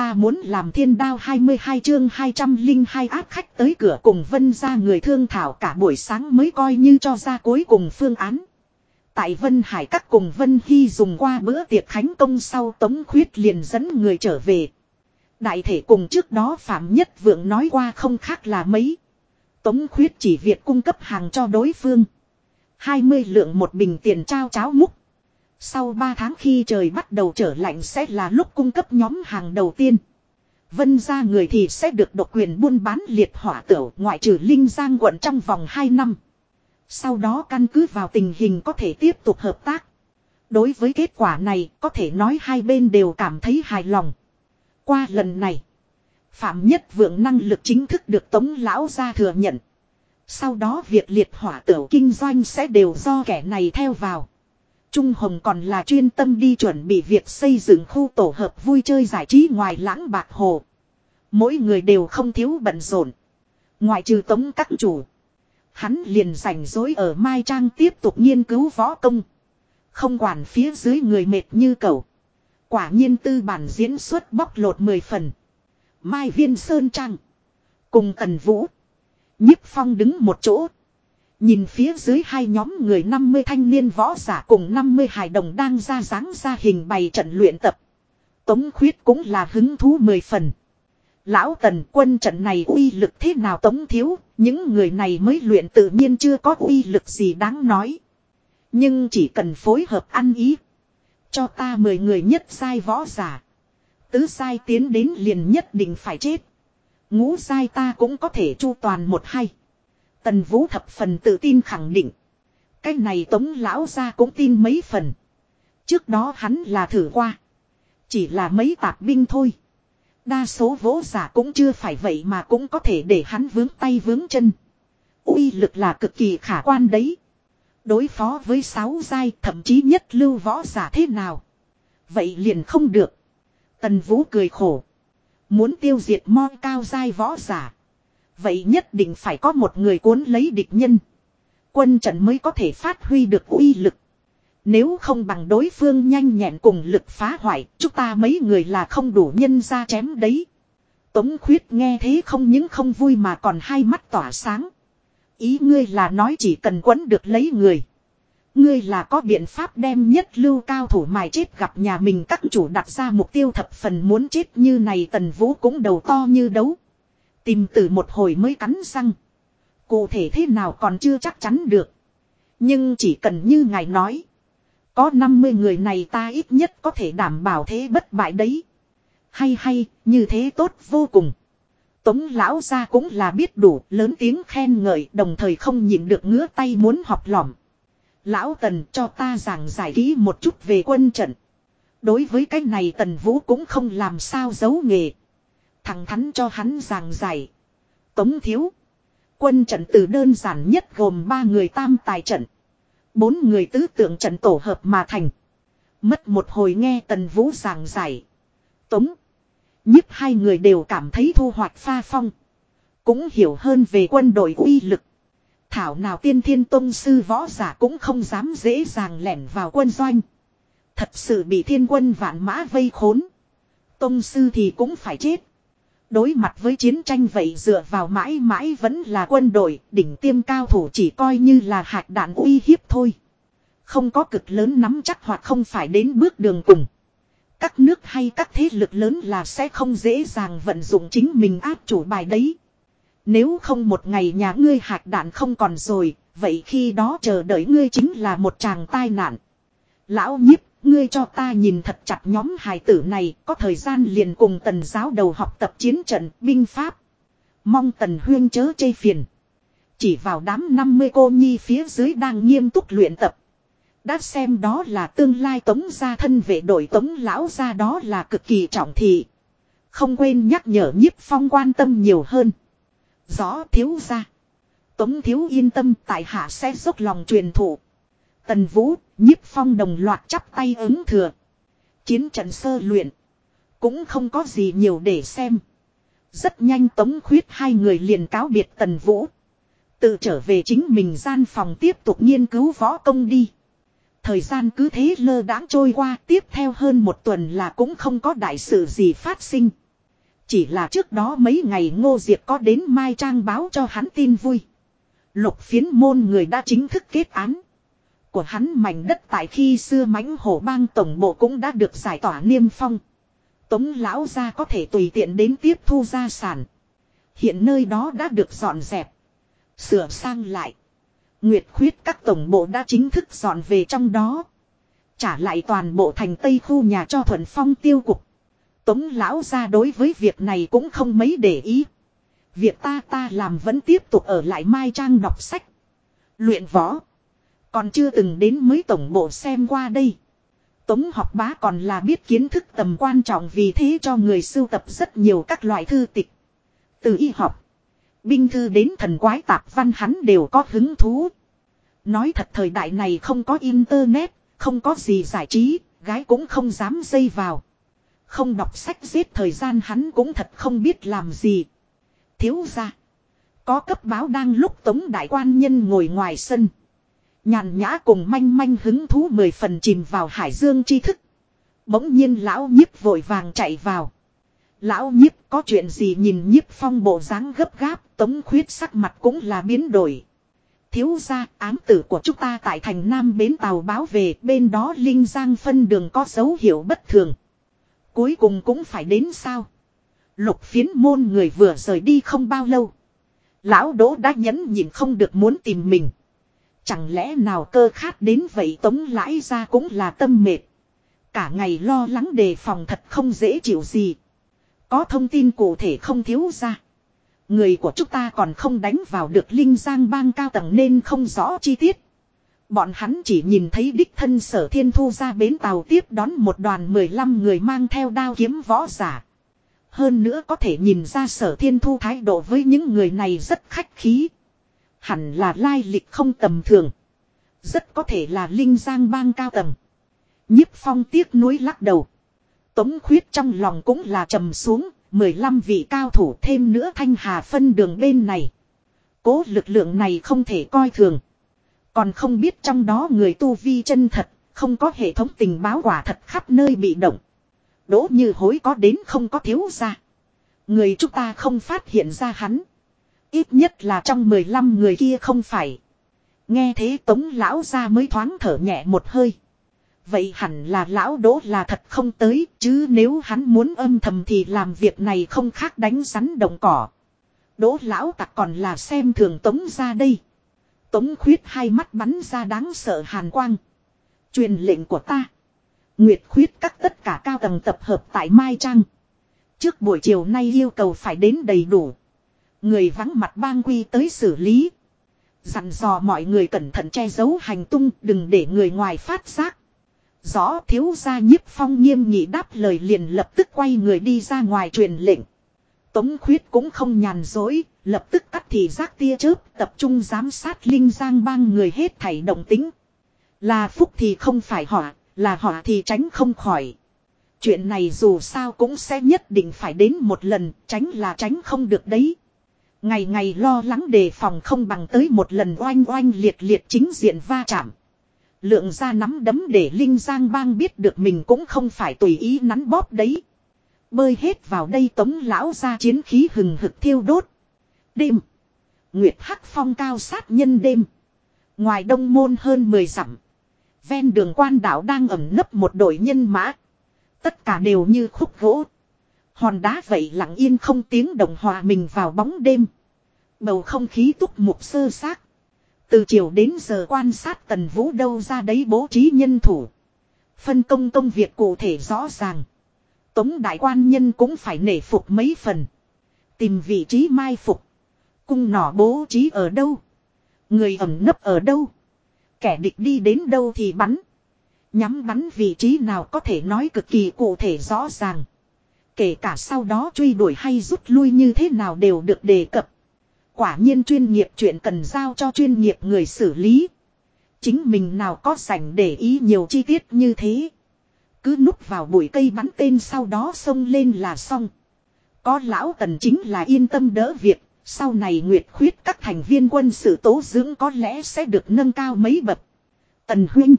ta muốn làm thiên đao 22 chương 202 áp khách tới cửa cùng vân ra người thương thảo cả buổi sáng mới coi như cho ra cuối cùng phương án. Tại Vân Hải các cùng Vân Hy dùng qua bữa tiệc khánh công sau Tống Khuyết liền dẫn người trở về. Đại thể cùng trước đó Phạm Nhất Vượng nói qua không khác là mấy. Tống Khuyết chỉ việc cung cấp hàng cho đối phương. 20 lượng một bình tiền trao cháo múc. Sau 3 tháng khi trời bắt đầu trở lạnh sẽ là lúc cung cấp nhóm hàng đầu tiên. Vân ra người thì sẽ được độc quyền buôn bán liệt hỏa tửu ngoại trừ Linh Giang quận trong vòng 2 năm. Sau đó căn cứ vào tình hình có thể tiếp tục hợp tác. Đối với kết quả này có thể nói hai bên đều cảm thấy hài lòng. Qua lần này, Phạm Nhất Vượng năng lực chính thức được Tống Lão ra thừa nhận. Sau đó việc liệt hỏa tửu kinh doanh sẽ đều do kẻ này theo vào. Trung Hồng còn là chuyên tâm đi chuẩn bị việc xây dựng khu tổ hợp vui chơi giải trí ngoài lãng bạc hồ. Mỗi người đều không thiếu bận rộn. Ngoại trừ tống các chủ. Hắn liền rảnh rỗi ở Mai Trang tiếp tục nghiên cứu võ công. Không quản phía dưới người mệt như cầu. Quả nhiên tư bản diễn xuất bóc lột mười phần. Mai Viên Sơn Trang. Cùng Tần Vũ. nhiếp Phong đứng một chỗ. Nhìn phía dưới hai nhóm người 50 thanh niên võ giả cùng 50 hài đồng đang ra dáng ra hình bày trận luyện tập. Tống khuyết cũng là hứng thú mười phần. Lão tần quân trận này uy lực thế nào tống thiếu, những người này mới luyện tự nhiên chưa có uy lực gì đáng nói. Nhưng chỉ cần phối hợp ăn ý. Cho ta mười người nhất sai võ giả. Tứ sai tiến đến liền nhất định phải chết. Ngũ sai ta cũng có thể chu toàn một hay. Tần Vũ thập phần tự tin khẳng định. Cái này tống lão ra cũng tin mấy phần. Trước đó hắn là thử qua. Chỉ là mấy tạp binh thôi. Đa số vỗ giả cũng chưa phải vậy mà cũng có thể để hắn vướng tay vướng chân. uy lực là cực kỳ khả quan đấy. Đối phó với sáu giai, thậm chí nhất lưu võ giả thế nào. Vậy liền không được. Tần Vũ cười khổ. Muốn tiêu diệt mo cao giai võ giả. Vậy nhất định phải có một người cuốn lấy địch nhân. Quân trận mới có thể phát huy được uy lực. Nếu không bằng đối phương nhanh nhẹn cùng lực phá hoại, chúng ta mấy người là không đủ nhân ra chém đấy. Tống khuyết nghe thế không những không vui mà còn hai mắt tỏa sáng. Ý ngươi là nói chỉ cần quấn được lấy người. Ngươi là có biện pháp đem nhất lưu cao thủ mài chết gặp nhà mình các chủ đặt ra mục tiêu thập phần muốn chết như này tần vũ cũng đầu to như đấu. Tìm từ một hồi mới cắn răng. Cụ thể thế nào còn chưa chắc chắn được. Nhưng chỉ cần như ngài nói. Có 50 người này ta ít nhất có thể đảm bảo thế bất bại đấy. Hay hay, như thế tốt vô cùng. Tống lão ra cũng là biết đủ, lớn tiếng khen ngợi, đồng thời không nhịn được ngứa tay muốn học lỏm. Lão Tần cho ta giảng giải kỹ một chút về quân trận. Đối với cái này Tần Vũ cũng không làm sao giấu nghề. Thẳng thắn cho hắn giảng giải. Tống thiếu. Quân trận từ đơn giản nhất gồm ba người tam tài trận. Bốn người tứ tượng trận tổ hợp mà thành. Mất một hồi nghe Tần Vũ giảng giải. Tống. nhất hai người đều cảm thấy thu hoạch pha phong. Cũng hiểu hơn về quân đội uy lực. Thảo nào tiên thiên tông sư võ giả cũng không dám dễ dàng lẻn vào quân doanh. Thật sự bị thiên quân vạn mã vây khốn. Tông sư thì cũng phải chết. Đối mặt với chiến tranh vậy dựa vào mãi mãi vẫn là quân đội, đỉnh tiêm cao thủ chỉ coi như là hạt đạn uy hiếp thôi. Không có cực lớn nắm chắc hoặc không phải đến bước đường cùng. Các nước hay các thế lực lớn là sẽ không dễ dàng vận dụng chính mình áp chủ bài đấy. Nếu không một ngày nhà ngươi hạt đạn không còn rồi, vậy khi đó chờ đợi ngươi chính là một chàng tai nạn. Lão nhiếp Ngươi cho ta nhìn thật chặt nhóm hài tử này có thời gian liền cùng tần giáo đầu học tập chiến trận binh pháp. Mong tần huyên chớ chê phiền. Chỉ vào đám 50 cô nhi phía dưới đang nghiêm túc luyện tập. Đã xem đó là tương lai tống gia thân vệ đội tống lão gia đó là cực kỳ trọng thị. Không quên nhắc nhở nhiếp phong quan tâm nhiều hơn. Rõ thiếu gia. Tống thiếu yên tâm tại hạ sẽ dốc lòng truyền thụ. Tần Vũ, nhiếp phong đồng loạt chắp tay ứng thừa. Chiến trận sơ luyện. Cũng không có gì nhiều để xem. Rất nhanh tống khuyết hai người liền cáo biệt Tần Vũ. Tự trở về chính mình gian phòng tiếp tục nghiên cứu võ công đi. Thời gian cứ thế lơ đãng trôi qua, tiếp theo hơn một tuần là cũng không có đại sự gì phát sinh. Chỉ là trước đó mấy ngày Ngô Diệp có đến Mai Trang báo cho hắn tin vui. Lục phiến môn người đã chính thức kết án. Của hắn mảnh đất tại khi xưa mãnh hổ bang tổng bộ cũng đã được giải tỏa niêm phong. Tống lão ra có thể tùy tiện đến tiếp thu gia sản. Hiện nơi đó đã được dọn dẹp. Sửa sang lại. Nguyệt khuyết các tổng bộ đã chính thức dọn về trong đó. Trả lại toàn bộ thành tây khu nhà cho thuần phong tiêu cục. Tống lão ra đối với việc này cũng không mấy để ý. Việc ta ta làm vẫn tiếp tục ở lại Mai Trang đọc sách. Luyện võ. Còn chưa từng đến mới tổng bộ xem qua đây. Tống học bá còn là biết kiến thức tầm quan trọng vì thế cho người sưu tập rất nhiều các loại thư tịch. Từ y học, binh thư đến thần quái tạp văn hắn đều có hứng thú. Nói thật thời đại này không có internet, không có gì giải trí, gái cũng không dám dây vào. Không đọc sách giết thời gian hắn cũng thật không biết làm gì. Thiếu ra. Có cấp báo đang lúc tống đại quan nhân ngồi ngoài sân. Nhàn nhã cùng manh manh hứng thú mười phần chìm vào hải dương tri thức. Bỗng nhiên lão nhiếp vội vàng chạy vào. Lão nhiếp có chuyện gì nhìn nhiếp phong bộ dáng gấp gáp, tống khuyết sắc mặt cũng là biến đổi. Thiếu ra, ám tử của chúng ta tại thành Nam bến tàu báo về, bên đó Linh Giang phân đường có dấu hiệu bất thường. Cuối cùng cũng phải đến sao? Lục phiến môn người vừa rời đi không bao lâu. Lão đỗ đã nhẫn nhịn không được muốn tìm mình. Chẳng lẽ nào cơ khát đến vậy tống lãi ra cũng là tâm mệt. Cả ngày lo lắng đề phòng thật không dễ chịu gì. Có thông tin cụ thể không thiếu ra. Người của chúng ta còn không đánh vào được Linh Giang bang cao tầng nên không rõ chi tiết. Bọn hắn chỉ nhìn thấy đích thân sở thiên thu ra bến tàu tiếp đón một đoàn 15 người mang theo đao kiếm võ giả. Hơn nữa có thể nhìn ra sở thiên thu thái độ với những người này rất khách khí. Hẳn là lai lịch không tầm thường. Rất có thể là Linh Giang bang cao tầng. nhiếp phong tiếc nuối lắc đầu. Tống khuyết trong lòng cũng là trầm xuống, 15 vị cao thủ thêm nữa thanh hà phân đường bên này. Cố lực lượng này không thể coi thường. Còn không biết trong đó người tu vi chân thật, không có hệ thống tình báo quả thật khắp nơi bị động. Đỗ như hối có đến không có thiếu ra. Người chúng ta không phát hiện ra hắn. Ít nhất là trong 15 người kia không phải. Nghe thế tống lão ra mới thoáng thở nhẹ một hơi. Vậy hẳn là lão đỗ là thật không tới, chứ nếu hắn muốn âm thầm thì làm việc này không khác đánh rắn đồng cỏ. Đỗ lão tặc còn là xem thường tống ra đây. Tống khuyết hai mắt bắn ra đáng sợ hàn quang. Truyền lệnh của ta. Nguyệt khuyết các tất cả cao tầng tập hợp tại Mai Trang. Trước buổi chiều nay yêu cầu phải đến đầy đủ. Người vắng mặt bang quy tới xử lý. Dặn dò mọi người cẩn thận che giấu hành tung đừng để người ngoài phát giác. Rõ thiếu gia nhiếp phong nghiêm nghị đáp lời liền lập tức quay người đi ra ngoài truyền lệnh. Tống khuyết cũng không nhàn dối, lập tức cắt thì giác tia chớp tập trung giám sát linh giang bang người hết thảy động tính. Là phúc thì không phải họ, là họ thì tránh không khỏi. Chuyện này dù sao cũng sẽ nhất định phải đến một lần, tránh là tránh không được đấy. Ngày ngày lo lắng đề phòng không bằng tới một lần oanh oanh liệt liệt chính diện va chạm. Lượng ra nắm đấm để Linh Giang bang biết được mình cũng không phải tùy ý nắn bóp đấy. Bơi hết vào đây tống lão ra chiến khí hừng hực thiêu đốt. Đêm. Nguyệt Hắc phong cao sát nhân đêm. Ngoài đông môn hơn 10 dặm. Ven đường quan đảo đang ẩm nấp một đội nhân mã. Tất cả đều như khúc gỗ. Hòn đá vậy lặng yên không tiếng đồng hòa mình vào bóng đêm. Bầu không khí túc mục sơ xác. Từ chiều đến giờ quan sát tần vũ đâu ra đấy bố trí nhân thủ. Phân công công việc cụ thể rõ ràng. Tống đại quan nhân cũng phải nể phục mấy phần. Tìm vị trí mai phục. Cung nỏ bố trí ở đâu. Người ẩn nấp ở đâu. Kẻ địch đi đến đâu thì bắn. Nhắm bắn vị trí nào có thể nói cực kỳ cụ thể rõ ràng. Kể cả sau đó truy đuổi hay rút lui như thế nào đều được đề cập. Quả nhiên chuyên nghiệp chuyện cần giao cho chuyên nghiệp người xử lý. Chính mình nào có sảnh để ý nhiều chi tiết như thế. Cứ núp vào bụi cây bắn tên sau đó xông lên là xong. Có lão tần chính là yên tâm đỡ việc. Sau này nguyệt khuyết các thành viên quân sự tố dưỡng có lẽ sẽ được nâng cao mấy bậc. Tần huynh.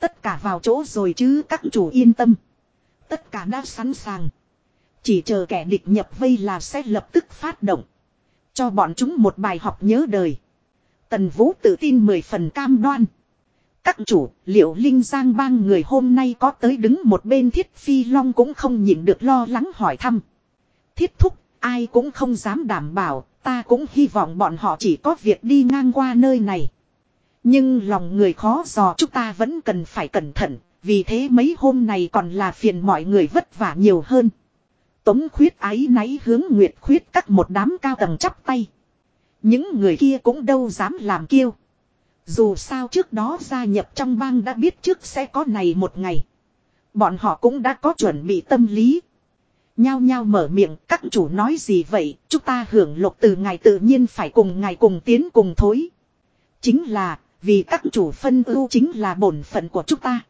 Tất cả vào chỗ rồi chứ các chủ yên tâm. Tất cả đã sẵn sàng. Chỉ chờ kẻ địch nhập vây là sẽ lập tức phát động. Cho bọn chúng một bài học nhớ đời. Tần Vũ tự tin mười phần cam đoan. Các chủ, liệu Linh Giang bang người hôm nay có tới đứng một bên thiết phi long cũng không nhịn được lo lắng hỏi thăm. Thiết thúc, ai cũng không dám đảm bảo, ta cũng hy vọng bọn họ chỉ có việc đi ngang qua nơi này. Nhưng lòng người khó dò chúng ta vẫn cần phải cẩn thận, vì thế mấy hôm này còn là phiền mọi người vất vả nhiều hơn. Tống khuyết ái náy hướng nguyệt khuyết các một đám cao tầng chắp tay. Những người kia cũng đâu dám làm kiêu. Dù sao trước đó gia nhập trong bang đã biết trước sẽ có này một ngày. Bọn họ cũng đã có chuẩn bị tâm lý. Nhao nhao mở miệng, các chủ nói gì vậy chúng ta hưởng lộc từ ngày tự nhiên phải cùng ngày cùng tiến cùng thối. Chính là, vì các chủ phân ưu chính là bổn phận của chúng ta.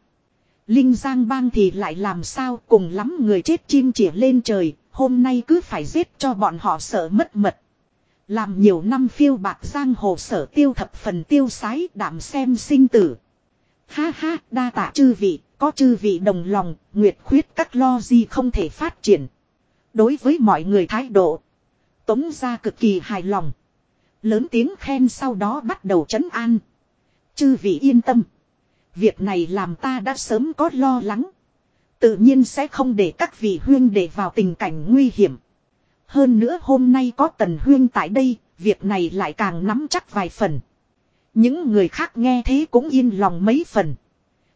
Linh Giang bang thì lại làm sao cùng lắm người chết chim chỉ lên trời, hôm nay cứ phải giết cho bọn họ sợ mất mật. Làm nhiều năm phiêu bạc giang hồ sở tiêu thập phần tiêu sái đảm xem sinh tử. Ha ha, đa tạ chư vị, có chư vị đồng lòng, nguyệt khuyết các lo gì không thể phát triển. Đối với mọi người thái độ, tống ra cực kỳ hài lòng. Lớn tiếng khen sau đó bắt đầu chấn an. Chư vị yên tâm. Việc này làm ta đã sớm có lo lắng. Tự nhiên sẽ không để các vị huyên để vào tình cảnh nguy hiểm. Hơn nữa hôm nay có tần huyên tại đây, việc này lại càng nắm chắc vài phần. Những người khác nghe thế cũng yên lòng mấy phần.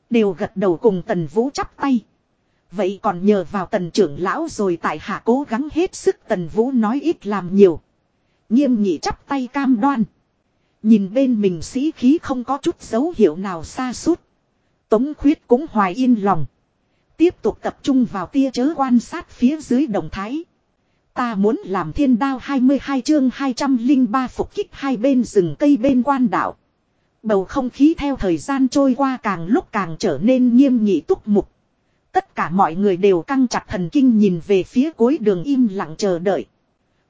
Đều gật đầu cùng tần vũ chắp tay. Vậy còn nhờ vào tần trưởng lão rồi tại hạ cố gắng hết sức tần vũ nói ít làm nhiều. Nghiêm nghị chắp tay cam đoan. Nhìn bên mình sĩ khí không có chút dấu hiệu nào xa suốt. Tống khuyết cũng hoài yên lòng. Tiếp tục tập trung vào tia chớ quan sát phía dưới đồng thái. Ta muốn làm thiên đao 22 chương 203 phục kích hai bên rừng cây bên quan đảo. Bầu không khí theo thời gian trôi qua càng lúc càng trở nên nghiêm nghị túc mục. Tất cả mọi người đều căng chặt thần kinh nhìn về phía cuối đường im lặng chờ đợi.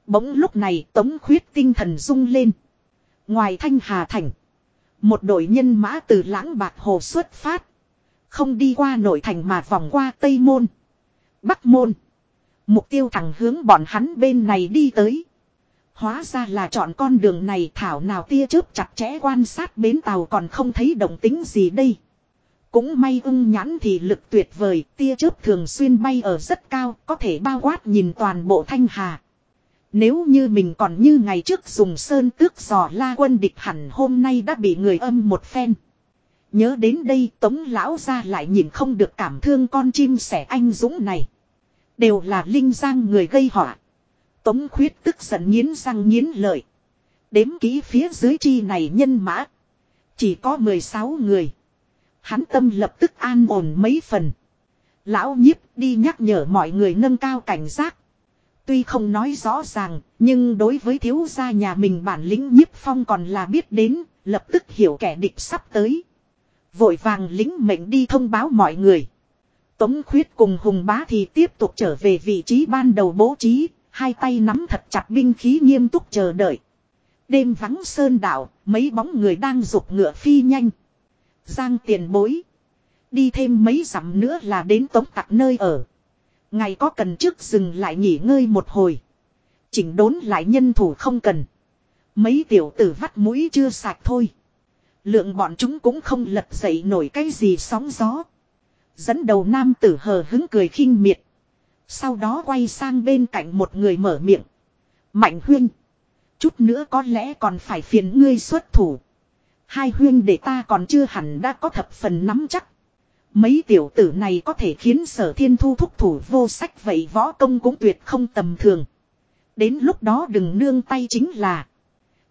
Bỗng lúc này tống khuyết tinh thần rung lên. Ngoài thanh hà thành. Một đội nhân mã từ lãng bạc hồ xuất phát. Không đi qua nội thành mà vòng qua Tây Môn. Bắc Môn. Mục tiêu thẳng hướng bọn hắn bên này đi tới. Hóa ra là chọn con đường này thảo nào tia chớp chặt chẽ quan sát bến tàu còn không thấy động tính gì đây. Cũng may ưng nhãn thì lực tuyệt vời, tia chớp thường xuyên bay ở rất cao, có thể bao quát nhìn toàn bộ thanh hà. Nếu như mình còn như ngày trước dùng sơn tước giò la quân địch hẳn hôm nay đã bị người âm một phen. Nhớ đến đây tống lão ra lại nhìn không được cảm thương con chim sẻ anh dũng này. Đều là linh giang người gây họa. Tống khuyết tức giận nghiến răng nghiến lợi. Đếm kỹ phía dưới chi này nhân mã. Chỉ có 16 người. Hắn tâm lập tức an ổn mấy phần. Lão nhiếp đi nhắc nhở mọi người nâng cao cảnh giác. Tuy không nói rõ ràng, nhưng đối với thiếu gia nhà mình bản lĩnh nhiếp phong còn là biết đến, lập tức hiểu kẻ địch sắp tới. Vội vàng lính mệnh đi thông báo mọi người. Tống khuyết cùng hùng bá thì tiếp tục trở về vị trí ban đầu bố trí, hai tay nắm thật chặt binh khí nghiêm túc chờ đợi. Đêm vắng sơn đảo, mấy bóng người đang rục ngựa phi nhanh. Giang tiền bối. Đi thêm mấy dặm nữa là đến tống tặc nơi ở. Ngày có cần trước dừng lại nghỉ ngơi một hồi. Chỉnh đốn lại nhân thủ không cần. Mấy tiểu tử vắt mũi chưa sạch thôi. Lượng bọn chúng cũng không lật dậy nổi cái gì sóng gió. Dẫn đầu nam tử hờ hứng cười khinh miệt. Sau đó quay sang bên cạnh một người mở miệng. Mạnh huyên. Chút nữa có lẽ còn phải phiền ngươi xuất thủ. Hai huyên để ta còn chưa hẳn đã có thập phần nắm chắc. Mấy tiểu tử này có thể khiến sở thiên thu thúc thủ vô sách, vậy võ công cũng tuyệt không tầm thường. Đến lúc đó đừng nương tay chính là.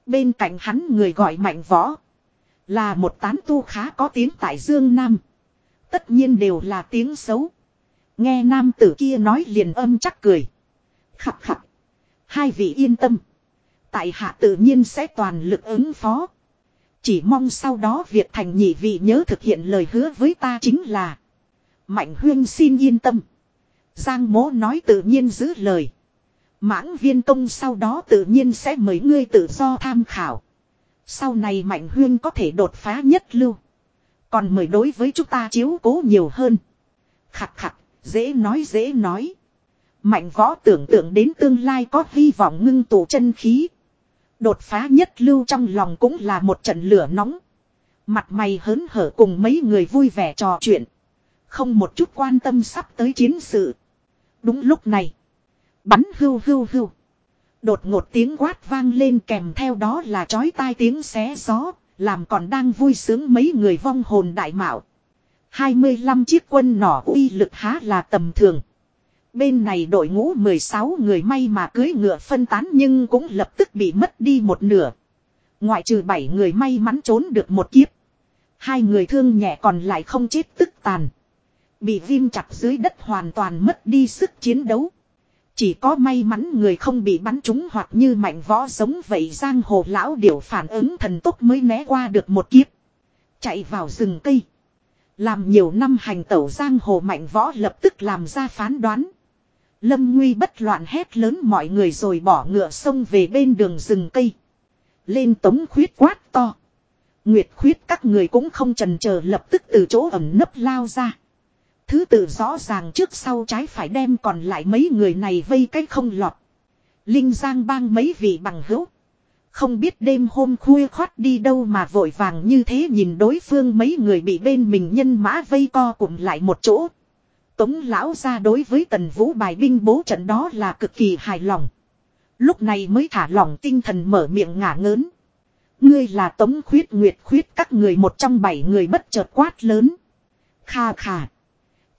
Bên cạnh hắn người gọi mạnh võ. Là một tán tu khá có tiếng tại Dương Nam. Tất nhiên đều là tiếng xấu. Nghe nam tử kia nói liền âm chắc cười. khập khặt. Hai vị yên tâm. Tại hạ tự nhiên sẽ toàn lực ứng phó. Chỉ mong sau đó việc thành nhị vị nhớ thực hiện lời hứa với ta chính là. Mạnh huyên xin yên tâm. Giang mố nói tự nhiên giữ lời. Mãng viên công sau đó tự nhiên sẽ mời ngươi tự do tham khảo. Sau này mạnh huyên có thể đột phá nhất lưu. Còn mời đối với chúng ta chiếu cố nhiều hơn. Khặt khặt, dễ nói dễ nói. Mạnh võ tưởng tượng đến tương lai có hy vọng ngưng tụ chân khí. Đột phá nhất lưu trong lòng cũng là một trận lửa nóng. Mặt mày hớn hở cùng mấy người vui vẻ trò chuyện. Không một chút quan tâm sắp tới chiến sự. Đúng lúc này. Bắn hưu hưu hưu. Đột ngột tiếng quát vang lên kèm theo đó là chói tai tiếng xé gió. Làm còn đang vui sướng mấy người vong hồn đại mạo. 25 chiếc quân nỏ uy lực há là tầm thường. Bên này đội ngũ 16 người may mà cưới ngựa phân tán nhưng cũng lập tức bị mất đi một nửa. Ngoại trừ 7 người may mắn trốn được một kiếp. Hai người thương nhẹ còn lại không chết tức tàn. Bị viêm chặt dưới đất hoàn toàn mất đi sức chiến đấu. Chỉ có may mắn người không bị bắn trúng hoặc như mạnh võ giống vậy giang hồ lão điểu phản ứng thần tốc mới né qua được một kiếp. Chạy vào rừng cây. Làm nhiều năm hành tẩu giang hồ mạnh võ lập tức làm ra phán đoán. Lâm nguy bất loạn hét lớn mọi người rồi bỏ ngựa sông về bên đường rừng cây. Lên tống khuyết quát to. Nguyệt khuyết các người cũng không trần chờ lập tức từ chỗ ẩm nấp lao ra. Thứ tự rõ ràng trước sau trái phải đem còn lại mấy người này vây cách không lọt. Linh Giang bang mấy vị bằng hữu. Không biết đêm hôm khuya khoát đi đâu mà vội vàng như thế nhìn đối phương mấy người bị bên mình nhân mã vây co cụm lại một chỗ. Tống lão ra đối với tần vũ bài binh bố trận đó là cực kỳ hài lòng. Lúc này mới thả lỏng tinh thần mở miệng ngả ngớn. Ngươi là tống khuyết nguyệt khuyết các người một trong bảy người bất chợt quát lớn. Kha kha,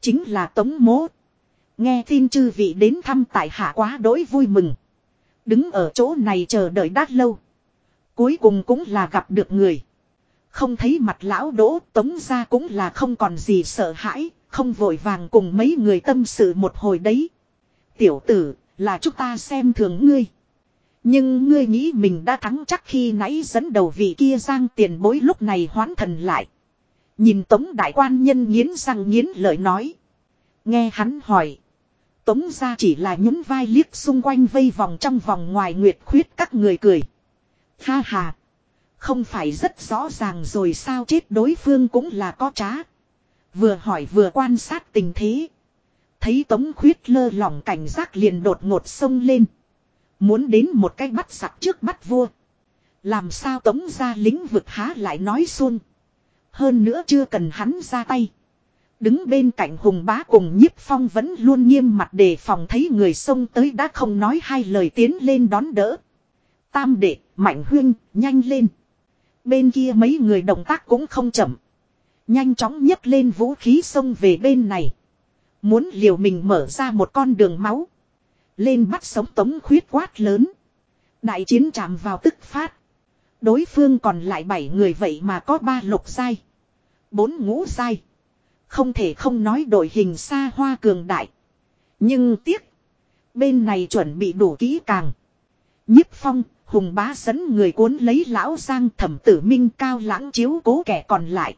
Chính là tống mố. Nghe tin chư vị đến thăm tại hạ quá đỗi vui mừng. Đứng ở chỗ này chờ đợi đát lâu. Cuối cùng cũng là gặp được người. Không thấy mặt lão đỗ tống ra cũng là không còn gì sợ hãi. Không vội vàng cùng mấy người tâm sự một hồi đấy. Tiểu tử, là chúng ta xem thường ngươi. Nhưng ngươi nghĩ mình đã thắng chắc khi nãy dẫn đầu vị kia giang tiền bối lúc này hoán thần lại. Nhìn tống đại quan nhân nghiến răng nghiến lợi nói. Nghe hắn hỏi. Tống ra chỉ là nhún vai liếc xung quanh vây vòng trong vòng ngoài nguyệt khuyết các người cười. Ha ha. Không phải rất rõ ràng rồi sao chết đối phương cũng là có trá. Vừa hỏi vừa quan sát tình thế. Thấy tống khuyết lơ lỏng cảnh giác liền đột ngột sông lên. Muốn đến một cái bắt sặc trước bắt vua. Làm sao tống ra lính vực há lại nói xuân. Hơn nữa chưa cần hắn ra tay. Đứng bên cạnh hùng bá cùng nhiếp phong vẫn luôn nghiêm mặt đề phòng thấy người xông tới đã không nói hai lời tiến lên đón đỡ. Tam đệ, mạnh huyên, nhanh lên. Bên kia mấy người động tác cũng không chậm. Nhanh chóng nhấc lên vũ khí xông về bên này. Muốn liều mình mở ra một con đường máu. Lên bắt sống tống khuyết quát lớn. Đại chiến chạm vào tức phát. Đối phương còn lại bảy người vậy mà có ba lục sai. Bốn ngũ sai. Không thể không nói đội hình xa hoa cường đại. Nhưng tiếc. Bên này chuẩn bị đủ kỹ càng. nhiếp phong, hùng bá dẫn người cuốn lấy lão giang thẩm tử minh cao lãng chiếu cố kẻ còn lại.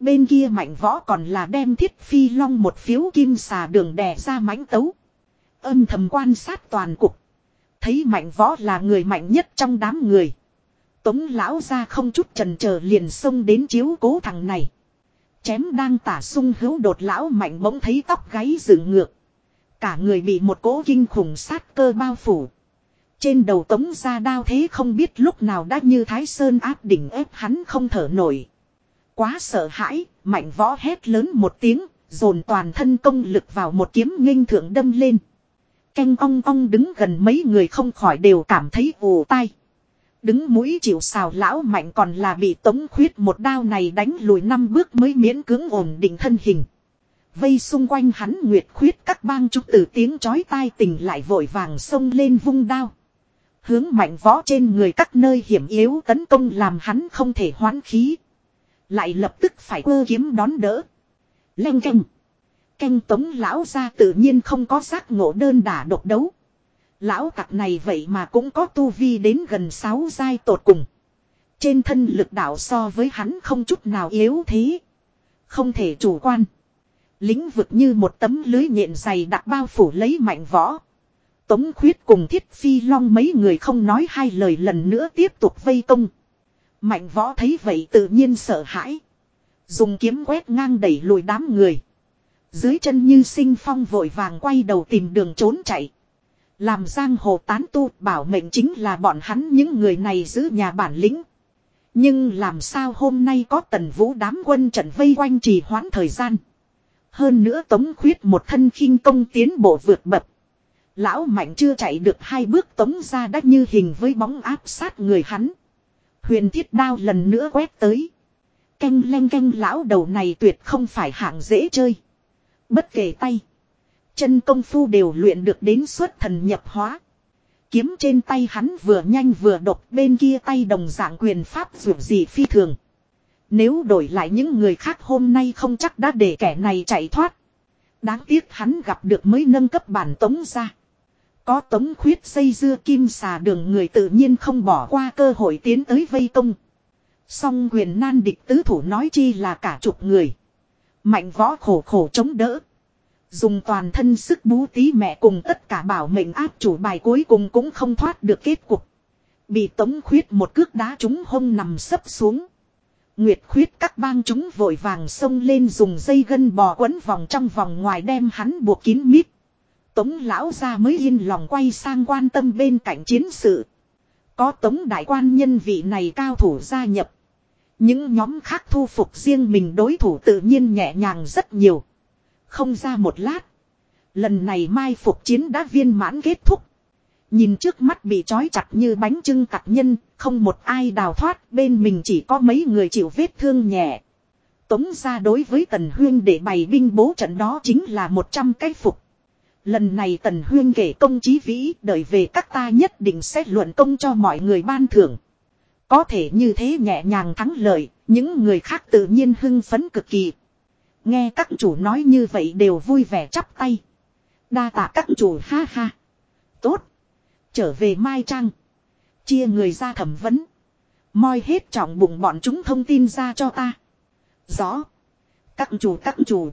Bên kia mạnh võ còn là đem thiết phi long một phiếu kim xà đường đè ra mãnh tấu. Âm thầm quan sát toàn cục. Thấy mạnh võ là người mạnh nhất trong đám người. Tống lão ra không chút trần chờ liền xông đến chiếu cố thằng này. Chém đang tả sung hữu đột lão mạnh bỗng thấy tóc gáy dựng ngược. Cả người bị một cỗ kinh khủng sát cơ bao phủ. Trên đầu tống ra đao thế không biết lúc nào đã như thái sơn áp đỉnh ép hắn không thở nổi. Quá sợ hãi, mạnh võ hét lớn một tiếng, dồn toàn thân công lực vào một kiếm nghênh thượng đâm lên. Canh ong ong đứng gần mấy người không khỏi đều cảm thấy ù tai. Đứng mũi chịu xào lão mạnh còn là bị tống khuyết một đao này đánh lùi năm bước mới miễn cưỡng ổn định thân hình. Vây xung quanh hắn nguyệt khuyết các bang trúc tử tiếng chói tai tình lại vội vàng xông lên vung đao. Hướng mạnh võ trên người các nơi hiểm yếu tấn công làm hắn không thể hoán khí. Lại lập tức phải quơ kiếm đón đỡ. Leng canh. Canh tống lão ra tự nhiên không có giác ngộ đơn đả độc đấu. Lão tặc này vậy mà cũng có tu vi đến gần 6 giai tột cùng. Trên thân lực đạo so với hắn không chút nào yếu thế. Không thể chủ quan. Lĩnh vực như một tấm lưới nhện dày đặc bao phủ lấy mạnh võ. Tống khuyết cùng thiết phi long mấy người không nói hai lời lần nữa tiếp tục vây công. Mạnh võ thấy vậy tự nhiên sợ hãi. Dùng kiếm quét ngang đẩy lùi đám người. Dưới chân như sinh phong vội vàng quay đầu tìm đường trốn chạy. Làm giang hồ tán tu, bảo mệnh chính là bọn hắn những người này giữ nhà bản lĩnh. Nhưng làm sao hôm nay có tần vũ đám quân trận vây quanh trì hoãn thời gian. Hơn nữa tống khuyết một thân khinh công tiến bộ vượt bậc. Lão mạnh chưa chạy được hai bước tống ra đắt như hình với bóng áp sát người hắn. Huyền thiết đao lần nữa quét tới. Canh len canh lão đầu này tuyệt không phải hạng dễ chơi. Bất kể tay. Chân công phu đều luyện được đến suốt thần nhập hóa. Kiếm trên tay hắn vừa nhanh vừa độc, bên kia tay đồng dạng quyền pháp dù gì phi thường. Nếu đổi lại những người khác hôm nay không chắc đã để kẻ này chạy thoát. Đáng tiếc hắn gặp được mới nâng cấp bản tống ra. Có tống khuyết xây dưa kim xà đường người tự nhiên không bỏ qua cơ hội tiến tới vây công. Song quyền nan địch tứ thủ nói chi là cả chục người. Mạnh võ khổ khổ chống đỡ. Dùng toàn thân sức bú tí mẹ cùng tất cả bảo mệnh áp chủ bài cuối cùng cũng không thoát được kết cục. Bị tống khuyết một cước đá trúng hông nằm sấp xuống. Nguyệt khuyết các bang chúng vội vàng xông lên dùng dây gân bò quấn vòng trong vòng ngoài đem hắn buộc kín mít. Tống lão ra mới yên lòng quay sang quan tâm bên cạnh chiến sự. Có tống đại quan nhân vị này cao thủ gia nhập. Những nhóm khác thu phục riêng mình đối thủ tự nhiên nhẹ nhàng rất nhiều. Không ra một lát. Lần này mai phục chiến đã viên mãn kết thúc. Nhìn trước mắt bị trói chặt như bánh trưng cặp nhân, không một ai đào thoát, bên mình chỉ có mấy người chịu vết thương nhẹ. Tống ra đối với Tần Huyên để bày binh bố trận đó chính là 100 cái phục. Lần này Tần Huyên kể công chí vĩ, đợi về các ta nhất định sẽ luận công cho mọi người ban thưởng. Có thể như thế nhẹ nhàng thắng lợi, những người khác tự nhiên hưng phấn cực kỳ. Nghe các chủ nói như vậy đều vui vẻ chắp tay. Đa tạ các chủ ha ha. Tốt. Trở về Mai Trang. Chia người ra thẩm vấn. Moi hết trọng bụng bọn chúng thông tin ra cho ta. Rõ. Các chủ các chủ.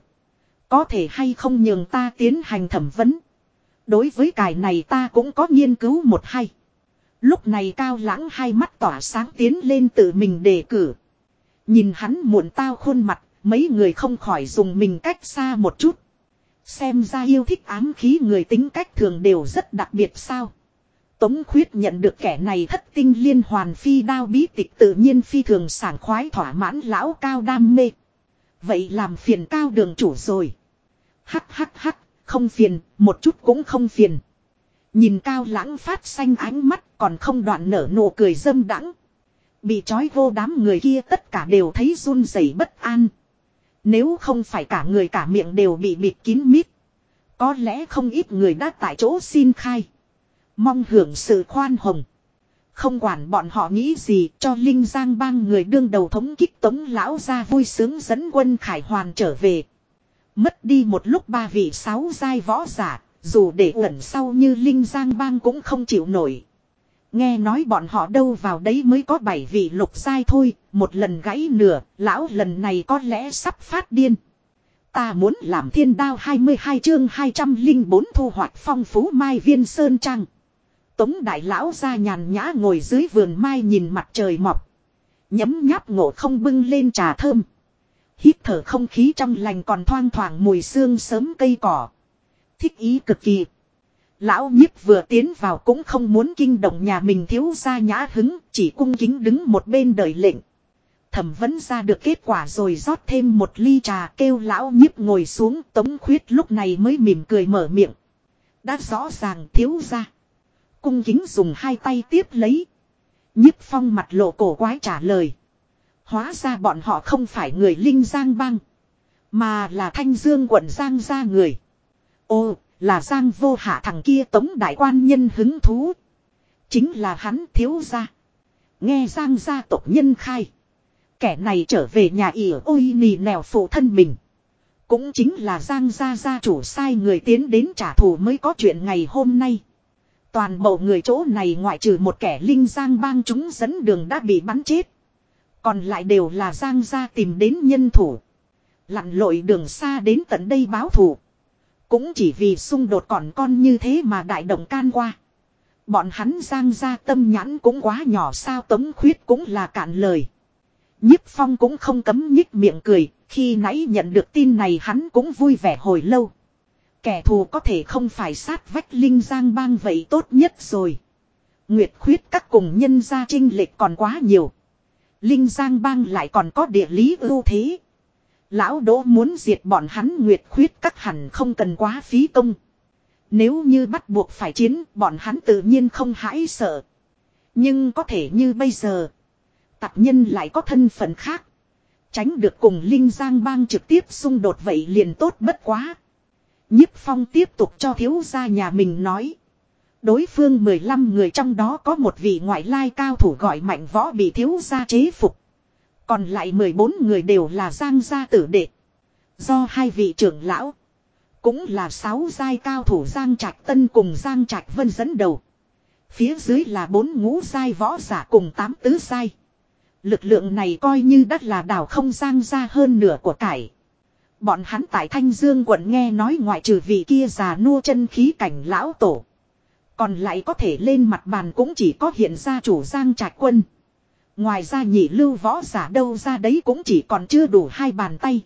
Có thể hay không nhường ta tiến hành thẩm vấn. Đối với cài này ta cũng có nghiên cứu một hay. Lúc này cao lãng hai mắt tỏa sáng tiến lên tự mình đề cử. Nhìn hắn muộn tao khuôn mặt, mấy người không khỏi dùng mình cách xa một chút. Xem ra yêu thích ám khí người tính cách thường đều rất đặc biệt sao. Tống khuyết nhận được kẻ này thất tinh liên hoàn phi đao bí tịch tự nhiên phi thường sảng khoái thỏa mãn lão cao đam mê. Vậy làm phiền cao đường chủ rồi. Hắc hắc hắc, không phiền, một chút cũng không phiền. Nhìn cao lãng phát xanh ánh mắt còn không đoạn nở nụ cười dâm đắng. Bị trói vô đám người kia tất cả đều thấy run rẩy bất an. Nếu không phải cả người cả miệng đều bị bịt kín mít. Có lẽ không ít người đã tại chỗ xin khai. Mong hưởng sự khoan hồng. Không quản bọn họ nghĩ gì cho Linh Giang bang người đương đầu thống kích tống lão ra vui sướng dẫn quân khải hoàn trở về. Mất đi một lúc ba vị sáu giai võ giả, dù để ẩn sau như Linh Giang bang cũng không chịu nổi. Nghe nói bọn họ đâu vào đấy mới có bảy vị lục giai thôi, một lần gãy nửa, lão lần này có lẽ sắp phát điên. Ta muốn làm thiên đao 22 chương 204 thu hoạch phong phú mai viên sơn trang. Tống đại lão ra nhàn nhã ngồi dưới vườn mai nhìn mặt trời mọc. Nhấm nháp ngộ không bưng lên trà thơm. Hít thở không khí trong lành còn thoang thoảng mùi xương sớm cây cỏ. Thích ý cực kỳ. Lão nhiếp vừa tiến vào cũng không muốn kinh động nhà mình thiếu ra nhã hứng, chỉ cung kính đứng một bên đợi lệnh. Thẩm vấn ra được kết quả rồi rót thêm một ly trà kêu lão nhiếp ngồi xuống tống khuyết lúc này mới mỉm cười mở miệng. Đã rõ ràng thiếu ra. Cung kính dùng hai tay tiếp lấy. Nhiếp phong mặt lộ cổ quái trả lời. Hóa ra bọn họ không phải người Linh Giang Bang. Mà là Thanh Dương quận Giang gia người. Ô, là Giang vô hạ thằng kia tống đại quan nhân hứng thú. Chính là hắn thiếu gia. Nghe Giang gia tộc nhân khai. Kẻ này trở về nhà ỉa ôi nì nèo phụ thân mình. Cũng chính là Giang gia gia chủ sai người tiến đến trả thù mới có chuyện ngày hôm nay. Toàn bộ người chỗ này ngoại trừ một kẻ linh giang bang chúng dẫn đường đã bị bắn chết. Còn lại đều là giang gia tìm đến nhân thủ. Lặn lội đường xa đến tận đây báo thù. Cũng chỉ vì xung đột còn con như thế mà đại động can qua. Bọn hắn giang gia tâm nhãn cũng quá nhỏ sao tống khuyết cũng là cạn lời. Nhiếp phong cũng không cấm nhích miệng cười, khi nãy nhận được tin này hắn cũng vui vẻ hồi lâu. Kẻ thù có thể không phải sát vách Linh Giang bang vậy tốt nhất rồi. Nguyệt khuyết các cùng nhân gia trinh lệch còn quá nhiều. Linh Giang bang lại còn có địa lý ưu thế. Lão Đỗ muốn diệt bọn hắn Nguyệt khuyết các hẳn không cần quá phí công. Nếu như bắt buộc phải chiến, bọn hắn tự nhiên không hãi sợ. Nhưng có thể như bây giờ, tạp nhân lại có thân phận khác. Tránh được cùng Linh Giang bang trực tiếp xung đột vậy liền tốt bất quá. Nhiếp phong tiếp tục cho thiếu gia nhà mình nói. Đối phương 15 người trong đó có một vị ngoại lai cao thủ gọi mạnh võ bị thiếu gia chế phục. Còn lại 14 người đều là giang gia tử đệ. Do hai vị trưởng lão. Cũng là sáu giai cao thủ giang trạch tân cùng giang trạch vân dẫn đầu. Phía dưới là bốn ngũ giai võ giả cùng tám tứ giai. Lực lượng này coi như đất là đảo không giang ra hơn nửa của cải. Bọn hắn tại Thanh Dương quận nghe nói ngoại trừ vị kia già nua chân khí cảnh lão tổ. Còn lại có thể lên mặt bàn cũng chỉ có hiện ra chủ giang trạch quân. Ngoài ra nhị lưu võ giả đâu ra đấy cũng chỉ còn chưa đủ hai bàn tay.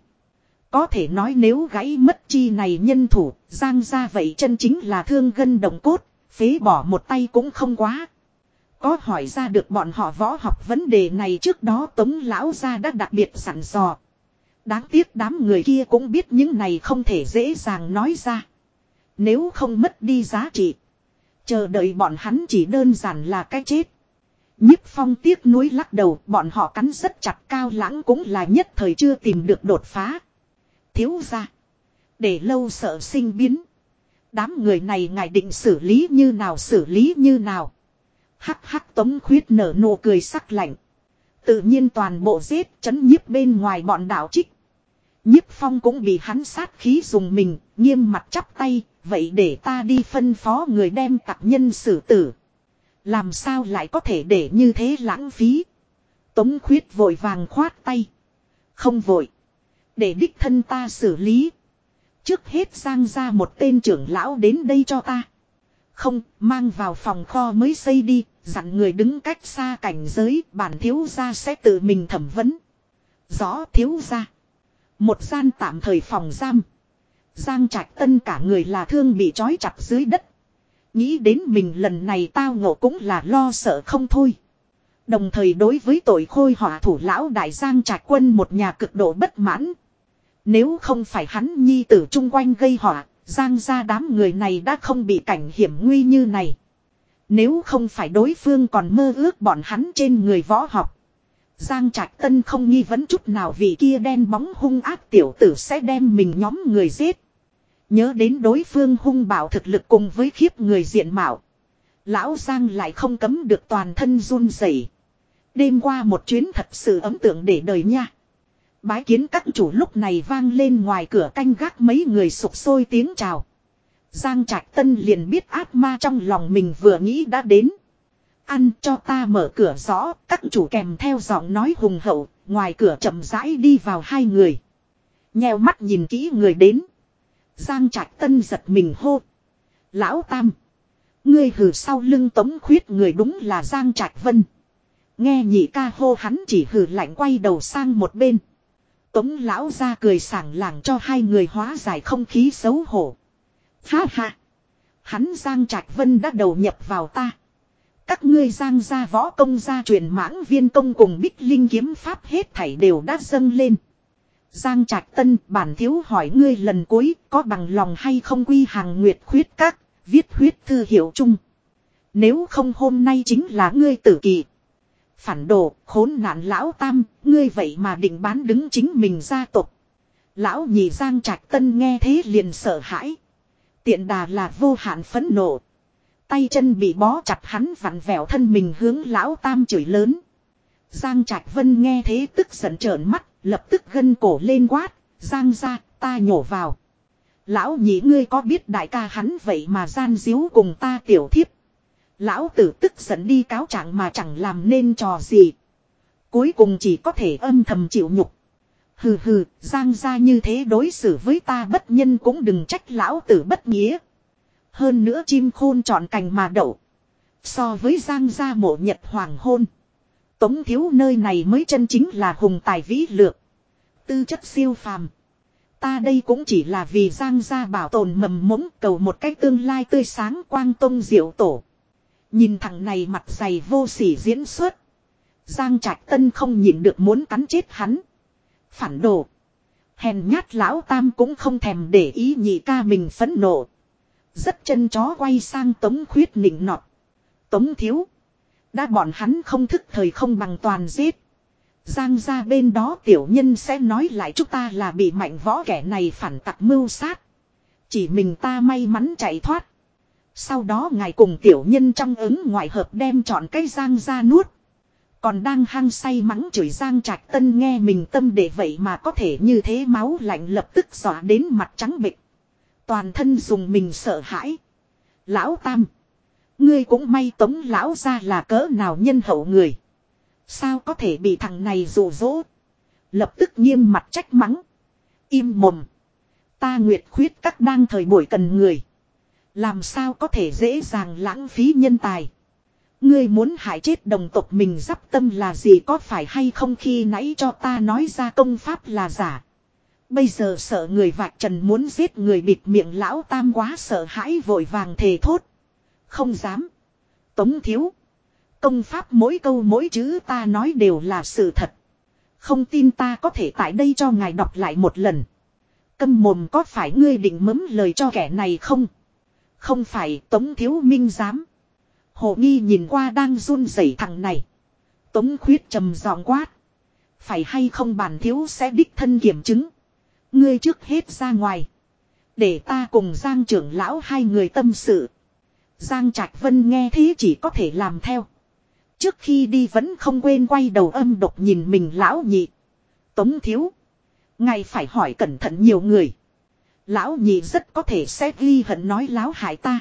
Có thể nói nếu gãy mất chi này nhân thủ, giang ra vậy chân chính là thương gân động cốt, phế bỏ một tay cũng không quá. Có hỏi ra được bọn họ võ học vấn đề này trước đó tống lão ra đã đặc biệt sẵn dò. Đáng tiếc đám người kia cũng biết những này không thể dễ dàng nói ra. Nếu không mất đi giá trị. Chờ đợi bọn hắn chỉ đơn giản là cái chết. nhiếp phong tiếc nuối lắc đầu, bọn họ cắn rất chặt, cao lãng cũng là nhất thời chưa tìm được đột phá. Thiếu ra. Để lâu sợ sinh biến. Đám người này ngài định xử lý như nào, xử lý như nào. Hắc hắc tống khuyết nở nụ cười sắc lạnh. Tự nhiên toàn bộ giết chấn nhiếp bên ngoài bọn đạo trích. Nhiếp phong cũng bị hắn sát khí dùng mình, nghiêm mặt chắp tay, vậy để ta đi phân phó người đem tặc nhân xử tử. Làm sao lại có thể để như thế lãng phí. Tống khuyết vội vàng khoát tay. Không vội. Để đích thân ta xử lý. Trước hết sang ra một tên trưởng lão đến đây cho ta. Không, mang vào phòng kho mới xây đi, dặn người đứng cách xa cảnh giới, bản thiếu gia sẽ tự mình thẩm vấn. Rõ thiếu gia. Một gian tạm thời phòng giam. Giang trạch tân cả người là thương bị trói chặt dưới đất. Nghĩ đến mình lần này tao ngộ cũng là lo sợ không thôi. Đồng thời đối với tội khôi hỏa thủ lão đại giang trạch quân một nhà cực độ bất mãn. Nếu không phải hắn nhi tử chung quanh gây họa, giang ra đám người này đã không bị cảnh hiểm nguy như này. Nếu không phải đối phương còn mơ ước bọn hắn trên người võ học. Giang Trạch Tân không nghi vấn chút nào vì kia đen bóng hung ác tiểu tử sẽ đem mình nhóm người giết. Nhớ đến đối phương hung bảo thực lực cùng với khiếp người diện mạo. Lão Giang lại không cấm được toàn thân run rẩy. Đêm qua một chuyến thật sự ấm tượng để đời nha. Bái kiến các chủ lúc này vang lên ngoài cửa canh gác mấy người sụp sôi tiếng chào. Giang Trạch Tân liền biết ác ma trong lòng mình vừa nghĩ đã đến. Ăn cho ta mở cửa rõ, các chủ kèm theo giọng nói hùng hậu, ngoài cửa chậm rãi đi vào hai người. Nheo mắt nhìn kỹ người đến. Giang Trạch Tân giật mình hô. Lão Tam. Ngươi hừ sau lưng tống khuyết người đúng là Giang Trạch Vân. Nghe nhị ca hô hắn chỉ hừ lạnh quay đầu sang một bên. Tống lão ra cười sảng làng cho hai người hóa giải không khí xấu hổ. Ha ha. Hắn Giang Trạch Vân đã đầu nhập vào ta. Các ngươi Giang gia võ công gia truyền mãng viên công cùng bích linh kiếm pháp hết thảy đều đã dâng lên. Giang Trạch Tân bản thiếu hỏi ngươi lần cuối có bằng lòng hay không quy hàng nguyệt khuyết các, viết huyết thư hiệu chung. Nếu không hôm nay chính là ngươi tử kỳ. Phản đồ, khốn nạn lão tam, ngươi vậy mà định bán đứng chính mình gia tộc. Lão nhị Giang Trạch Tân nghe thế liền sợ hãi. Tiện đà là vô hạn phấn nộ. Tay chân bị bó chặt hắn vặn vẹo thân mình hướng lão tam chửi lớn. Giang Trạch Vân nghe thế tức giận trợn mắt, lập tức gân cổ lên quát, Giang ra, ta nhổ vào. Lão nhị ngươi có biết đại ca hắn vậy mà gian díu cùng ta tiểu thiếp. Lão tử tức giận đi cáo trạng mà chẳng làm nên trò gì. Cuối cùng chỉ có thể âm thầm chịu nhục. Hừ hừ, giang ra như thế đối xử với ta bất nhân cũng đừng trách lão tử bất nghĩa. Hơn nữa chim khôn chọn cành mà đậu. So với giang gia mộ nhật hoàng hôn. Tống thiếu nơi này mới chân chính là hùng tài vĩ lược. Tư chất siêu phàm. Ta đây cũng chỉ là vì Giang gia bảo tồn mầm mống cầu một cách tương lai tươi sáng quang tông diệu tổ. Nhìn thằng này mặt dày vô sỉ diễn xuất. Giang Trạch Tân không nhịn được muốn cắn chết hắn. Phản đồ. Hèn nhát lão tam cũng không thèm để ý nhị ca mình phẫn nộ. Rất chân chó quay sang tống khuyết nịnh nọt. Tống thiếu. Đã bọn hắn không thức thời không bằng toàn giết. Giang ra bên đó tiểu nhân sẽ nói lại chúng ta là bị mạnh võ kẻ này phản tặc mưu sát. Chỉ mình ta may mắn chạy thoát. Sau đó ngài cùng tiểu nhân trong ứng ngoại hợp đem chọn cây giang ra nuốt. Còn đang hăng say mắng chửi giang trạch tân nghe mình tâm để vậy mà có thể như thế máu lạnh lập tức dọa đến mặt trắng bịch. Toàn thân dùng mình sợ hãi. Lão Tam. Ngươi cũng may tống lão ra là cỡ nào nhân hậu người. Sao có thể bị thằng này rủ rỗ. Lập tức nghiêm mặt trách mắng. Im mồm. Ta nguyệt khuyết các đang thời buổi cần người. Làm sao có thể dễ dàng lãng phí nhân tài. Ngươi muốn hại chết đồng tộc mình dắp tâm là gì có phải hay không khi nãy cho ta nói ra công pháp là giả. Bây giờ sợ người vạch trần muốn giết người bịt miệng lão tam quá sợ hãi vội vàng thề thốt. Không dám. Tống thiếu. Công pháp mỗi câu mỗi chữ ta nói đều là sự thật. Không tin ta có thể tại đây cho ngài đọc lại một lần. Câm mồm có phải ngươi định mấm lời cho kẻ này không? Không phải, Tống Thiếu Minh dám. Hồ Nghi nhìn qua đang run rẩy thằng này. Tống Khuyết trầm giọng quát. Phải hay không bản thiếu sẽ đích thân kiểm chứng. Ngươi trước hết ra ngoài. Để ta cùng Giang trưởng lão hai người tâm sự. Giang Trạch Vân nghe thế chỉ có thể làm theo. Trước khi đi vẫn không quên quay đầu âm độc nhìn mình lão nhị. Tống thiếu. Ngài phải hỏi cẩn thận nhiều người. Lão nhị rất có thể sẽ ghi hận nói láo hại ta.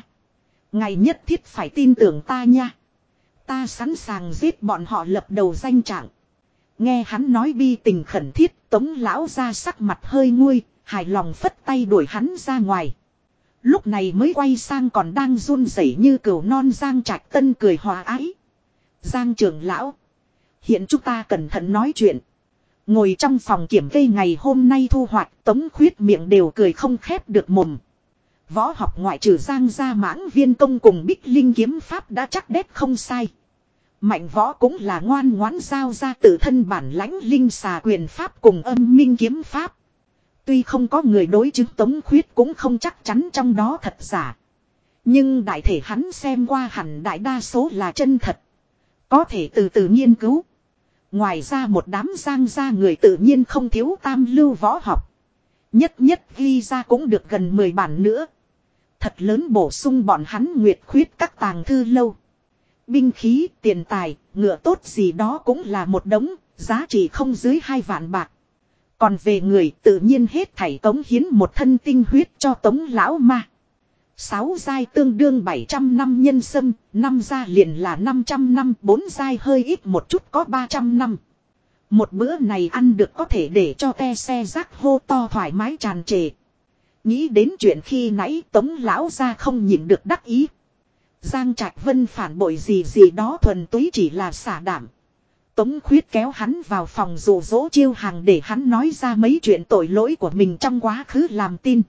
Ngài nhất thiết phải tin tưởng ta nha. Ta sẵn sàng giết bọn họ lập đầu danh trạng. Nghe hắn nói bi tình khẩn thiết, tống lão ra sắc mặt hơi nguôi, hài lòng phất tay đuổi hắn ra ngoài. Lúc này mới quay sang còn đang run rẩy như cừu non Giang Trạch Tân cười hòa ái. Giang trưởng lão. Hiện chúng ta cẩn thận nói chuyện. Ngồi trong phòng kiểm kê ngày hôm nay thu hoạch tống khuyết miệng đều cười không khép được mồm. Võ học ngoại trừ giang gia mãng viên công cùng bích linh kiếm pháp đã chắc đét không sai. Mạnh võ cũng là ngoan ngoãn giao ra tự thân bản lãnh linh xà quyền pháp cùng âm minh kiếm pháp. Tuy không có người đối chứng tống khuyết cũng không chắc chắn trong đó thật giả. Nhưng đại thể hắn xem qua hẳn đại đa số là chân thật. Có thể từ từ nghiên cứu. Ngoài ra một đám giang gia người tự nhiên không thiếu tam lưu võ học. Nhất nhất ghi ra cũng được gần 10 bản nữa. Thật lớn bổ sung bọn hắn nguyệt khuyết các tàng thư lâu. Binh khí, tiền tài, ngựa tốt gì đó cũng là một đống, giá trị không dưới hai vạn bạc. Còn về người tự nhiên hết thảy tống hiến một thân tinh huyết cho tống lão ma. Sáu giai tương đương 700 năm nhân sâm, năm gia liền là 500 năm, bốn giai hơi ít một chút có 300 năm. Một bữa này ăn được có thể để cho te xe rác hô to thoải mái tràn trề. Nghĩ đến chuyện khi nãy tống lão ra không nhìn được đắc ý. Giang Trạch Vân phản bội gì gì đó thuần túy chỉ là xả đảm. Tống khuyết kéo hắn vào phòng rủ dỗ chiêu hàng để hắn nói ra mấy chuyện tội lỗi của mình trong quá khứ làm tin.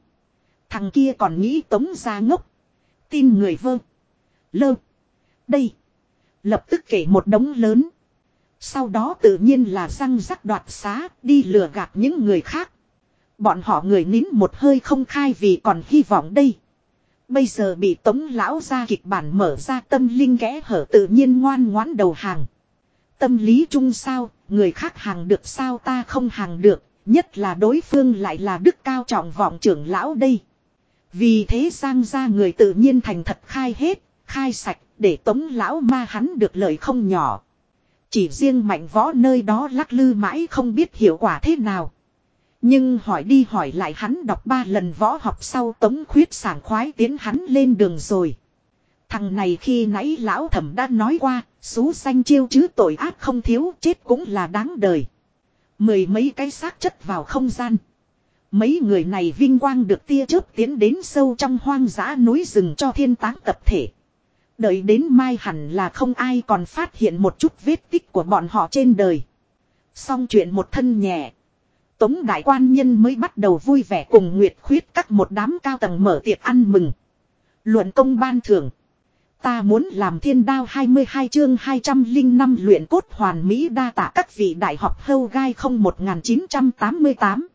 Thằng kia còn nghĩ tống ra ngốc. Tin người vơ. Lơ. Đây. Lập tức kể một đống lớn. Sau đó tự nhiên là răng rắc đoạt xá, đi lừa gạt những người khác. Bọn họ người nín một hơi không khai vì còn hy vọng đây. Bây giờ bị tống lão ra kịch bản mở ra tâm linh kẽ hở tự nhiên ngoan ngoãn đầu hàng. Tâm lý chung sao, người khác hàng được sao ta không hàng được, nhất là đối phương lại là đức cao trọng vọng trưởng lão đây. Vì thế sang ra người tự nhiên thành thật khai hết, khai sạch, để tống lão ma hắn được lợi không nhỏ. Chỉ riêng mạnh võ nơi đó lắc lư mãi không biết hiệu quả thế nào. Nhưng hỏi đi hỏi lại hắn đọc ba lần võ học sau tống khuyết sảng khoái tiến hắn lên đường rồi. Thằng này khi nãy lão thẩm đã nói qua, xú xanh chiêu chứ tội ác không thiếu chết cũng là đáng đời. Mười mấy cái xác chất vào không gian. Mấy người này vinh quang được tia chớp tiến đến sâu trong hoang dã núi rừng cho thiên táng tập thể. Đợi đến mai hẳn là không ai còn phát hiện một chút vết tích của bọn họ trên đời. Xong chuyện một thân nhẹ. Tống đại quan nhân mới bắt đầu vui vẻ cùng Nguyệt khuyết các một đám cao tầng mở tiệc ăn mừng. Luận công ban thưởng. Ta muốn làm thiên đao 22 chương 205 luyện cốt hoàn mỹ đa tạ các vị đại học hâu gai không 1988.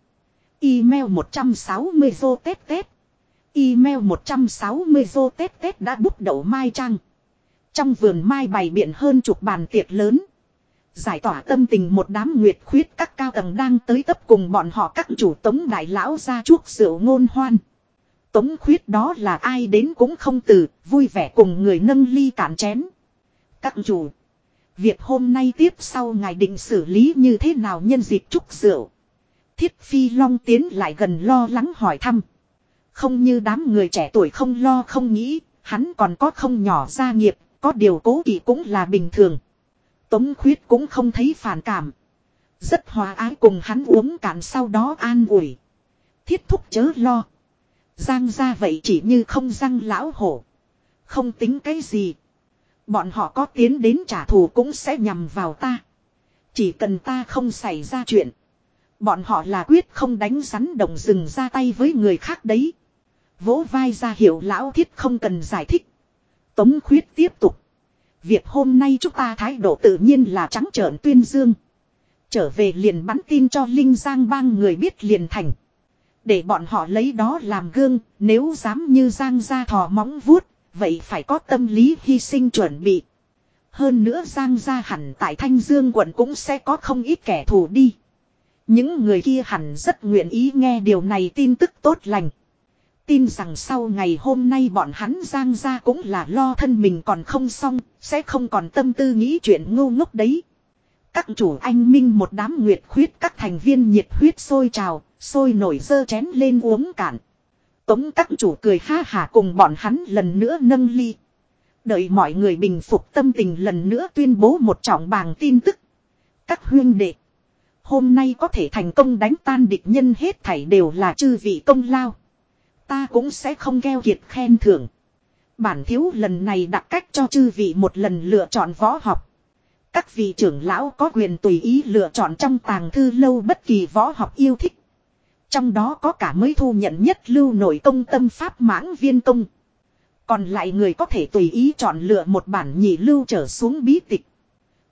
Email 160 vô tết tết. Email 160 vô tết tết đã bút đầu mai trăng. Trong vườn mai bày biện hơn chục bàn tiệc lớn. Giải tỏa tâm tình một đám nguyệt khuyết các cao tầng đang tới tấp cùng bọn họ các chủ tống đại lão ra chuốc rượu ngôn hoan. Tống khuyết đó là ai đến cũng không từ, vui vẻ cùng người nâng ly cạn chén. Các chủ. Việc hôm nay tiếp sau ngài định xử lý như thế nào nhân dịp chúc rượu. Thiết phi long tiến lại gần lo lắng hỏi thăm. Không như đám người trẻ tuổi không lo không nghĩ, hắn còn có không nhỏ gia nghiệp, có điều cố kỵ cũng là bình thường. Tống khuyết cũng không thấy phản cảm. Rất hòa ái cùng hắn uống cạn sau đó an ủi. Thiết thúc chớ lo. Giang ra vậy chỉ như không răng lão hổ. Không tính cái gì. Bọn họ có tiến đến trả thù cũng sẽ nhằm vào ta. Chỉ cần ta không xảy ra chuyện. Bọn họ là quyết không đánh rắn đồng rừng ra tay với người khác đấy. Vỗ vai ra hiểu lão thiết không cần giải thích. Tống khuyết tiếp tục. Việc hôm nay chúng ta thái độ tự nhiên là trắng trợn tuyên dương. Trở về liền bắn tin cho Linh Giang bang người biết liền thành. Để bọn họ lấy đó làm gương, nếu dám như Giang ra thò móng vuốt, vậy phải có tâm lý hy sinh chuẩn bị. Hơn nữa Giang ra hẳn tại Thanh Dương quận cũng sẽ có không ít kẻ thù đi. Những người kia hẳn rất nguyện ý nghe điều này tin tức tốt lành. Tin rằng sau ngày hôm nay bọn hắn Giang ra cũng là lo thân mình còn không xong, sẽ không còn tâm tư nghĩ chuyện ngu ngốc đấy. Các chủ anh minh một đám nguyệt khuyết các thành viên nhiệt huyết sôi trào, sôi nổi dơ chén lên uống cạn. Tống các chủ cười ha hả cùng bọn hắn lần nữa nâng ly. Đợi mọi người bình phục tâm tình lần nữa tuyên bố một trọng bàng tin tức. Các huyên đệ. Hôm nay có thể thành công đánh tan địch nhân hết thảy đều là chư vị công lao. Ta cũng sẽ không keo kiệt khen thưởng. Bản thiếu lần này đặt cách cho chư vị một lần lựa chọn võ học. Các vị trưởng lão có quyền tùy ý lựa chọn trong tàng thư lâu bất kỳ võ học yêu thích. Trong đó có cả mới thu nhận nhất lưu nội công tâm pháp mãng viên công. Còn lại người có thể tùy ý chọn lựa một bản nhị lưu trở xuống bí tịch.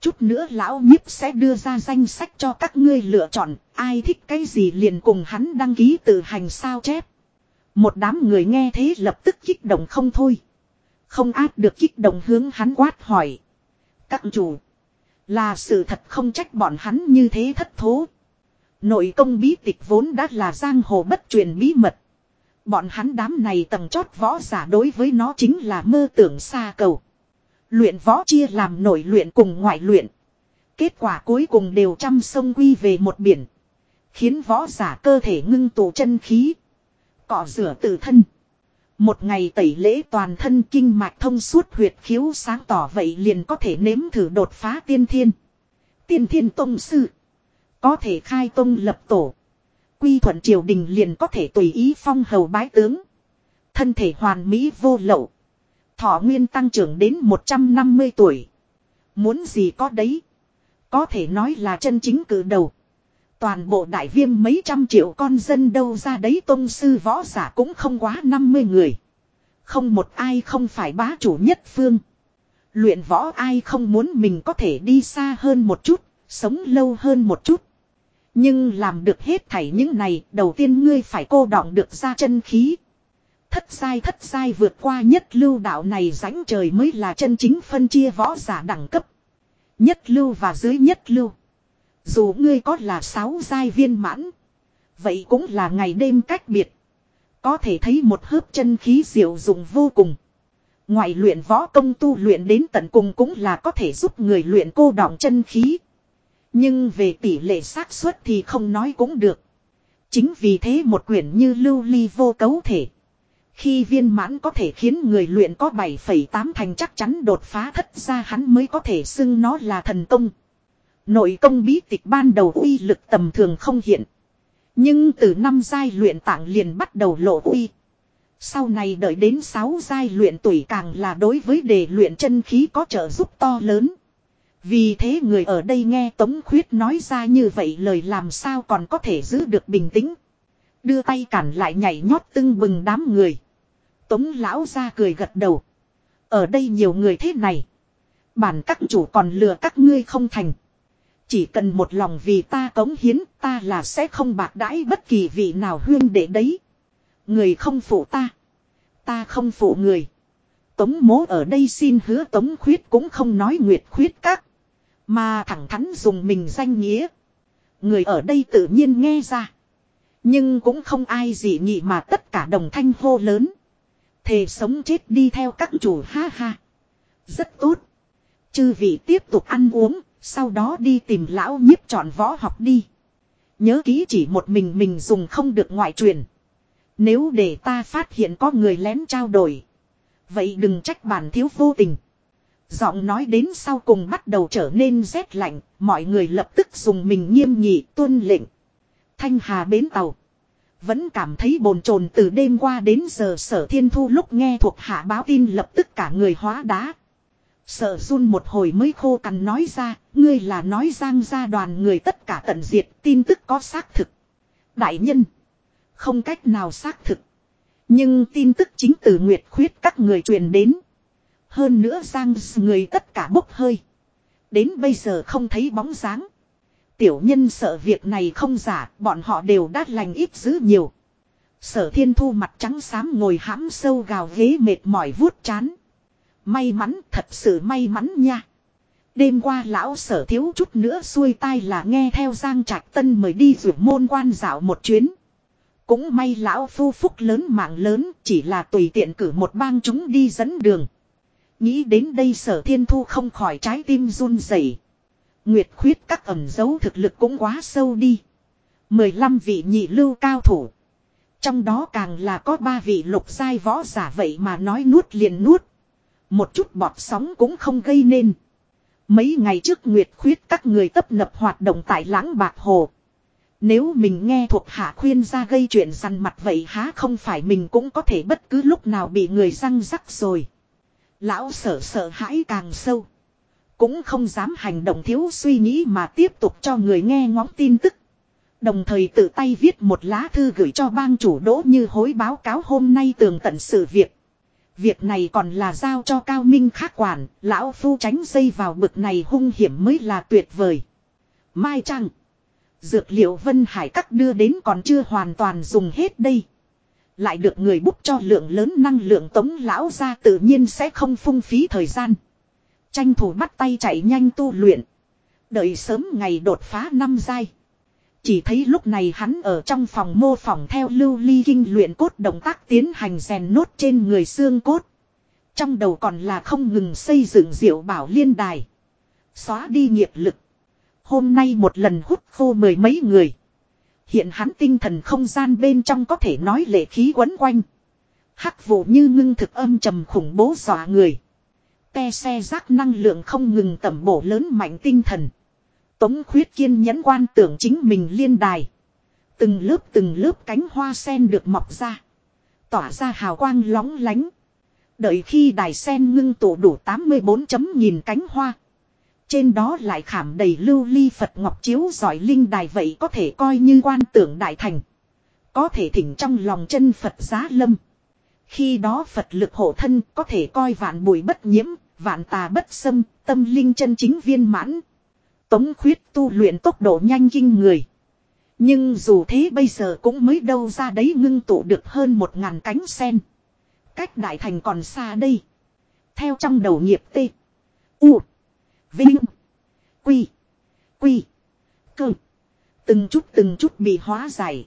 Chút nữa lão nhiếp sẽ đưa ra danh sách cho các ngươi lựa chọn, ai thích cái gì liền cùng hắn đăng ký tự hành sao chép. Một đám người nghe thế lập tức kích động không thôi. Không áp được kích động hướng hắn quát hỏi. Các chủ. Là sự thật không trách bọn hắn như thế thất thố. Nội công bí tịch vốn đã là giang hồ bất truyền bí mật. Bọn hắn đám này tầng chót võ giả đối với nó chính là mơ tưởng xa cầu. Luyện võ chia làm nội luyện cùng ngoại luyện. Kết quả cuối cùng đều trăm sông quy về một biển. Khiến võ giả cơ thể ngưng tụ chân khí. Cọ rửa tự thân. Một ngày tẩy lễ toàn thân kinh mạch thông suốt huyệt khiếu sáng tỏ vậy liền có thể nếm thử đột phá tiên thiên. Tiên thiên tông sư. Có thể khai tông lập tổ. Quy thuận triều đình liền có thể tùy ý phong hầu bái tướng. Thân thể hoàn mỹ vô lậu. Thọ nguyên tăng trưởng đến 150 tuổi. Muốn gì có đấy. Có thể nói là chân chính cử đầu. Toàn bộ đại viêm mấy trăm triệu con dân đâu ra đấy tôn sư võ giả cũng không quá 50 người. Không một ai không phải bá chủ nhất phương. Luyện võ ai không muốn mình có thể đi xa hơn một chút, sống lâu hơn một chút. Nhưng làm được hết thảy những này, đầu tiên ngươi phải cô đọng được ra chân khí. Thất sai thất sai vượt qua nhất lưu đạo này rãnh trời mới là chân chính phân chia võ giả đẳng cấp. Nhất lưu và dưới nhất lưu. Dù ngươi có là sáu giai viên mãn. Vậy cũng là ngày đêm cách biệt. Có thể thấy một hớp chân khí diệu dụng vô cùng. Ngoài luyện võ công tu luyện đến tận cùng cũng là có thể giúp người luyện cô đọng chân khí. Nhưng về tỷ lệ xác suất thì không nói cũng được. Chính vì thế một quyển như lưu ly vô cấu thể. Khi viên mãn có thể khiến người luyện có 7,8 thành chắc chắn đột phá thất ra hắn mới có thể xưng nó là thần công. Nội công bí tịch ban đầu uy lực tầm thường không hiện. Nhưng từ năm giai luyện tạng liền bắt đầu lộ uy. Sau này đợi đến 6 giai luyện tuổi càng là đối với đề luyện chân khí có trợ giúp to lớn. Vì thế người ở đây nghe Tống Khuyết nói ra như vậy lời làm sao còn có thể giữ được bình tĩnh. Đưa tay cản lại nhảy nhót tưng bừng đám người. Tống lão ra cười gật đầu. Ở đây nhiều người thế này. Bản các chủ còn lừa các ngươi không thành. Chỉ cần một lòng vì ta cống hiến ta là sẽ không bạc đãi bất kỳ vị nào huyên để đấy. Người không phụ ta. Ta không phụ người. Tống mố ở đây xin hứa tống khuyết cũng không nói nguyệt khuyết các. Mà thẳng thắn dùng mình danh nghĩa. Người ở đây tự nhiên nghe ra. Nhưng cũng không ai gì nhị mà tất cả đồng thanh hô lớn. Thề sống chết đi theo các chủ ha ha. Rất tốt. Chư vị tiếp tục ăn uống, sau đó đi tìm lão nhiếp chọn võ học đi. Nhớ kỹ chỉ một mình mình dùng không được ngoại truyền. Nếu để ta phát hiện có người lén trao đổi. Vậy đừng trách bản thiếu vô tình. Giọng nói đến sau cùng bắt đầu trở nên rét lạnh, mọi người lập tức dùng mình nghiêm nghị tuân lệnh. Thanh Hà bến tàu. Vẫn cảm thấy bồn chồn từ đêm qua đến giờ sở thiên thu lúc nghe thuộc hạ báo tin lập tức cả người hóa đá. Sở run một hồi mới khô cằn nói ra, ngươi là nói giang gia đoàn người tất cả tận diệt, tin tức có xác thực. Đại nhân, không cách nào xác thực. Nhưng tin tức chính từ Nguyệt Khuyết các người truyền đến. Hơn nữa giang người tất cả bốc hơi. Đến bây giờ không thấy bóng dáng. Tiểu nhân sợ việc này không giả, bọn họ đều đát lành ít dữ nhiều. Sở thiên thu mặt trắng xám ngồi hãm sâu gào ghế mệt mỏi vuốt chán. May mắn, thật sự may mắn nha. Đêm qua lão sở thiếu chút nữa xuôi tai là nghe theo Giang Trạch Tân mời đi rủ môn quan dạo một chuyến. Cũng may lão phu phúc lớn mạng lớn chỉ là tùy tiện cử một bang chúng đi dẫn đường. Nghĩ đến đây sở thiên thu không khỏi trái tim run rẩy. Nguyệt khuyết các ẩm dấu thực lực cũng quá sâu đi. 15 vị nhị lưu cao thủ. Trong đó càng là có ba vị lục giai võ giả vậy mà nói nuốt liền nuốt. Một chút bọt sóng cũng không gây nên. Mấy ngày trước Nguyệt khuyết các người tấp nập hoạt động tại lãng bạc hồ. Nếu mình nghe thuộc hạ khuyên ra gây chuyện rằn mặt vậy há không phải mình cũng có thể bất cứ lúc nào bị người răng rắc rồi. Lão sợ sợ hãi càng sâu. Cũng không dám hành động thiếu suy nghĩ mà tiếp tục cho người nghe ngóng tin tức. Đồng thời tự tay viết một lá thư gửi cho bang chủ đỗ như hối báo cáo hôm nay tường tận sự việc. Việc này còn là giao cho cao minh khác quản, lão phu tránh dây vào bực này hung hiểm mới là tuyệt vời. Mai Trăng Dược liệu Vân Hải các đưa đến còn chưa hoàn toàn dùng hết đây. Lại được người bút cho lượng lớn năng lượng tống lão ra tự nhiên sẽ không phung phí thời gian. Tranh thủ bắt tay chạy nhanh tu luyện. Đợi sớm ngày đột phá năm giai. Chỉ thấy lúc này hắn ở trong phòng mô phỏng theo lưu ly kinh luyện cốt động tác tiến hành rèn nốt trên người xương cốt. Trong đầu còn là không ngừng xây dựng diệu bảo liên đài. Xóa đi nghiệp lực. Hôm nay một lần hút khô mười mấy người. Hiện hắn tinh thần không gian bên trong có thể nói lệ khí quấn quanh. Hắc vụ như ngưng thực âm trầm khủng bố dọa người. Te xe rác năng lượng không ngừng tẩm bổ lớn mạnh tinh thần. Tống khuyết kiên nhẫn quan tưởng chính mình liên đài. Từng lớp từng lớp cánh hoa sen được mọc ra. Tỏa ra hào quang lóng lánh. Đợi khi đài sen ngưng tụ đủ 84 chấm nhìn cánh hoa. Trên đó lại khảm đầy lưu ly Phật Ngọc Chiếu giỏi linh đài vậy có thể coi như quan tưởng đại thành. Có thể thỉnh trong lòng chân Phật giá lâm. Khi đó Phật lực hộ thân có thể coi vạn bụi bất nhiễm, vạn tà bất xâm, tâm linh chân chính viên mãn. Tống khuyết tu luyện tốc độ nhanh kinh người. Nhưng dù thế bây giờ cũng mới đâu ra đấy ngưng tụ được hơn một ngàn cánh sen. Cách đại thành còn xa đây. Theo trong đầu nghiệp T. U. Vinh. Quy. Quy. Cơ. Từng chút từng chút bị hóa giải.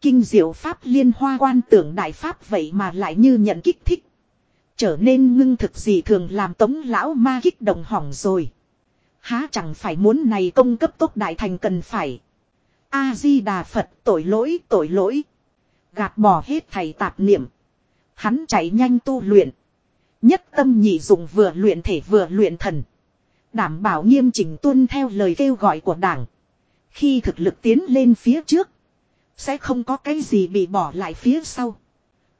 Kinh diệu pháp liên hoa quan tưởng đại pháp vậy mà lại như nhận kích thích. Trở nên ngưng thực gì thường làm tống lão ma kích động hỏng rồi. Há chẳng phải muốn này công cấp tốc đại thành cần phải. A-di-đà Phật tội lỗi tội lỗi. Gạt bỏ hết thầy tạp niệm. Hắn chạy nhanh tu luyện. Nhất tâm nhị dụng vừa luyện thể vừa luyện thần. Đảm bảo nghiêm chỉnh tuân theo lời kêu gọi của đảng. Khi thực lực tiến lên phía trước. Sẽ không có cái gì bị bỏ lại phía sau.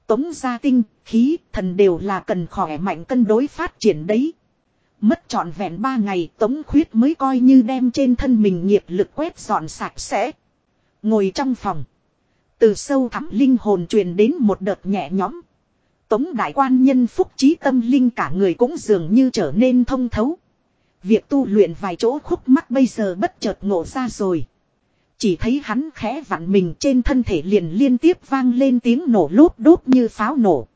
Tống gia tinh, khí, thần đều là cần khỏe mạnh cân đối phát triển đấy. Mất trọn vẹn ba ngày, tống khuyết mới coi như đem trên thân mình nghiệp lực quét dọn sạch sẽ. Ngồi trong phòng. Từ sâu thẳm linh hồn truyền đến một đợt nhẹ nhõm. Tống đại quan nhân phúc trí tâm linh cả người cũng dường như trở nên thông thấu. Việc tu luyện vài chỗ khúc mắc bây giờ bất chợt ngộ ra rồi. Chỉ thấy hắn khẽ vặn mình trên thân thể liền liên tiếp vang lên tiếng nổ lốt đốt như pháo nổ.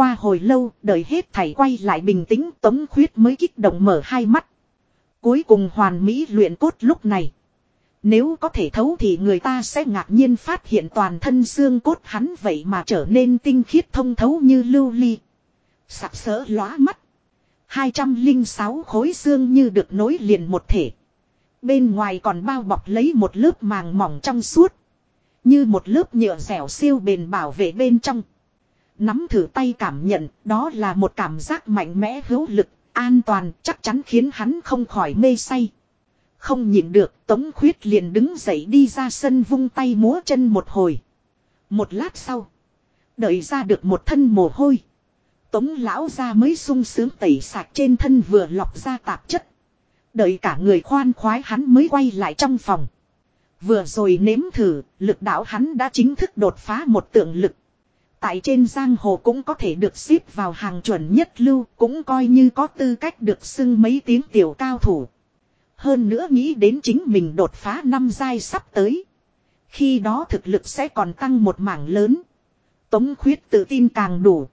Qua hồi lâu, đợi hết thảy quay lại bình tĩnh tống khuyết mới kích động mở hai mắt. Cuối cùng hoàn mỹ luyện cốt lúc này. Nếu có thể thấu thì người ta sẽ ngạc nhiên phát hiện toàn thân xương cốt hắn vậy mà trở nên tinh khiết thông thấu như lưu ly. Sặc sỡ lóa mắt. 206 khối xương như được nối liền một thể. Bên ngoài còn bao bọc lấy một lớp màng mỏng trong suốt. Như một lớp nhựa dẻo siêu bền bảo vệ bên trong. Nắm thử tay cảm nhận, đó là một cảm giác mạnh mẽ hữu lực, an toàn, chắc chắn khiến hắn không khỏi mê say. Không nhịn được, Tống Khuyết liền đứng dậy đi ra sân vung tay múa chân một hồi. Một lát sau, đợi ra được một thân mồ hôi. Tống lão ra mới sung sướng tẩy sạch trên thân vừa lọc ra tạp chất. Đợi cả người khoan khoái hắn mới quay lại trong phòng. Vừa rồi nếm thử, lực đạo hắn đã chính thức đột phá một tượng lực. Tại trên giang hồ cũng có thể được xếp vào hàng chuẩn nhất lưu, cũng coi như có tư cách được xưng mấy tiếng tiểu cao thủ. Hơn nữa nghĩ đến chính mình đột phá năm giai sắp tới. Khi đó thực lực sẽ còn tăng một mảng lớn. Tống khuyết tự tin càng đủ.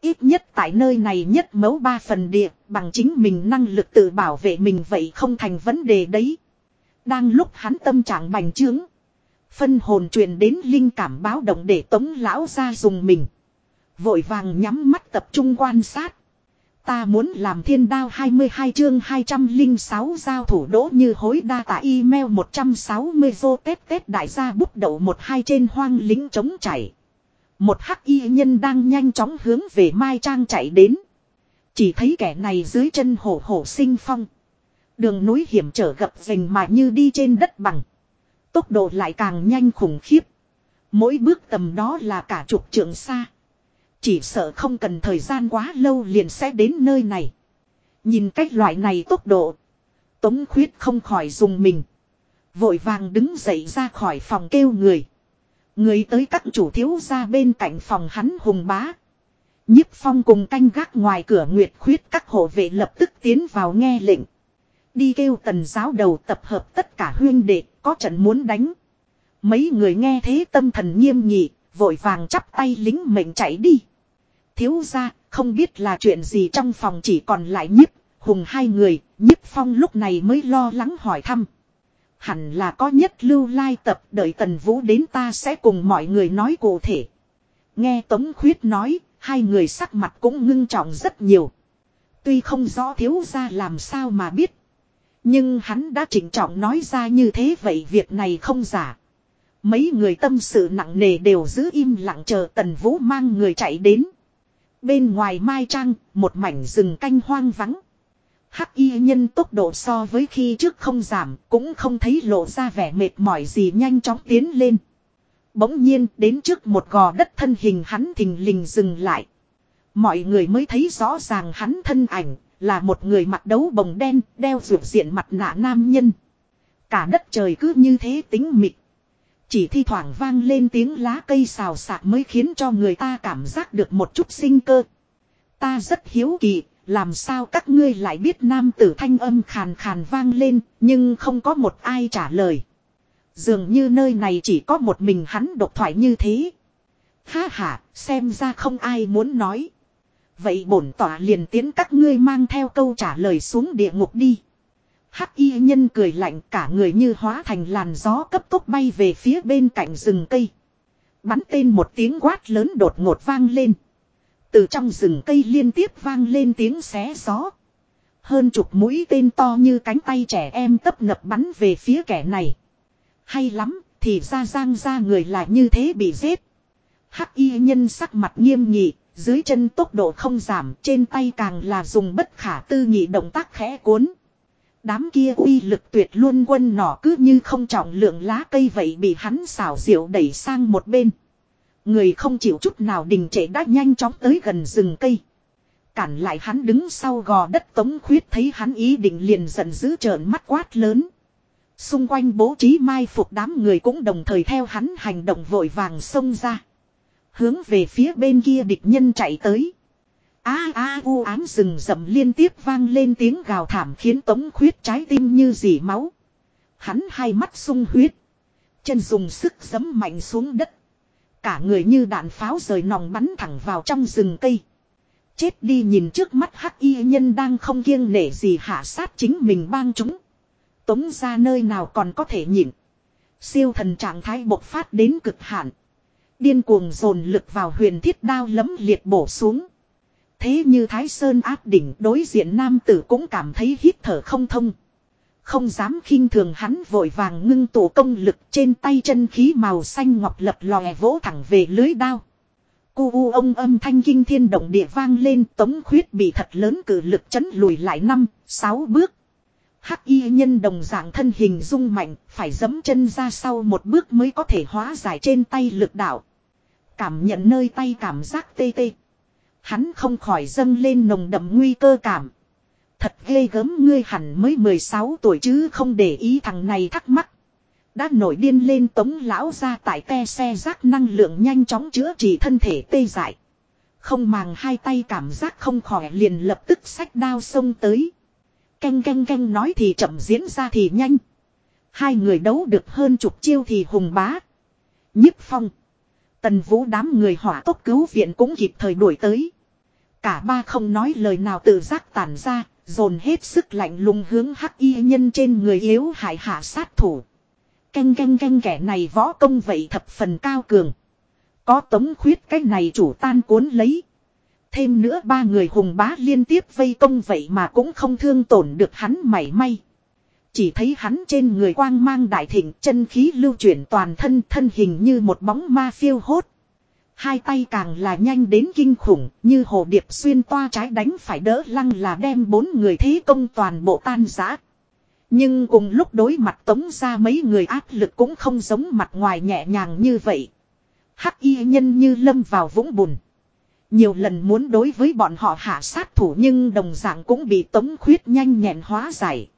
Ít nhất tại nơi này nhất mấu ba phần địa, bằng chính mình năng lực tự bảo vệ mình vậy không thành vấn đề đấy. Đang lúc hắn tâm trạng bành trướng. Phân hồn truyền đến linh cảm báo động để tống lão ra dùng mình. Vội vàng nhắm mắt tập trung quan sát. Ta muốn làm thiên đao 22 chương 206 giao thủ đỗ như hối đa tại email 160 vô tết tết đại gia bút đậu một hai trên hoang lính chống chảy. Một hắc y nhân đang nhanh chóng hướng về Mai Trang chạy đến. Chỉ thấy kẻ này dưới chân hổ hổ sinh phong. Đường núi hiểm trở gập rình mà như đi trên đất bằng. Tốc độ lại càng nhanh khủng khiếp. Mỗi bước tầm đó là cả chục trượng xa. Chỉ sợ không cần thời gian quá lâu liền sẽ đến nơi này. Nhìn cách loại này tốc độ. Tống khuyết không khỏi dùng mình. Vội vàng đứng dậy ra khỏi phòng kêu người. Người tới các chủ thiếu ra bên cạnh phòng hắn hùng bá. nhiếp phong cùng canh gác ngoài cửa nguyệt khuyết các hộ vệ lập tức tiến vào nghe lệnh. Đi kêu tần giáo đầu tập hợp tất cả huyên đệ có trận muốn đánh. Mấy người nghe thế tâm thần nghiêm nghị, vội vàng chắp tay lính mệnh chạy đi. Thiếu ra, không biết là chuyện gì trong phòng chỉ còn lại nhiếp, hùng hai người, nhiếp phong lúc này mới lo lắng hỏi thăm. Hẳn là có nhất lưu lai tập đợi tần vũ đến ta sẽ cùng mọi người nói cụ thể. Nghe Tống Khuyết nói, hai người sắc mặt cũng ngưng trọng rất nhiều. Tuy không rõ thiếu ra làm sao mà biết. Nhưng hắn đã chỉnh trọng nói ra như thế vậy việc này không giả. Mấy người tâm sự nặng nề đều giữ im lặng chờ tần vũ mang người chạy đến. Bên ngoài Mai Trang, một mảnh rừng canh hoang vắng. Hắc y nhân tốc độ so với khi trước không giảm, cũng không thấy lộ ra vẻ mệt mỏi gì nhanh chóng tiến lên. Bỗng nhiên đến trước một gò đất thân hình hắn thình lình dừng lại. Mọi người mới thấy rõ ràng hắn thân ảnh, là một người mặc đấu bồng đen, đeo rượu diện mặt nạ nam nhân. Cả đất trời cứ như thế tính mịch, Chỉ thi thoảng vang lên tiếng lá cây xào xạc mới khiến cho người ta cảm giác được một chút sinh cơ. Ta rất hiếu kỳ, làm sao các ngươi lại biết nam tử thanh âm khàn khàn vang lên, nhưng không có một ai trả lời. Dường như nơi này chỉ có một mình hắn độc thoại như thế. Ha ha, xem ra không ai muốn nói. Vậy bổn tỏa liền tiến các ngươi mang theo câu trả lời xuống địa ngục đi. Hắc y nhân cười lạnh cả người như hóa thành làn gió cấp tốc bay về phía bên cạnh rừng cây. Bắn tên một tiếng quát lớn đột ngột vang lên. Từ trong rừng cây liên tiếp vang lên tiếng xé gió. Hơn chục mũi tên to như cánh tay trẻ em tấp nập bắn về phía kẻ này. Hay lắm, thì ra giang ra người là như thế bị giết. Hắc y nhân sắc mặt nghiêm nghị, dưới chân tốc độ không giảm, trên tay càng là dùng bất khả tư nghị động tác khẽ cuốn. Đám kia uy lực tuyệt luôn quân nỏ cứ như không trọng lượng lá cây vậy bị hắn xảo diệu đẩy sang một bên. Người không chịu chút nào đình trệ đã nhanh chóng tới gần rừng cây. cản lại hắn đứng sau gò đất tống khuyết thấy hắn ý định liền giận dữ trợn mắt quát lớn. Xung quanh bố trí mai phục đám người cũng đồng thời theo hắn hành động vội vàng xông ra. Hướng về phía bên kia địch nhân chạy tới. A a u ám rừng rậm liên tiếp vang lên tiếng gào thảm khiến tống khuyết trái tim như dỉ máu. Hắn hai mắt sung huyết. Chân dùng sức giấm mạnh xuống đất. Cả người như đạn pháo rời nòng bắn thẳng vào trong rừng cây. Chết đi nhìn trước mắt hắc y nhân đang không kiêng nể gì hạ sát chính mình bang chúng. Tống ra nơi nào còn có thể nhịn. Siêu thần trạng thái bộc phát đến cực hạn. Điên cuồng dồn lực vào huyền thiết đao lấm liệt bổ xuống. Thế như Thái Sơn áp đỉnh đối diện nam tử cũng cảm thấy hít thở không thông. Không dám khinh thường hắn vội vàng ngưng tụ công lực trên tay chân khí màu xanh ngọc lập lòe vỗ thẳng về lưới đao. Cu u ông âm thanh kinh thiên động địa vang lên tống khuyết bị thật lớn cử lực chấn lùi lại năm, sáu bước. Hắc y nhân đồng dạng thân hình rung mạnh, phải dấm chân ra sau một bước mới có thể hóa giải trên tay lực đạo. Cảm nhận nơi tay cảm giác tê tê. Hắn không khỏi dâng lên nồng đậm nguy cơ cảm. Thật ghê gớm ngươi hẳn mới 16 tuổi chứ không để ý thằng này thắc mắc. Đã nổi điên lên tống lão ra tại te xe rác năng lượng nhanh chóng chữa trị thân thể tê dại. Không màng hai tay cảm giác không khỏi liền lập tức sách đao xông tới. Canh canh canh nói thì chậm diễn ra thì nhanh. Hai người đấu được hơn chục chiêu thì hùng bá. nhiếp phong. Tần vũ đám người hỏa tốc cứu viện cũng kịp thời đuổi tới. Cả ba không nói lời nào tự giác tản ra, dồn hết sức lạnh lùng hướng hắc y nhân trên người yếu hại hạ sát thủ. Canh canh canh kẻ này võ công vậy thập phần cao cường. Có tống khuyết cái này chủ tan cuốn lấy. Thêm nữa ba người hùng bá liên tiếp vây công vậy mà cũng không thương tổn được hắn mảy may. Chỉ thấy hắn trên người quang mang đại thịnh, chân khí lưu chuyển toàn thân thân hình như một bóng ma phiêu hốt. Hai tay càng là nhanh đến kinh khủng, như hồ điệp xuyên toa trái đánh phải đỡ lăng là đem bốn người thế công toàn bộ tan giã. Nhưng cùng lúc đối mặt tống ra mấy người áp lực cũng không giống mặt ngoài nhẹ nhàng như vậy. Hắc y nhân như lâm vào vũng bùn. Nhiều lần muốn đối với bọn họ hạ sát thủ nhưng đồng dạng cũng bị tống khuyết nhanh nhẹn hóa giải.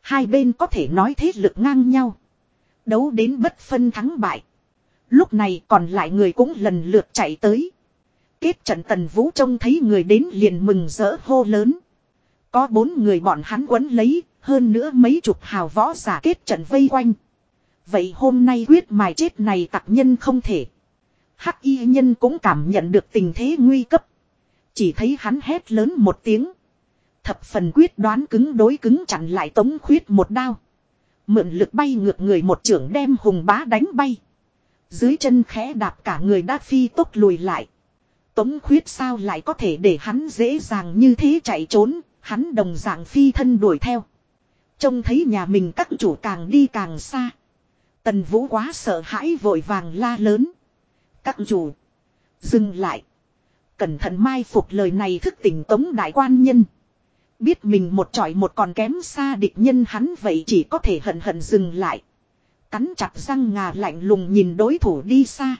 Hai bên có thể nói thế lực ngang nhau. Đấu đến bất phân thắng bại. Lúc này còn lại người cũng lần lượt chạy tới. Kết trận tần vũ trông thấy người đến liền mừng rỡ hô lớn. Có bốn người bọn hắn quấn lấy, hơn nữa mấy chục hào võ giả kết trận vây quanh. Vậy hôm nay quyết mài chết này tặc nhân không thể. Hắc y nhân cũng cảm nhận được tình thế nguy cấp. Chỉ thấy hắn hét lớn một tiếng. Thập phần quyết đoán cứng đối cứng chặn lại tống khuyết một đao. Mượn lực bay ngược người một trưởng đem hùng bá đánh bay. Dưới chân khẽ đạp cả người đã phi tốc lùi lại. Tống khuyết sao lại có thể để hắn dễ dàng như thế chạy trốn, hắn đồng dạng phi thân đuổi theo. Trông thấy nhà mình các chủ càng đi càng xa. Tần vũ quá sợ hãi vội vàng la lớn. Các chủ. Dừng lại. Cẩn thận mai phục lời này thức tỉnh tống đại quan nhân. Biết mình một trọi một còn kém xa địch nhân hắn vậy chỉ có thể hận hận dừng lại. Cắn chặt răng ngà lạnh lùng nhìn đối thủ đi xa.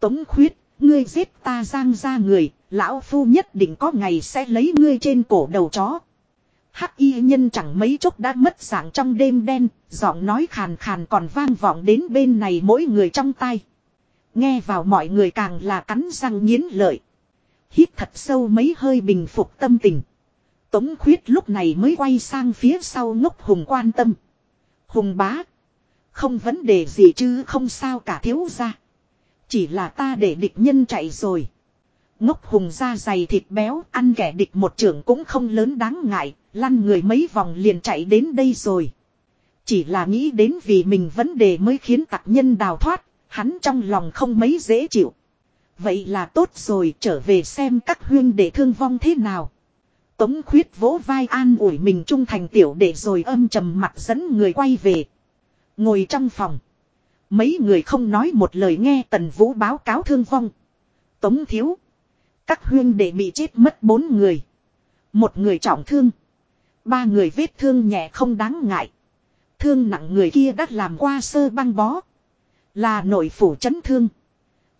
Tống khuyết, ngươi giết ta giang ra người, lão phu nhất định có ngày sẽ lấy ngươi trên cổ đầu chó. Hắc y nhân chẳng mấy chốc đã mất dạng trong đêm đen, giọng nói khàn khàn còn vang vọng đến bên này mỗi người trong tay. Nghe vào mọi người càng là cắn răng nghiến lợi. Hít thật sâu mấy hơi bình phục tâm tình. Tống khuyết lúc này mới quay sang phía sau ngốc hùng quan tâm. Hùng bá. Không vấn đề gì chứ không sao cả thiếu ra. Chỉ là ta để địch nhân chạy rồi. Ngốc hùng da dày thịt béo, ăn kẻ địch một trưởng cũng không lớn đáng ngại. Lăn người mấy vòng liền chạy đến đây rồi. Chỉ là nghĩ đến vì mình vấn đề mới khiến tặc nhân đào thoát. Hắn trong lòng không mấy dễ chịu. Vậy là tốt rồi, trở về xem các huyên để thương vong thế nào. Tống khuyết vỗ vai an ủi mình trung thành tiểu để rồi âm trầm mặt dẫn người quay về. Ngồi trong phòng. Mấy người không nói một lời nghe tần vũ báo cáo thương vong. Tống thiếu. Các huyên đệ bị chết mất bốn người. Một người trọng thương. Ba người vết thương nhẹ không đáng ngại. Thương nặng người kia đã làm qua sơ băng bó. Là nội phủ chấn thương.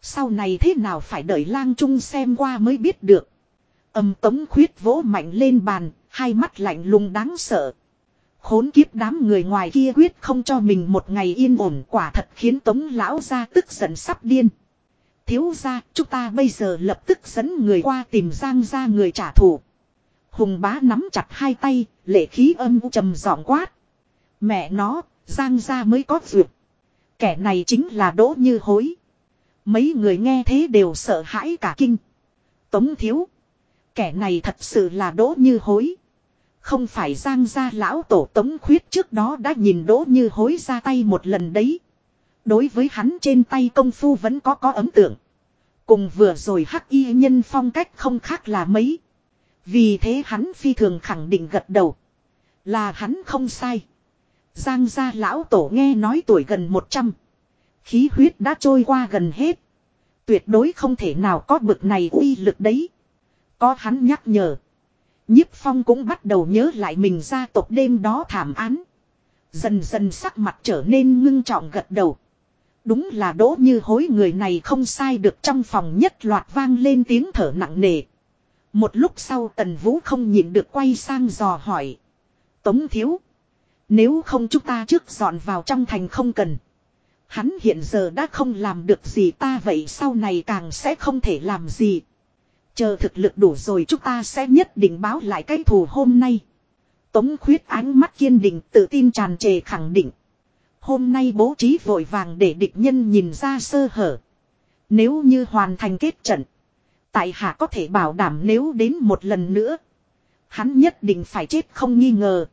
Sau này thế nào phải đợi lang trung xem qua mới biết được. Âm tống khuyết vỗ mạnh lên bàn, hai mắt lạnh lùng đáng sợ. Khốn kiếp đám người ngoài kia quyết không cho mình một ngày yên ổn quả thật khiến tống lão ra tức giận sắp điên. Thiếu ra, chúng ta bây giờ lập tức dẫn người qua tìm Giang ra người trả thù. Hùng bá nắm chặt hai tay, lệ khí âm trầm giọng quát. Mẹ nó, Giang ra mới có duyệt. Kẻ này chính là đỗ như hối. Mấy người nghe thế đều sợ hãi cả kinh. Tống thiếu. Kẻ này thật sự là đỗ như hối. Không phải giang gia lão tổ tống khuyết trước đó đã nhìn đỗ như hối ra tay một lần đấy. Đối với hắn trên tay công phu vẫn có có ấn tượng. Cùng vừa rồi hắc y nhân phong cách không khác là mấy. Vì thế hắn phi thường khẳng định gật đầu. Là hắn không sai. Giang gia lão tổ nghe nói tuổi gần 100. Khí huyết đã trôi qua gần hết. Tuyệt đối không thể nào có bực này uy lực đấy. Có hắn nhắc nhở. Nhiếp phong cũng bắt đầu nhớ lại mình gia tộc đêm đó thảm án. Dần dần sắc mặt trở nên ngưng trọng gật đầu. Đúng là đỗ như hối người này không sai được trong phòng nhất loạt vang lên tiếng thở nặng nề. Một lúc sau tần vũ không nhịn được quay sang dò hỏi. Tống thiếu. Nếu không chúng ta trước dọn vào trong thành không cần. Hắn hiện giờ đã không làm được gì ta vậy sau này càng sẽ không thể làm gì. Chờ thực lực đủ rồi chúng ta sẽ nhất định báo lại cái thù hôm nay. Tống khuyết ánh mắt kiên định, tự tin tràn trề khẳng định. Hôm nay bố trí vội vàng để địch nhân nhìn ra sơ hở. Nếu như hoàn thành kết trận. Tại hạ có thể bảo đảm nếu đến một lần nữa. Hắn nhất định phải chết không nghi ngờ.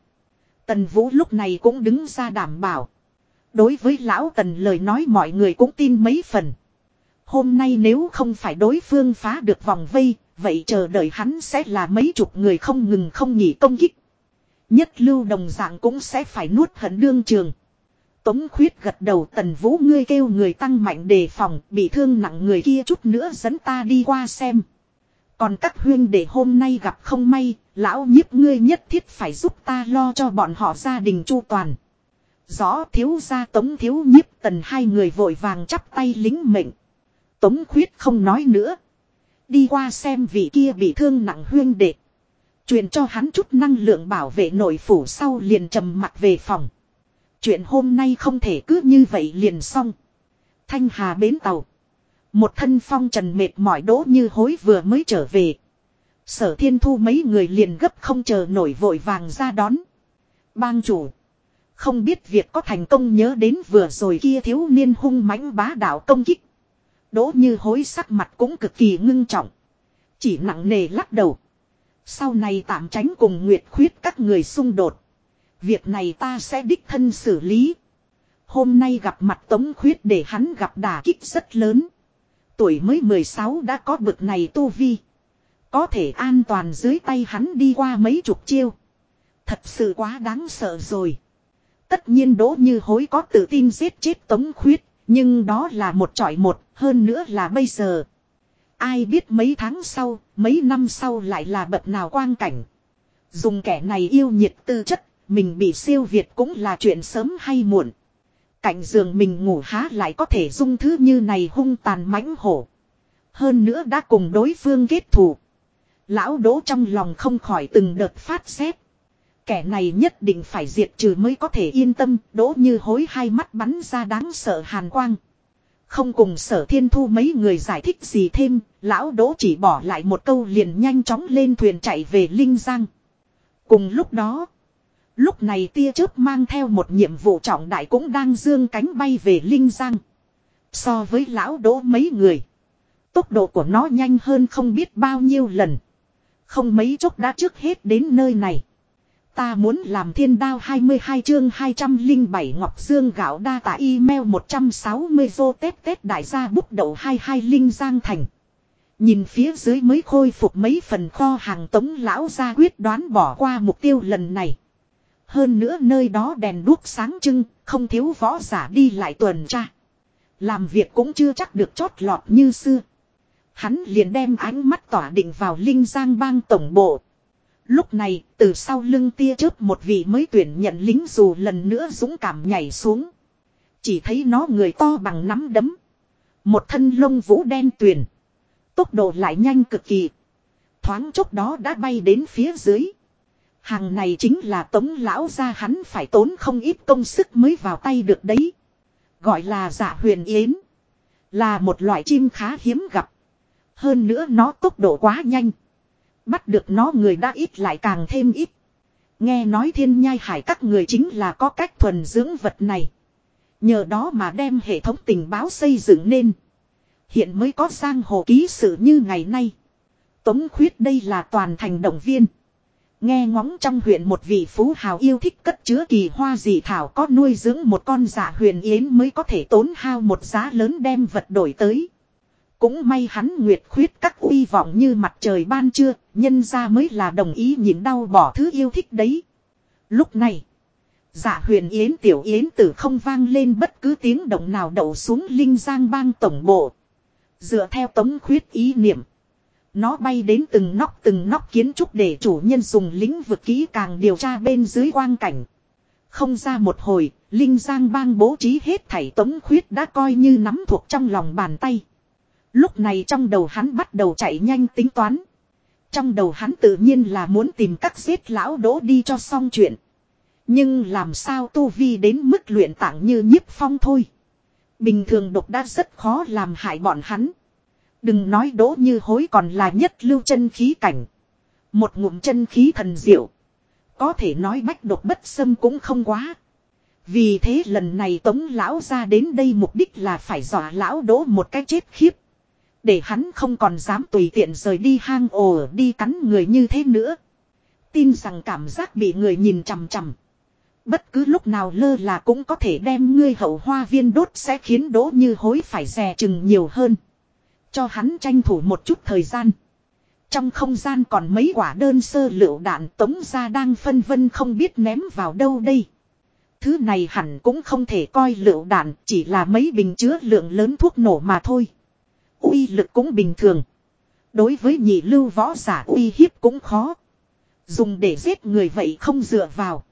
Tần Vũ lúc này cũng đứng ra đảm bảo. Đối với lão Tần lời nói mọi người cũng tin mấy phần. Hôm nay nếu không phải đối phương phá được vòng vây, vậy chờ đợi hắn sẽ là mấy chục người không ngừng không nghỉ công kích. Nhất lưu đồng dạng cũng sẽ phải nuốt hận đương trường. Tống khuyết gật đầu tần vũ ngươi kêu người tăng mạnh đề phòng, bị thương nặng người kia chút nữa dẫn ta đi qua xem. Còn các huyên để hôm nay gặp không may, lão nhiếp ngươi nhất thiết phải giúp ta lo cho bọn họ gia đình chu toàn. Rõ thiếu gia tống thiếu nhiếp tần hai người vội vàng chắp tay lính mệnh. Tống khuyết không nói nữa. Đi qua xem vị kia bị thương nặng huyên đệ. Truyền cho hắn chút năng lượng bảo vệ nội phủ sau liền trầm mặt về phòng. Chuyện hôm nay không thể cứ như vậy liền xong. Thanh Hà bến tàu. Một thân phong trần mệt mỏi đỗ như hối vừa mới trở về. Sở thiên thu mấy người liền gấp không chờ nổi vội vàng ra đón. Bang chủ. Không biết việc có thành công nhớ đến vừa rồi kia thiếu niên hung mãnh bá đạo công kích. Đỗ như hối sắc mặt cũng cực kỳ ngưng trọng. Chỉ nặng nề lắc đầu. Sau này tạm tránh cùng Nguyệt khuyết các người xung đột. Việc này ta sẽ đích thân xử lý. Hôm nay gặp mặt Tống Khuyết để hắn gặp đả kích rất lớn. Tuổi mới 16 đã có bực này tu vi. Có thể an toàn dưới tay hắn đi qua mấy chục chiêu. Thật sự quá đáng sợ rồi. Tất nhiên đỗ như hối có tự tin giết chết Tống Khuyết. Nhưng đó là một trọi một, hơn nữa là bây giờ. Ai biết mấy tháng sau, mấy năm sau lại là bậc nào quang cảnh. Dùng kẻ này yêu nhiệt tư chất, mình bị siêu việt cũng là chuyện sớm hay muộn. Cạnh giường mình ngủ há lại có thể dung thứ như này hung tàn mãnh hổ. Hơn nữa đã cùng đối phương kết thù. Lão đỗ trong lòng không khỏi từng đợt phát xét. Kẻ này nhất định phải diệt trừ mới có thể yên tâm, đỗ như hối hai mắt bắn ra đáng sợ hàn quang. Không cùng sở thiên thu mấy người giải thích gì thêm, lão đỗ chỉ bỏ lại một câu liền nhanh chóng lên thuyền chạy về Linh Giang. Cùng lúc đó, lúc này tia chớp mang theo một nhiệm vụ trọng đại cũng đang dương cánh bay về Linh Giang. So với lão đỗ mấy người, tốc độ của nó nhanh hơn không biết bao nhiêu lần. Không mấy chốc đã trước hết đến nơi này. Ta muốn làm thiên đao 22 chương 207 Ngọc Dương gạo đa tả email 160 vô tết tết đại gia bút đầu 22 Linh Giang Thành. Nhìn phía dưới mới khôi phục mấy phần kho hàng tống lão ra quyết đoán bỏ qua mục tiêu lần này. Hơn nữa nơi đó đèn đuốc sáng trưng, không thiếu võ giả đi lại tuần tra. Làm việc cũng chưa chắc được chót lọt như xưa. Hắn liền đem ánh mắt tỏa định vào Linh Giang bang tổng bộ. Lúc này, từ sau lưng tia chớp một vị mới tuyển nhận lính dù lần nữa dũng cảm nhảy xuống. Chỉ thấy nó người to bằng nắm đấm. Một thân lông vũ đen tuyền. Tốc độ lại nhanh cực kỳ. Thoáng chốc đó đã bay đến phía dưới. Hàng này chính là tống lão ra hắn phải tốn không ít công sức mới vào tay được đấy. Gọi là dạ huyền yến. Là một loại chim khá hiếm gặp. Hơn nữa nó tốc độ quá nhanh. Bắt được nó người đã ít lại càng thêm ít. Nghe nói thiên nhai hải các người chính là có cách thuần dưỡng vật này. Nhờ đó mà đem hệ thống tình báo xây dựng nên. Hiện mới có sang hồ ký sự như ngày nay. Tống khuyết đây là toàn thành động viên. Nghe ngóng trong huyện một vị phú hào yêu thích cất chứa kỳ hoa dị thảo có nuôi dưỡng một con giả huyền yến mới có thể tốn hao một giá lớn đem vật đổi tới. Cũng may hắn nguyệt khuyết các uy vọng như mặt trời ban trưa, nhân ra mới là đồng ý nhìn đau bỏ thứ yêu thích đấy. Lúc này, giả huyền yến tiểu yến tử không vang lên bất cứ tiếng động nào đậu xuống linh giang bang tổng bộ. Dựa theo tống khuyết ý niệm. Nó bay đến từng nóc từng nóc kiến trúc để chủ nhân dùng lĩnh vực kỹ càng điều tra bên dưới quang cảnh. Không ra một hồi, Linh Giang bang bố trí hết thảy tống khuyết đã coi như nắm thuộc trong lòng bàn tay. Lúc này trong đầu hắn bắt đầu chạy nhanh tính toán. Trong đầu hắn tự nhiên là muốn tìm các giết lão đỗ đi cho xong chuyện. Nhưng làm sao tu vi đến mức luyện tạng như nhiếp phong thôi. Bình thường độc đã rất khó làm hại bọn hắn. Đừng nói đỗ như hối còn là nhất lưu chân khí cảnh. Một ngụm chân khí thần diệu. Có thể nói bách độc bất xâm cũng không quá. Vì thế lần này tống lão ra đến đây mục đích là phải dọa lão đỗ một cái chết khiếp. Để hắn không còn dám tùy tiện rời đi hang ổ đi cắn người như thế nữa. Tin rằng cảm giác bị người nhìn chằm chằm. Bất cứ lúc nào lơ là cũng có thể đem ngươi hậu hoa viên đốt sẽ khiến đỗ như hối phải rè chừng nhiều hơn. Cho hắn tranh thủ một chút thời gian. Trong không gian còn mấy quả đơn sơ lựu đạn tống ra đang phân vân không biết ném vào đâu đây. Thứ này hẳn cũng không thể coi lựu đạn chỉ là mấy bình chứa lượng lớn thuốc nổ mà thôi. uy lực cũng bình thường. Đối với nhị lưu võ giả uy hiếp cũng khó. Dùng để giết người vậy không dựa vào.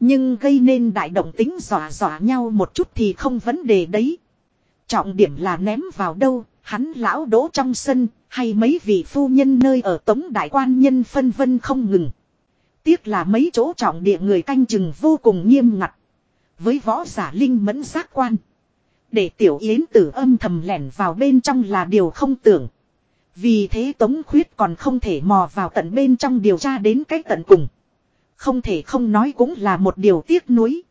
Nhưng gây nên đại động tính dọa dọa nhau một chút thì không vấn đề đấy. Trọng điểm là ném vào đâu, hắn lão đỗ trong sân, hay mấy vị phu nhân nơi ở tống đại quan nhân phân vân không ngừng. Tiếc là mấy chỗ trọng địa người canh chừng vô cùng nghiêm ngặt. Với võ giả linh mẫn giác quan. Để tiểu yến tử âm thầm lẻn vào bên trong là điều không tưởng. Vì thế tống khuyết còn không thể mò vào tận bên trong điều tra đến cái tận cùng. Không thể không nói cũng là một điều tiếc nuối.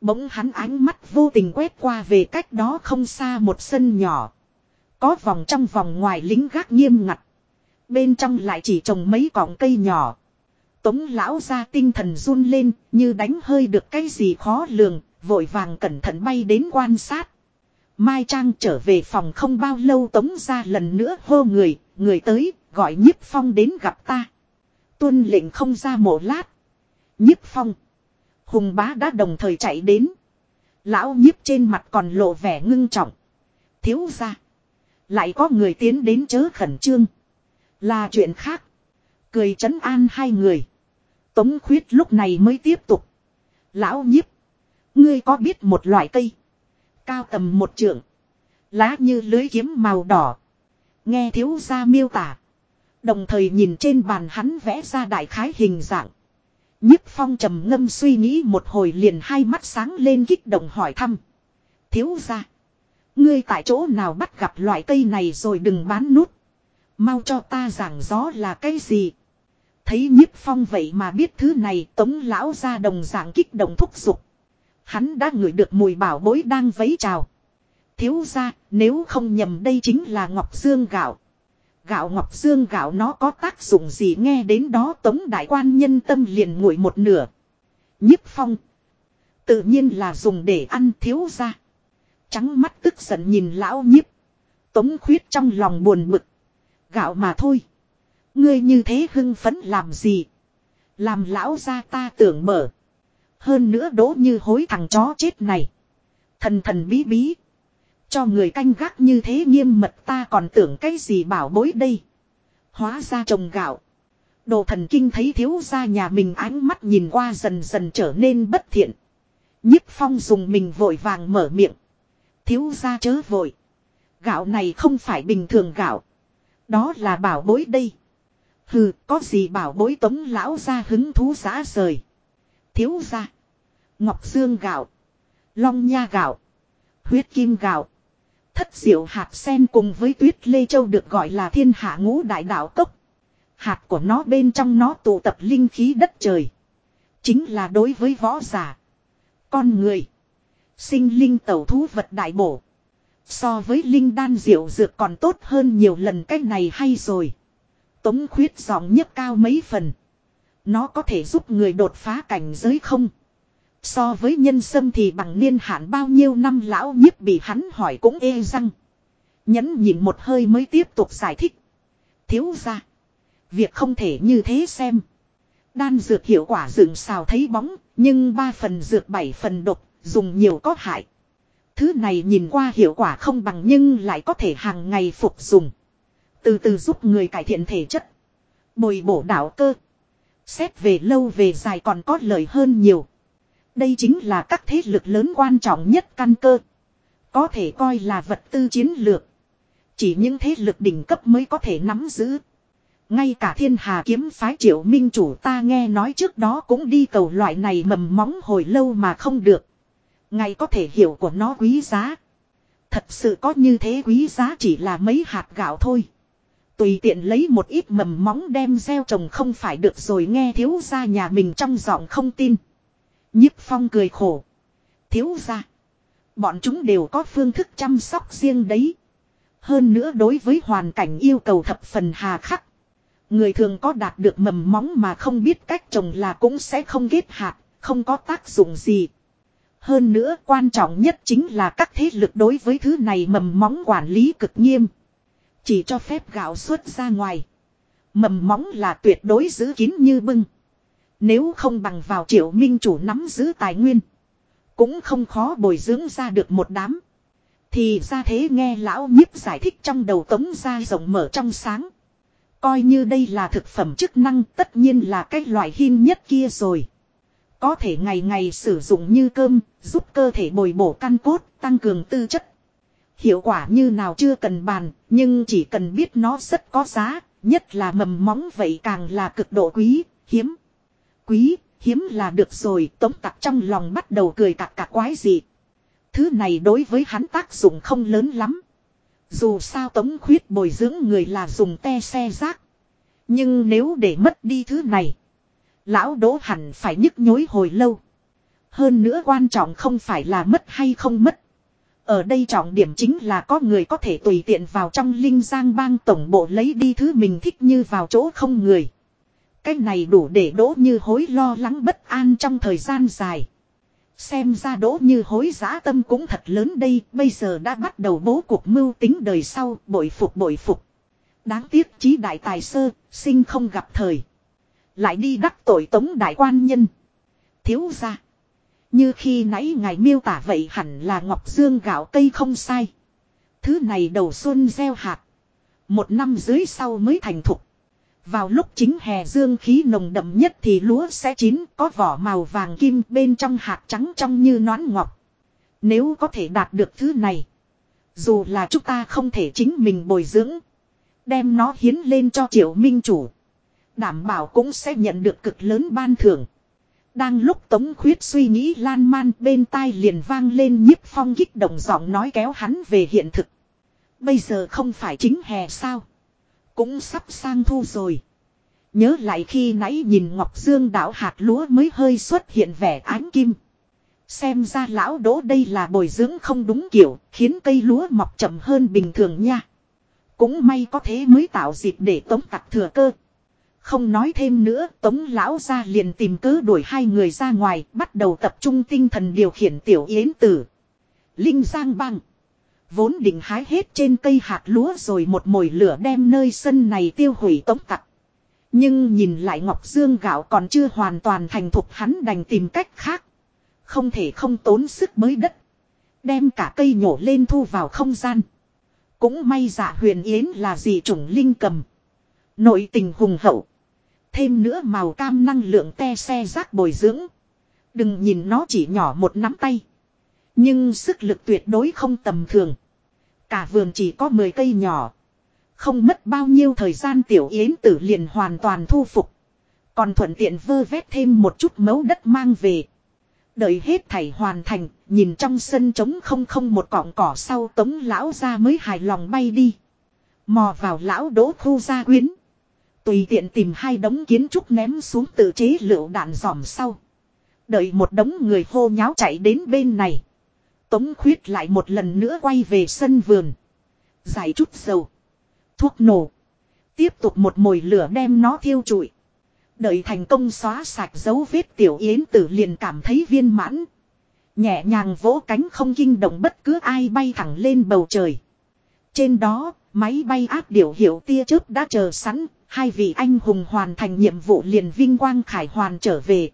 Bỗng hắn ánh mắt vô tình quét qua về cách đó không xa một sân nhỏ. Có vòng trong vòng ngoài lính gác nghiêm ngặt. Bên trong lại chỉ trồng mấy cọng cây nhỏ. Tống lão ra tinh thần run lên như đánh hơi được cái gì khó lường, vội vàng cẩn thận bay đến quan sát. Mai Trang trở về phòng không bao lâu tống ra lần nữa hô người, người tới, gọi nhiếp phong đến gặp ta. Tuân lệnh không ra một lát. Nhiếp phong. Hùng bá đã đồng thời chạy đến. Lão nhiếp trên mặt còn lộ vẻ ngưng trọng. Thiếu ra. Lại có người tiến đến chớ khẩn trương. Là chuyện khác. Cười chấn an hai người. Tống khuyết lúc này mới tiếp tục. Lão nhiếp. Ngươi có biết một loại cây. Cao tầm một trượng. Lá như lưới kiếm màu đỏ. Nghe thiếu gia miêu tả. Đồng thời nhìn trên bàn hắn vẽ ra đại khái hình dạng. Nhiếp phong trầm ngâm suy nghĩ một hồi liền hai mắt sáng lên kích động hỏi thăm. Thiếu gia. Ngươi tại chỗ nào bắt gặp loại cây này rồi đừng bán nút. Mau cho ta giảng gió là cái gì. Thấy nhiếp phong vậy mà biết thứ này, tống lão ra đồng dạng kích động thúc giục. Hắn đã ngửi được mùi bảo bối đang vấy trào. Thiếu ra nếu không nhầm đây chính là ngọc dương gạo. Gạo ngọc dương gạo nó có tác dụng gì nghe đến đó tống đại quan nhân tâm liền nguội một nửa. nhiếp phong. Tự nhiên là dùng để ăn thiếu ra. Trắng mắt tức giận nhìn lão nhiếp. Tống khuyết trong lòng buồn bực. Gạo mà thôi. Ngươi như thế hưng phấn làm gì? Làm lão ra ta tưởng mở. Hơn nữa đố như hối thằng chó chết này. Thần thần bí bí. Cho người canh gác như thế nghiêm mật ta còn tưởng cái gì bảo bối đây. Hóa ra trồng gạo. Đồ thần kinh thấy thiếu gia nhà mình ánh mắt nhìn qua dần dần trở nên bất thiện. nhiếp phong dùng mình vội vàng mở miệng. Thiếu gia chớ vội. Gạo này không phải bình thường gạo. Đó là bảo bối đây. Hừ, có gì bảo bối tống lão ra hứng thú giã rời. Thiếu ra. Ngọc Dương gạo. Long nha gạo. Huyết kim gạo. Thất diệu hạt sen cùng với tuyết lê châu được gọi là thiên hạ ngũ đại đạo tốc Hạt của nó bên trong nó tụ tập linh khí đất trời. Chính là đối với võ giả. Con người. Sinh linh tẩu thú vật đại bổ. So với linh đan diệu dược còn tốt hơn nhiều lần cách này hay rồi. Tống khuyết giọng nhất cao mấy phần. Nó có thể giúp người đột phá cảnh giới không? So với nhân sâm thì bằng niên hạn bao nhiêu năm lão nhiếp bị hắn hỏi cũng ê răng. Nhấn nhìn một hơi mới tiếp tục giải thích. Thiếu ra. Việc không thể như thế xem. Đan dược hiệu quả dựng xào thấy bóng, nhưng ba phần dược bảy phần độc, dùng nhiều có hại. Thứ này nhìn qua hiệu quả không bằng nhưng lại có thể hàng ngày phục dùng. Từ từ giúp người cải thiện thể chất. Bồi bổ đảo cơ. Xét về lâu về dài còn có lợi hơn nhiều. Đây chính là các thế lực lớn quan trọng nhất căn cơ. Có thể coi là vật tư chiến lược. Chỉ những thế lực đỉnh cấp mới có thể nắm giữ. Ngay cả thiên hà kiếm phái triệu minh chủ ta nghe nói trước đó cũng đi cầu loại này mầm móng hồi lâu mà không được. Ngay có thể hiểu của nó quý giá. Thật sự có như thế quý giá chỉ là mấy hạt gạo thôi. Tùy tiện lấy một ít mầm móng đem gieo trồng không phải được rồi nghe thiếu gia nhà mình trong giọng không tin. Nhiếp phong cười khổ. Thiếu gia. Bọn chúng đều có phương thức chăm sóc riêng đấy. Hơn nữa đối với hoàn cảnh yêu cầu thập phần hà khắc. Người thường có đạt được mầm móng mà không biết cách trồng là cũng sẽ không ghép hạt, không có tác dụng gì. Hơn nữa, quan trọng nhất chính là các thế lực đối với thứ này mầm móng quản lý cực nghiêm. Chỉ cho phép gạo xuất ra ngoài. Mầm móng là tuyệt đối giữ kín như bưng. Nếu không bằng vào triệu minh chủ nắm giữ tài nguyên. Cũng không khó bồi dưỡng ra được một đám. Thì ra thế nghe lão nhiếp giải thích trong đầu tống ra rộng mở trong sáng. Coi như đây là thực phẩm chức năng, tất nhiên là cái loại hin nhất kia rồi. Có thể ngày ngày sử dụng như cơm, giúp cơ thể bồi bổ căn cốt, tăng cường tư chất. Hiệu quả như nào chưa cần bàn, nhưng chỉ cần biết nó rất có giá, nhất là mầm móng vậy càng là cực độ quý, hiếm. Quý, hiếm là được rồi, tống tặc trong lòng bắt đầu cười cạc cạc quái gì. Thứ này đối với hắn tác dụng không lớn lắm. Dù sao tống khuyết bồi dưỡng người là dùng te xe rác. Nhưng nếu để mất đi thứ này. Lão đỗ hẳn phải nhức nhối hồi lâu. Hơn nữa quan trọng không phải là mất hay không mất. Ở đây trọng điểm chính là có người có thể tùy tiện vào trong linh giang bang tổng bộ lấy đi thứ mình thích như vào chỗ không người. Cái này đủ để đỗ như hối lo lắng bất an trong thời gian dài. Xem ra đỗ như hối giá tâm cũng thật lớn đây, bây giờ đã bắt đầu bố cuộc mưu tính đời sau, bội phục bội phục. Đáng tiếc chí đại tài sơ, sinh không gặp thời. Lại đi đắc tội tống đại quan nhân. Thiếu ra. Như khi nãy ngài miêu tả vậy hẳn là ngọc dương gạo cây không sai. Thứ này đầu xuân gieo hạt. Một năm dưới sau mới thành thục. Vào lúc chính hè dương khí nồng đậm nhất thì lúa sẽ chín, có vỏ màu vàng kim bên trong hạt trắng trong như nón ngọc. Nếu có thể đạt được thứ này. Dù là chúng ta không thể chính mình bồi dưỡng. Đem nó hiến lên cho triệu minh chủ. Đảm bảo cũng sẽ nhận được cực lớn ban thưởng. Đang lúc Tống Khuyết suy nghĩ lan man bên tai liền vang lên nhiếp phong kích động giọng nói kéo hắn về hiện thực. Bây giờ không phải chính hè sao. Cũng sắp sang thu rồi. Nhớ lại khi nãy nhìn Ngọc Dương đảo hạt lúa mới hơi xuất hiện vẻ ánh kim. Xem ra lão đỗ đây là bồi dưỡng không đúng kiểu, khiến cây lúa mọc chậm hơn bình thường nha. Cũng may có thế mới tạo dịp để tống tặc thừa cơ. Không nói thêm nữa, tống lão ra liền tìm cớ đuổi hai người ra ngoài, bắt đầu tập trung tinh thần điều khiển tiểu yến tử. Linh Giang băng. Vốn định hái hết trên cây hạt lúa rồi một mồi lửa đem nơi sân này tiêu hủy tống tặc. Nhưng nhìn lại Ngọc Dương gạo còn chưa hoàn toàn thành thục hắn đành tìm cách khác. Không thể không tốn sức mới đất. Đem cả cây nhổ lên thu vào không gian. Cũng may dạ huyền yến là gì chủng linh cầm. Nội tình hùng hậu. Thêm nữa màu cam năng lượng te xe rác bồi dưỡng. Đừng nhìn nó chỉ nhỏ một nắm tay. Nhưng sức lực tuyệt đối không tầm thường. Cả vườn chỉ có 10 cây nhỏ. Không mất bao nhiêu thời gian tiểu yến tử liền hoàn toàn thu phục. Còn thuận tiện vơ vét thêm một chút mấu đất mang về. Đợi hết thảy hoàn thành, nhìn trong sân trống không không một cọng cỏ sau tống lão ra mới hài lòng bay đi. Mò vào lão đỗ khu gia quyến. Tùy tiện tìm hai đống kiến trúc ném xuống tự chế lựu đạn dòm sau. Đợi một đống người hô nháo chạy đến bên này. Tống khuyết lại một lần nữa quay về sân vườn. Giải chút dầu. Thuốc nổ. Tiếp tục một mồi lửa đem nó thiêu trụi. Đợi thành công xóa sạch dấu vết tiểu yến tử liền cảm thấy viên mãn. Nhẹ nhàng vỗ cánh không kinh động bất cứ ai bay thẳng lên bầu trời. Trên đó, máy bay áp điều hiệu tia chớp đã chờ sẵn, hai vị anh hùng hoàn thành nhiệm vụ liền vinh quang khải hoàn trở về.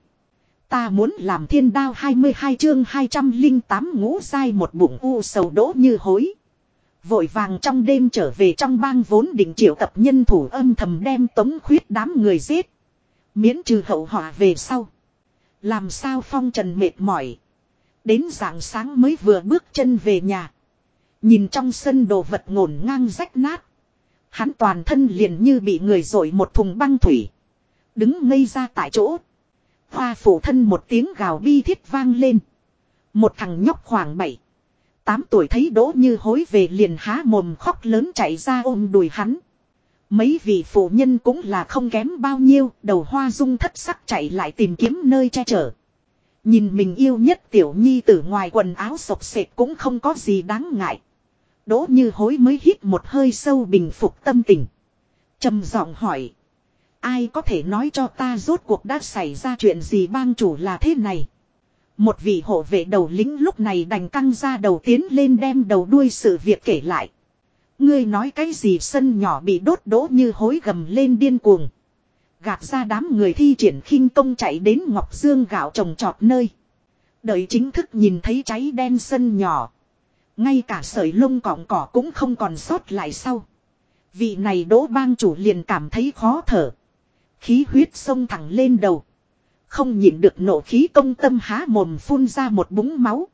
Ta muốn làm thiên đao 22 chương 208 ngũ sai một bụng u sầu đỗ như hối. Vội vàng trong đêm trở về trong bang vốn định triệu tập nhân thủ âm thầm đem tống khuyết đám người giết. Miễn trừ hậu họa về sau. Làm sao phong trần mệt mỏi. Đến dạng sáng mới vừa bước chân về nhà. Nhìn trong sân đồ vật ngổn ngang rách nát. Hắn toàn thân liền như bị người rội một thùng băng thủy. Đứng ngây ra tại chỗ. Hoa phủ thân một tiếng gào bi thiết vang lên. Một thằng nhóc khoảng bảy tám tuổi thấy đỗ như hối về liền há mồm khóc lớn chạy ra ôm đùi hắn. Mấy vị phụ nhân cũng là không kém bao nhiêu, đầu hoa dung thất sắc chạy lại tìm kiếm nơi che chở. Nhìn mình yêu nhất tiểu nhi tử ngoài quần áo sộc sệt cũng không có gì đáng ngại. Đỗ như hối mới hít một hơi sâu bình phục tâm tình. trầm giọng hỏi. Ai có thể nói cho ta rốt cuộc đã xảy ra chuyện gì bang chủ là thế này. Một vị hộ vệ đầu lính lúc này đành căng ra đầu tiến lên đem đầu đuôi sự việc kể lại. Ngươi nói cái gì sân nhỏ bị đốt đỗ như hối gầm lên điên cuồng. Gạt ra đám người thi triển khinh công chạy đến Ngọc Dương gạo trồng trọt nơi. Đợi chính thức nhìn thấy cháy đen sân nhỏ. Ngay cả sợi lông cỏng cỏ cũng không còn sót lại sau. Vị này đỗ bang chủ liền cảm thấy khó thở. Khí huyết sông thẳng lên đầu. Không nhịn được nổ khí công tâm há mồm phun ra một búng máu.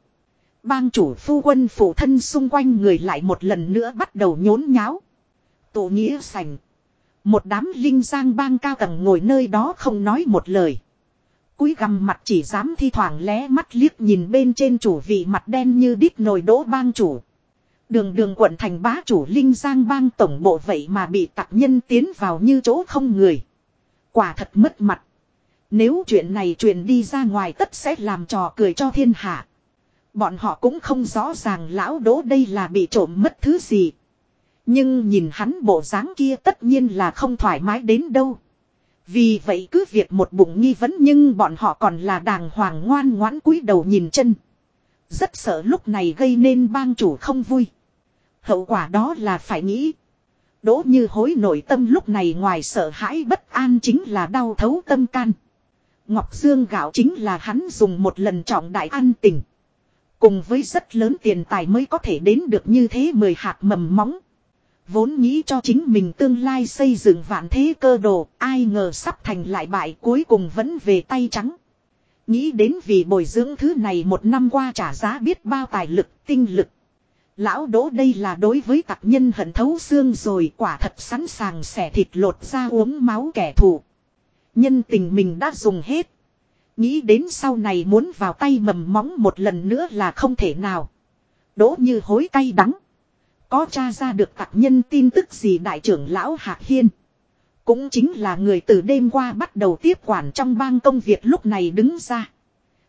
Bang chủ phu quân phụ thân xung quanh người lại một lần nữa bắt đầu nhốn nháo. Tổ nghĩa sành. Một đám linh giang bang cao tầng ngồi nơi đó không nói một lời. Cúi gằm mặt chỉ dám thi thoảng lé mắt liếc nhìn bên trên chủ vị mặt đen như đít nồi đỗ bang chủ. Đường đường quận thành bá chủ linh giang bang tổng bộ vậy mà bị tặc nhân tiến vào như chỗ không người. Quả thật mất mặt. Nếu chuyện này truyền đi ra ngoài tất sẽ làm trò cười cho thiên hạ. Bọn họ cũng không rõ ràng lão đỗ đây là bị trộm mất thứ gì. Nhưng nhìn hắn bộ dáng kia tất nhiên là không thoải mái đến đâu. Vì vậy cứ việc một bụng nghi vấn nhưng bọn họ còn là đàng hoàng ngoan ngoãn cúi đầu nhìn chân. Rất sợ lúc này gây nên bang chủ không vui. Hậu quả đó là phải nghĩ. Đỗ như hối nội tâm lúc này ngoài sợ hãi bất an chính là đau thấu tâm can. Ngọc Dương gạo chính là hắn dùng một lần trọng đại an tình. Cùng với rất lớn tiền tài mới có thể đến được như thế mười hạt mầm móng. Vốn nghĩ cho chính mình tương lai xây dựng vạn thế cơ đồ, ai ngờ sắp thành lại bại cuối cùng vẫn về tay trắng. Nghĩ đến vì bồi dưỡng thứ này một năm qua trả giá biết bao tài lực, tinh lực. Lão đỗ đây là đối với tặc nhân hận thấu xương rồi quả thật sẵn sàng xẻ thịt lột ra uống máu kẻ thù. Nhân tình mình đã dùng hết. Nghĩ đến sau này muốn vào tay mầm móng một lần nữa là không thể nào. Đỗ như hối cay đắng. Có tra ra được tặc nhân tin tức gì đại trưởng lão Hạc Hiên. Cũng chính là người từ đêm qua bắt đầu tiếp quản trong bang công việc lúc này đứng ra.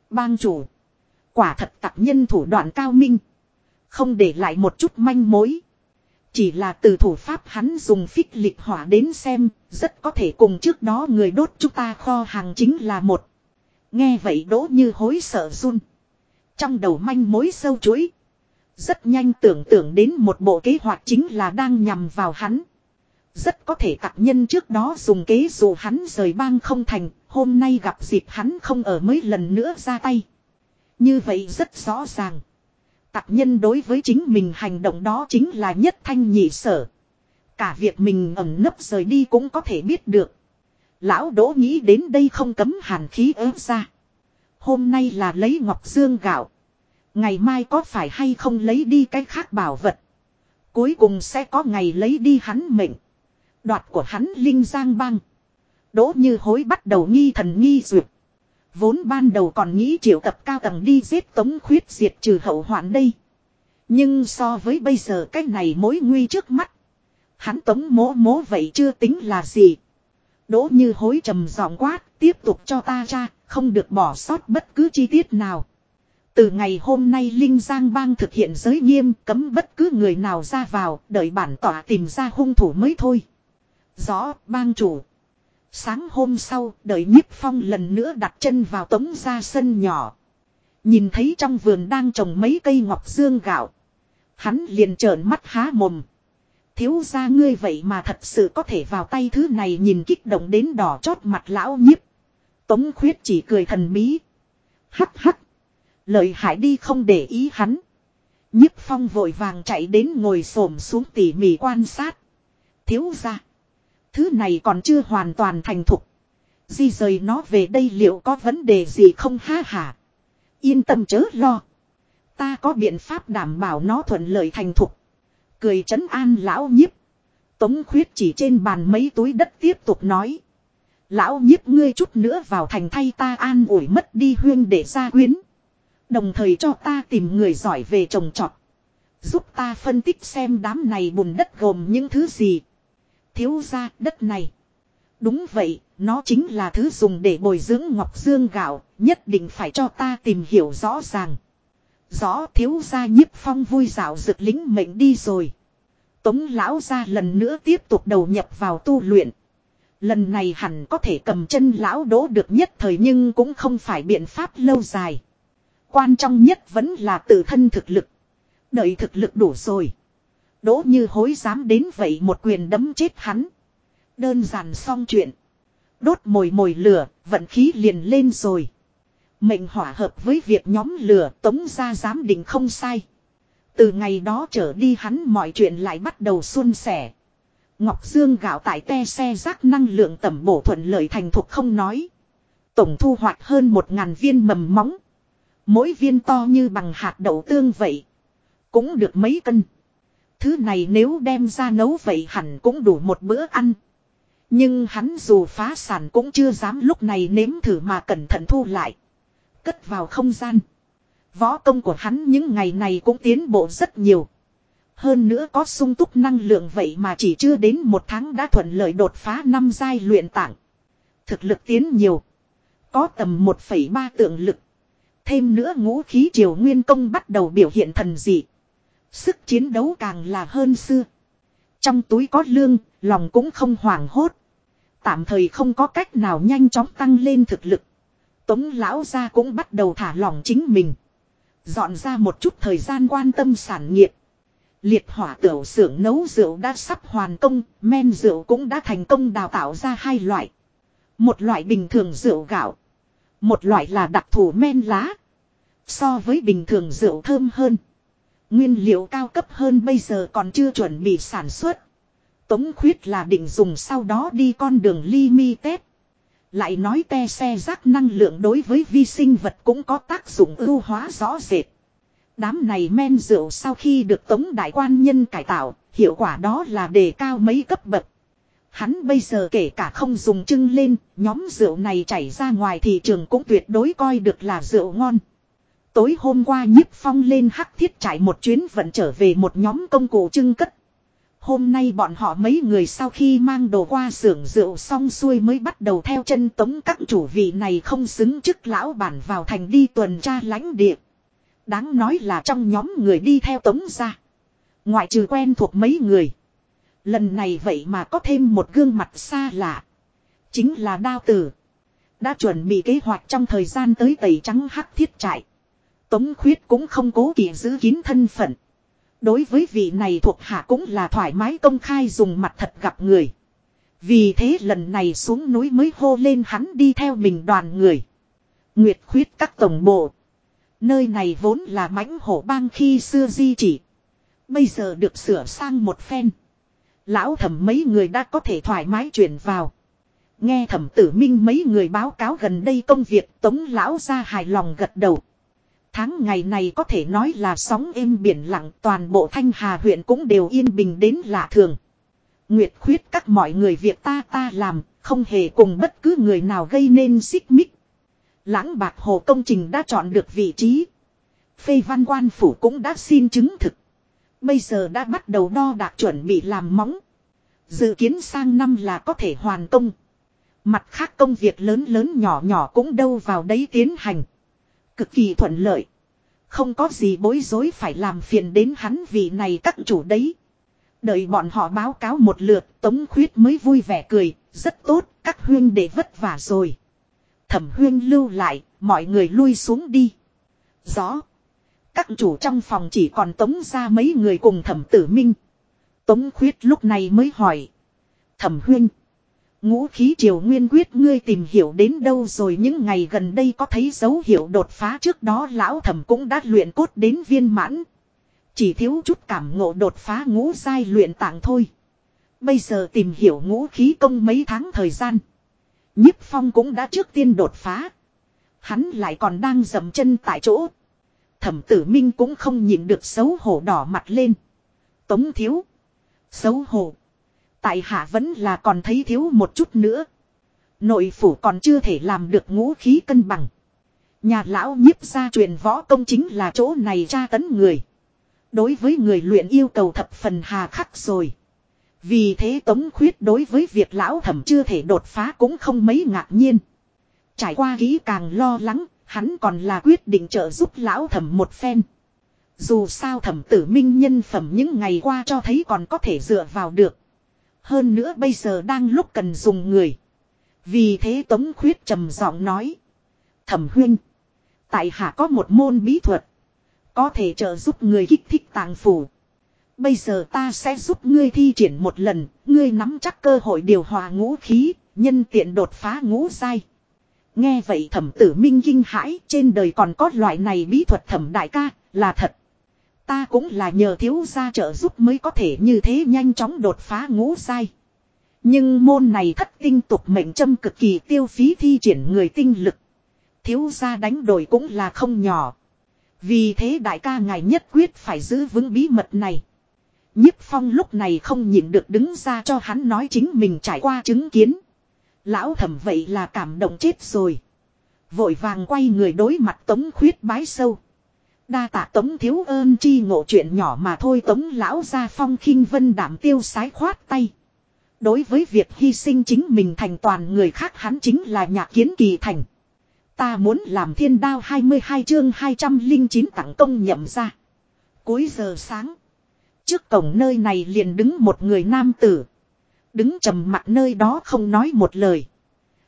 Bang chủ. Quả thật tặc nhân thủ đoạn cao minh. Không để lại một chút manh mối. Chỉ là từ thủ pháp hắn dùng phích lịch hỏa đến xem, rất có thể cùng trước đó người đốt chúng ta kho hàng chính là một. Nghe vậy đỗ như hối sợ run. Trong đầu manh mối sâu chuỗi. Rất nhanh tưởng tượng đến một bộ kế hoạch chính là đang nhằm vào hắn. Rất có thể tạc nhân trước đó dùng kế dụ hắn rời bang không thành, hôm nay gặp dịp hắn không ở mấy lần nữa ra tay. Như vậy rất rõ ràng. Tạc nhân đối với chính mình hành động đó chính là nhất thanh nhị sở. Cả việc mình ẩn nấp rời đi cũng có thể biết được. Lão đỗ nghĩ đến đây không cấm hàn khí ớt ra. Hôm nay là lấy ngọc dương gạo. Ngày mai có phải hay không lấy đi cái khác bảo vật. Cuối cùng sẽ có ngày lấy đi hắn mệnh. Đoạt của hắn linh giang băng. Đỗ như hối bắt đầu nghi thần nghi duyệt. Vốn ban đầu còn nghĩ triệu tập cao tầng đi giết tống khuyết diệt trừ hậu hoạn đây. Nhưng so với bây giờ cái này mối nguy trước mắt. Hắn tống mố mố vậy chưa tính là gì. Đỗ như hối trầm giọng quát, tiếp tục cho ta ra, không được bỏ sót bất cứ chi tiết nào. Từ ngày hôm nay Linh Giang Bang thực hiện giới nghiêm cấm bất cứ người nào ra vào, đợi bản tỏa tìm ra hung thủ mới thôi. Rõ, bang chủ. Sáng hôm sau, đợi nhiếp phong lần nữa đặt chân vào tống ra sân nhỏ. Nhìn thấy trong vườn đang trồng mấy cây ngọc dương gạo. Hắn liền trợn mắt há mồm. Thiếu ra ngươi vậy mà thật sự có thể vào tay thứ này nhìn kích động đến đỏ chót mặt lão nhiếp. Tống khuyết chỉ cười thần bí. Hắc hắc. Lợi hại đi không để ý hắn. Nhiếp phong vội vàng chạy đến ngồi xổm xuống tỉ mỉ quan sát. Thiếu ra. Thứ này còn chưa hoàn toàn thành thục. Di rời nó về đây liệu có vấn đề gì không ha hả. Yên tâm chớ lo. Ta có biện pháp đảm bảo nó thuận lợi thành thục. Cười trấn an lão nhiếp. Tống khuyết chỉ trên bàn mấy túi đất tiếp tục nói. Lão nhiếp, ngươi chút nữa vào thành thay ta an ủi mất đi huyên để ra quyến. Đồng thời cho ta tìm người giỏi về trồng trọt. Giúp ta phân tích xem đám này bùn đất gồm những thứ gì. Thiếu ra đất này. Đúng vậy, nó chính là thứ dùng để bồi dưỡng ngọc dương gạo, nhất định phải cho ta tìm hiểu rõ ràng. Rõ thiếu gia nhiếp phong vui dạo rực lính mệnh đi rồi. Tống lão ra lần nữa tiếp tục đầu nhập vào tu luyện. Lần này hẳn có thể cầm chân lão đỗ được nhất thời nhưng cũng không phải biện pháp lâu dài. Quan trọng nhất vẫn là tự thân thực lực. Đợi thực lực đủ rồi. Đỗ như hối dám đến vậy một quyền đấm chết hắn. Đơn giản xong chuyện. Đốt mồi mồi lửa, vận khí liền lên rồi. Mệnh hỏa hợp với việc nhóm lửa tống ra dám định không sai. Từ ngày đó trở đi hắn mọi chuyện lại bắt đầu xuân sẻ. Ngọc Dương gạo tại te xe rác năng lượng tẩm bổ thuận lợi thành thục không nói. Tổng thu hoạch hơn một ngàn viên mầm móng. Mỗi viên to như bằng hạt đậu tương vậy. Cũng được mấy cân. Thứ này nếu đem ra nấu vậy hẳn cũng đủ một bữa ăn. Nhưng hắn dù phá sản cũng chưa dám lúc này nếm thử mà cẩn thận thu lại. Cất vào không gian. Võ công của hắn những ngày này cũng tiến bộ rất nhiều. Hơn nữa có sung túc năng lượng vậy mà chỉ chưa đến một tháng đã thuận lợi đột phá năm giai luyện tảng. Thực lực tiến nhiều. Có tầm 1,3 tượng lực. Thêm nữa ngũ khí triều nguyên công bắt đầu biểu hiện thần dị. Sức chiến đấu càng là hơn xưa. Trong túi có lương, lòng cũng không hoảng hốt. Tạm thời không có cách nào nhanh chóng tăng lên thực lực. Tống lão gia cũng bắt đầu thả lỏng chính mình. Dọn ra một chút thời gian quan tâm sản nghiệp. Liệt hỏa tiểu xưởng nấu rượu đã sắp hoàn công, men rượu cũng đã thành công đào tạo ra hai loại. Một loại bình thường rượu gạo. Một loại là đặc thù men lá. So với bình thường rượu thơm hơn. Nguyên liệu cao cấp hơn bây giờ còn chưa chuẩn bị sản xuất. Tống khuyết là định dùng sau đó đi con đường limited. Lại nói te xe rác năng lượng đối với vi sinh vật cũng có tác dụng ưu hóa rõ rệt. Đám này men rượu sau khi được tống đại quan nhân cải tạo, hiệu quả đó là đề cao mấy cấp bậc. Hắn bây giờ kể cả không dùng trưng lên, nhóm rượu này chảy ra ngoài thị trường cũng tuyệt đối coi được là rượu ngon. Tối hôm qua nhiếp phong lên hắc thiết trải một chuyến vận trở về một nhóm công cụ trưng cất. Hôm nay bọn họ mấy người sau khi mang đồ qua xưởng rượu xong xuôi mới bắt đầu theo chân tống các chủ vị này không xứng chức lão bản vào thành đi tuần tra lãnh địa. Đáng nói là trong nhóm người đi theo tống ra. Ngoại trừ quen thuộc mấy người. Lần này vậy mà có thêm một gương mặt xa lạ. Chính là đao tử. Đã chuẩn bị kế hoạch trong thời gian tới tẩy trắng hắc thiết trại. Tống khuyết cũng không cố kỵ giữ kín thân phận. Đối với vị này thuộc hạ cũng là thoải mái công khai dùng mặt thật gặp người. Vì thế lần này xuống núi mới hô lên hắn đi theo mình đoàn người. Nguyệt khuyết các tổng bộ. Nơi này vốn là mãnh hổ bang khi xưa di chỉ. Bây giờ được sửa sang một phen. Lão thẩm mấy người đã có thể thoải mái chuyển vào. Nghe thẩm tử minh mấy người báo cáo gần đây công việc tống lão ra hài lòng gật đầu. Tháng ngày này có thể nói là sóng êm biển lặng toàn bộ Thanh Hà huyện cũng đều yên bình đến lạ thường. Nguyệt khuyết các mọi người việc ta ta làm, không hề cùng bất cứ người nào gây nên xích mích. Lãng bạc hồ công trình đã chọn được vị trí. Phê văn quan phủ cũng đã xin chứng thực. Bây giờ đã bắt đầu đo đạc chuẩn bị làm móng. Dự kiến sang năm là có thể hoàn công. Mặt khác công việc lớn lớn nhỏ nhỏ cũng đâu vào đấy tiến hành. Cực kỳ thuận lợi. Không có gì bối rối phải làm phiền đến hắn vì này các chủ đấy. Đợi bọn họ báo cáo một lượt, Tống Khuyết mới vui vẻ cười, rất tốt, các huyên để vất vả rồi. Thẩm huyên lưu lại, mọi người lui xuống đi. Rõ. Các chủ trong phòng chỉ còn tống ra mấy người cùng thẩm tử minh. Tống Khuyết lúc này mới hỏi. Thẩm huyên. Ngũ khí triều nguyên quyết ngươi tìm hiểu đến đâu rồi những ngày gần đây có thấy dấu hiệu đột phá trước đó lão thẩm cũng đã luyện cốt đến viên mãn. Chỉ thiếu chút cảm ngộ đột phá ngũ giai luyện tạng thôi. Bây giờ tìm hiểu ngũ khí công mấy tháng thời gian. nhiếp phong cũng đã trước tiên đột phá. Hắn lại còn đang dầm chân tại chỗ. Thẩm tử minh cũng không nhìn được xấu hổ đỏ mặt lên. Tống thiếu. Xấu hổ. Tại hạ vẫn là còn thấy thiếu một chút nữa. Nội phủ còn chưa thể làm được ngũ khí cân bằng. Nhà lão nhiếp ra truyền võ công chính là chỗ này tra tấn người. Đối với người luyện yêu cầu thập phần hà khắc rồi. Vì thế tống khuyết đối với việc lão thẩm chưa thể đột phá cũng không mấy ngạc nhiên. Trải qua kỹ càng lo lắng, hắn còn là quyết định trợ giúp lão thẩm một phen. Dù sao thẩm tử minh nhân phẩm những ngày qua cho thấy còn có thể dựa vào được. Hơn nữa bây giờ đang lúc cần dùng người. Vì thế Tống Khuyết trầm giọng nói. Thẩm huynh. Tại hạ có một môn bí thuật. Có thể trợ giúp người kích thích tàng phủ. Bây giờ ta sẽ giúp ngươi thi triển một lần. Ngươi nắm chắc cơ hội điều hòa ngũ khí. Nhân tiện đột phá ngũ sai. Nghe vậy thẩm tử minh kinh hãi. Trên đời còn có loại này bí thuật thẩm đại ca. Là thật. Ta cũng là nhờ thiếu gia trợ giúp mới có thể như thế nhanh chóng đột phá ngũ sai. Nhưng môn này thất tinh tục mệnh châm cực kỳ tiêu phí thi triển người tinh lực. Thiếu gia đánh đổi cũng là không nhỏ. Vì thế đại ca ngài nhất quyết phải giữ vững bí mật này. Nhiếp phong lúc này không nhịn được đứng ra cho hắn nói chính mình trải qua chứng kiến. Lão thẩm vậy là cảm động chết rồi. Vội vàng quay người đối mặt tống khuyết bái sâu. Đa tạ tống thiếu ơn chi ngộ chuyện nhỏ mà thôi tống lão ra phong khinh vân đảm tiêu sái khoát tay. Đối với việc hy sinh chính mình thành toàn người khác hắn chính là nhạc kiến kỳ thành. Ta muốn làm thiên đao 22 chương 209 tặng công nhậm ra. Cuối giờ sáng. Trước cổng nơi này liền đứng một người nam tử. Đứng trầm mặt nơi đó không nói một lời.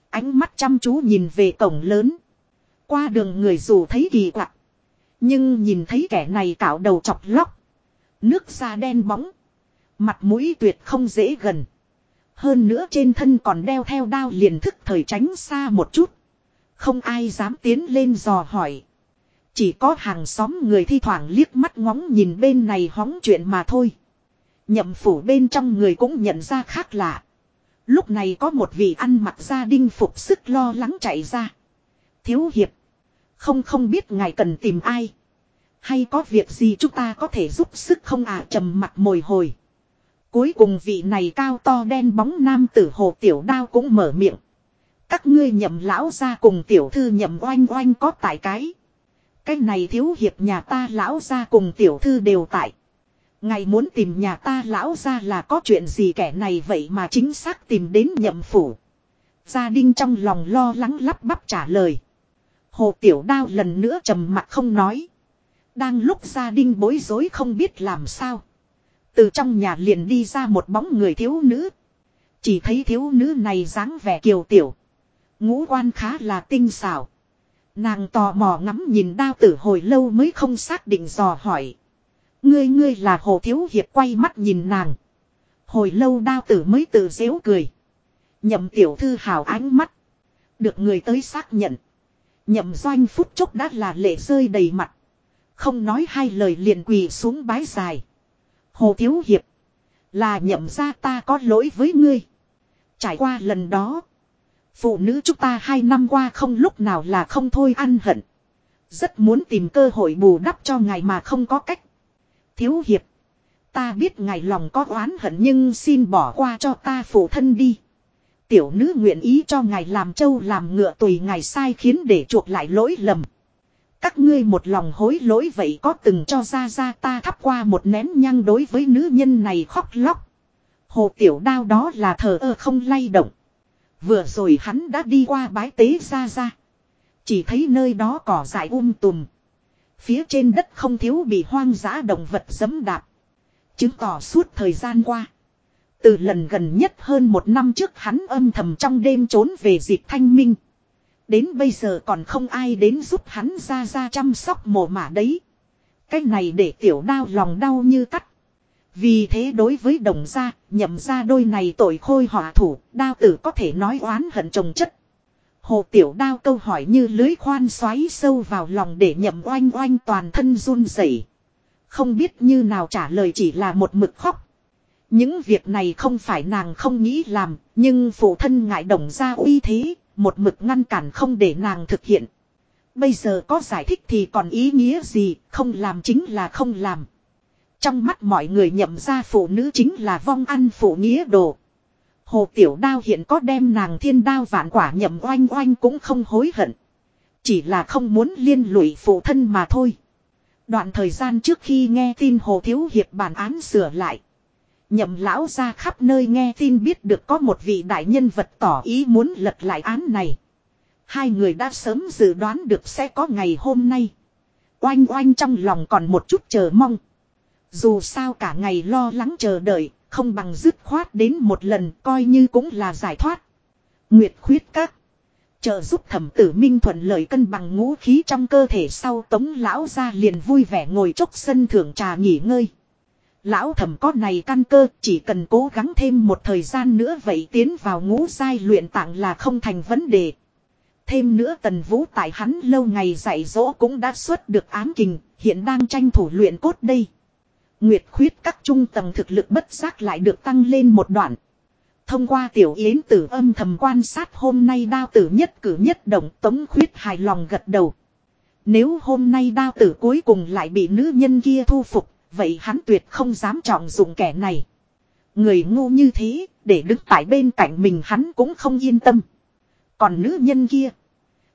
Ánh mắt chăm chú nhìn về cổng lớn. Qua đường người dù thấy kỳ quặc. Nhưng nhìn thấy kẻ này cạo đầu chọc lóc. Nước da đen bóng. Mặt mũi tuyệt không dễ gần. Hơn nữa trên thân còn đeo theo đao liền thức thời tránh xa một chút. Không ai dám tiến lên dò hỏi. Chỉ có hàng xóm người thi thoảng liếc mắt ngóng nhìn bên này hóng chuyện mà thôi. Nhậm phủ bên trong người cũng nhận ra khác lạ. Lúc này có một vị ăn mặc gia đinh phục sức lo lắng chạy ra. Thiếu hiệp. Không không biết ngài cần tìm ai. Hay có việc gì chúng ta có thể giúp sức không à trầm mặt mồi hồi. Cuối cùng vị này cao to đen bóng nam tử hồ tiểu đao cũng mở miệng. Các ngươi nhậm lão ra cùng tiểu thư nhậm oanh oanh có tại cái. Cái này thiếu hiệp nhà ta lão ra cùng tiểu thư đều tại ngày muốn tìm nhà ta lão ra là có chuyện gì kẻ này vậy mà chính xác tìm đến nhậm phủ. Gia đình trong lòng lo lắng lắp bắp trả lời. Hồ Tiểu Đao lần nữa trầm mặt không nói. Đang lúc gia đình bối rối không biết làm sao. Từ trong nhà liền đi ra một bóng người thiếu nữ. Chỉ thấy thiếu nữ này dáng vẻ kiều tiểu. Ngũ quan khá là tinh xảo. Nàng tò mò ngắm nhìn đao tử hồi lâu mới không xác định dò hỏi. Ngươi ngươi là hồ thiếu hiệp quay mắt nhìn nàng. Hồi lâu đao tử mới tự dễu cười. Nhậm tiểu thư hào ánh mắt. Được người tới xác nhận. Nhậm doanh phút chốc đã là lệ rơi đầy mặt. Không nói hai lời liền quỳ xuống bái dài. Hồ Thiếu Hiệp. Là nhậm ra ta có lỗi với ngươi. Trải qua lần đó. Phụ nữ chúng ta hai năm qua không lúc nào là không thôi ăn hận. Rất muốn tìm cơ hội bù đắp cho ngài mà không có cách. Thiếu hiệp. Ta biết ngài lòng có oán hận nhưng xin bỏ qua cho ta phụ thân đi. Tiểu nữ nguyện ý cho ngài làm trâu làm ngựa tùy ngài sai khiến để chuộc lại lỗi lầm. Các ngươi một lòng hối lỗi vậy có từng cho ra ra ta thắp qua một nén nhang đối với nữ nhân này khóc lóc. Hồ tiểu đao đó là thờ ơ không lay động. Vừa rồi hắn đã đi qua bái tế ra ra. Chỉ thấy nơi đó cỏ dại um tùm. Phía trên đất không thiếu bị hoang dã động vật dẫm đạp. Chứng tỏ suốt thời gian qua. Từ lần gần nhất hơn một năm trước hắn âm thầm trong đêm trốn về dịp thanh minh. Đến bây giờ còn không ai đến giúp hắn ra ra chăm sóc mồ mả đấy. Cái này để tiểu đao lòng đau như cắt. Vì thế đối với đồng gia, nhậm gia đôi này tội khôi họa thủ, đao tử có thể nói oán hận trồng chất. Hồ tiểu đao câu hỏi như lưới khoan xoáy sâu vào lòng để nhậm oanh oanh toàn thân run rẩy. Không biết như nào trả lời chỉ là một mực khóc. Những việc này không phải nàng không nghĩ làm, nhưng phụ thân ngại đồng gia uy thế, một mực ngăn cản không để nàng thực hiện. Bây giờ có giải thích thì còn ý nghĩa gì, không làm chính là không làm. Trong mắt mọi người nhậm ra phụ nữ chính là vong ăn phụ nghĩa đồ. Hồ Tiểu Đao hiện có đem nàng thiên đao vạn quả nhậm oanh oanh cũng không hối hận. Chỉ là không muốn liên lụy phụ thân mà thôi. Đoạn thời gian trước khi nghe tin Hồ Thiếu Hiệp bản án sửa lại. Nhậm lão ra khắp nơi nghe tin biết được có một vị đại nhân vật tỏ ý muốn lật lại án này. Hai người đã sớm dự đoán được sẽ có ngày hôm nay. Oanh oanh trong lòng còn một chút chờ mong. Dù sao cả ngày lo lắng chờ đợi, không bằng dứt khoát đến một lần coi như cũng là giải thoát. Nguyệt khuyết các. Trợ giúp thẩm tử minh thuận lợi cân bằng ngũ khí trong cơ thể sau tống lão ra liền vui vẻ ngồi chốc sân thưởng trà nghỉ ngơi. Lão thẩm có này căn cơ chỉ cần cố gắng thêm một thời gian nữa vậy tiến vào ngũ giai luyện tạng là không thành vấn đề. Thêm nữa tần vũ tại hắn lâu ngày dạy dỗ cũng đã xuất được ám kình, hiện đang tranh thủ luyện cốt đây. Nguyệt khuyết các trung tầng thực lực bất giác lại được tăng lên một đoạn. Thông qua tiểu yến tử âm thầm quan sát hôm nay đao tử nhất cử nhất động tống khuyết hài lòng gật đầu. Nếu hôm nay đao tử cuối cùng lại bị nữ nhân kia thu phục, vậy hắn tuyệt không dám trọng dụng kẻ này. Người ngu như thế, để đứng tại bên cạnh mình hắn cũng không yên tâm. Còn nữ nhân kia,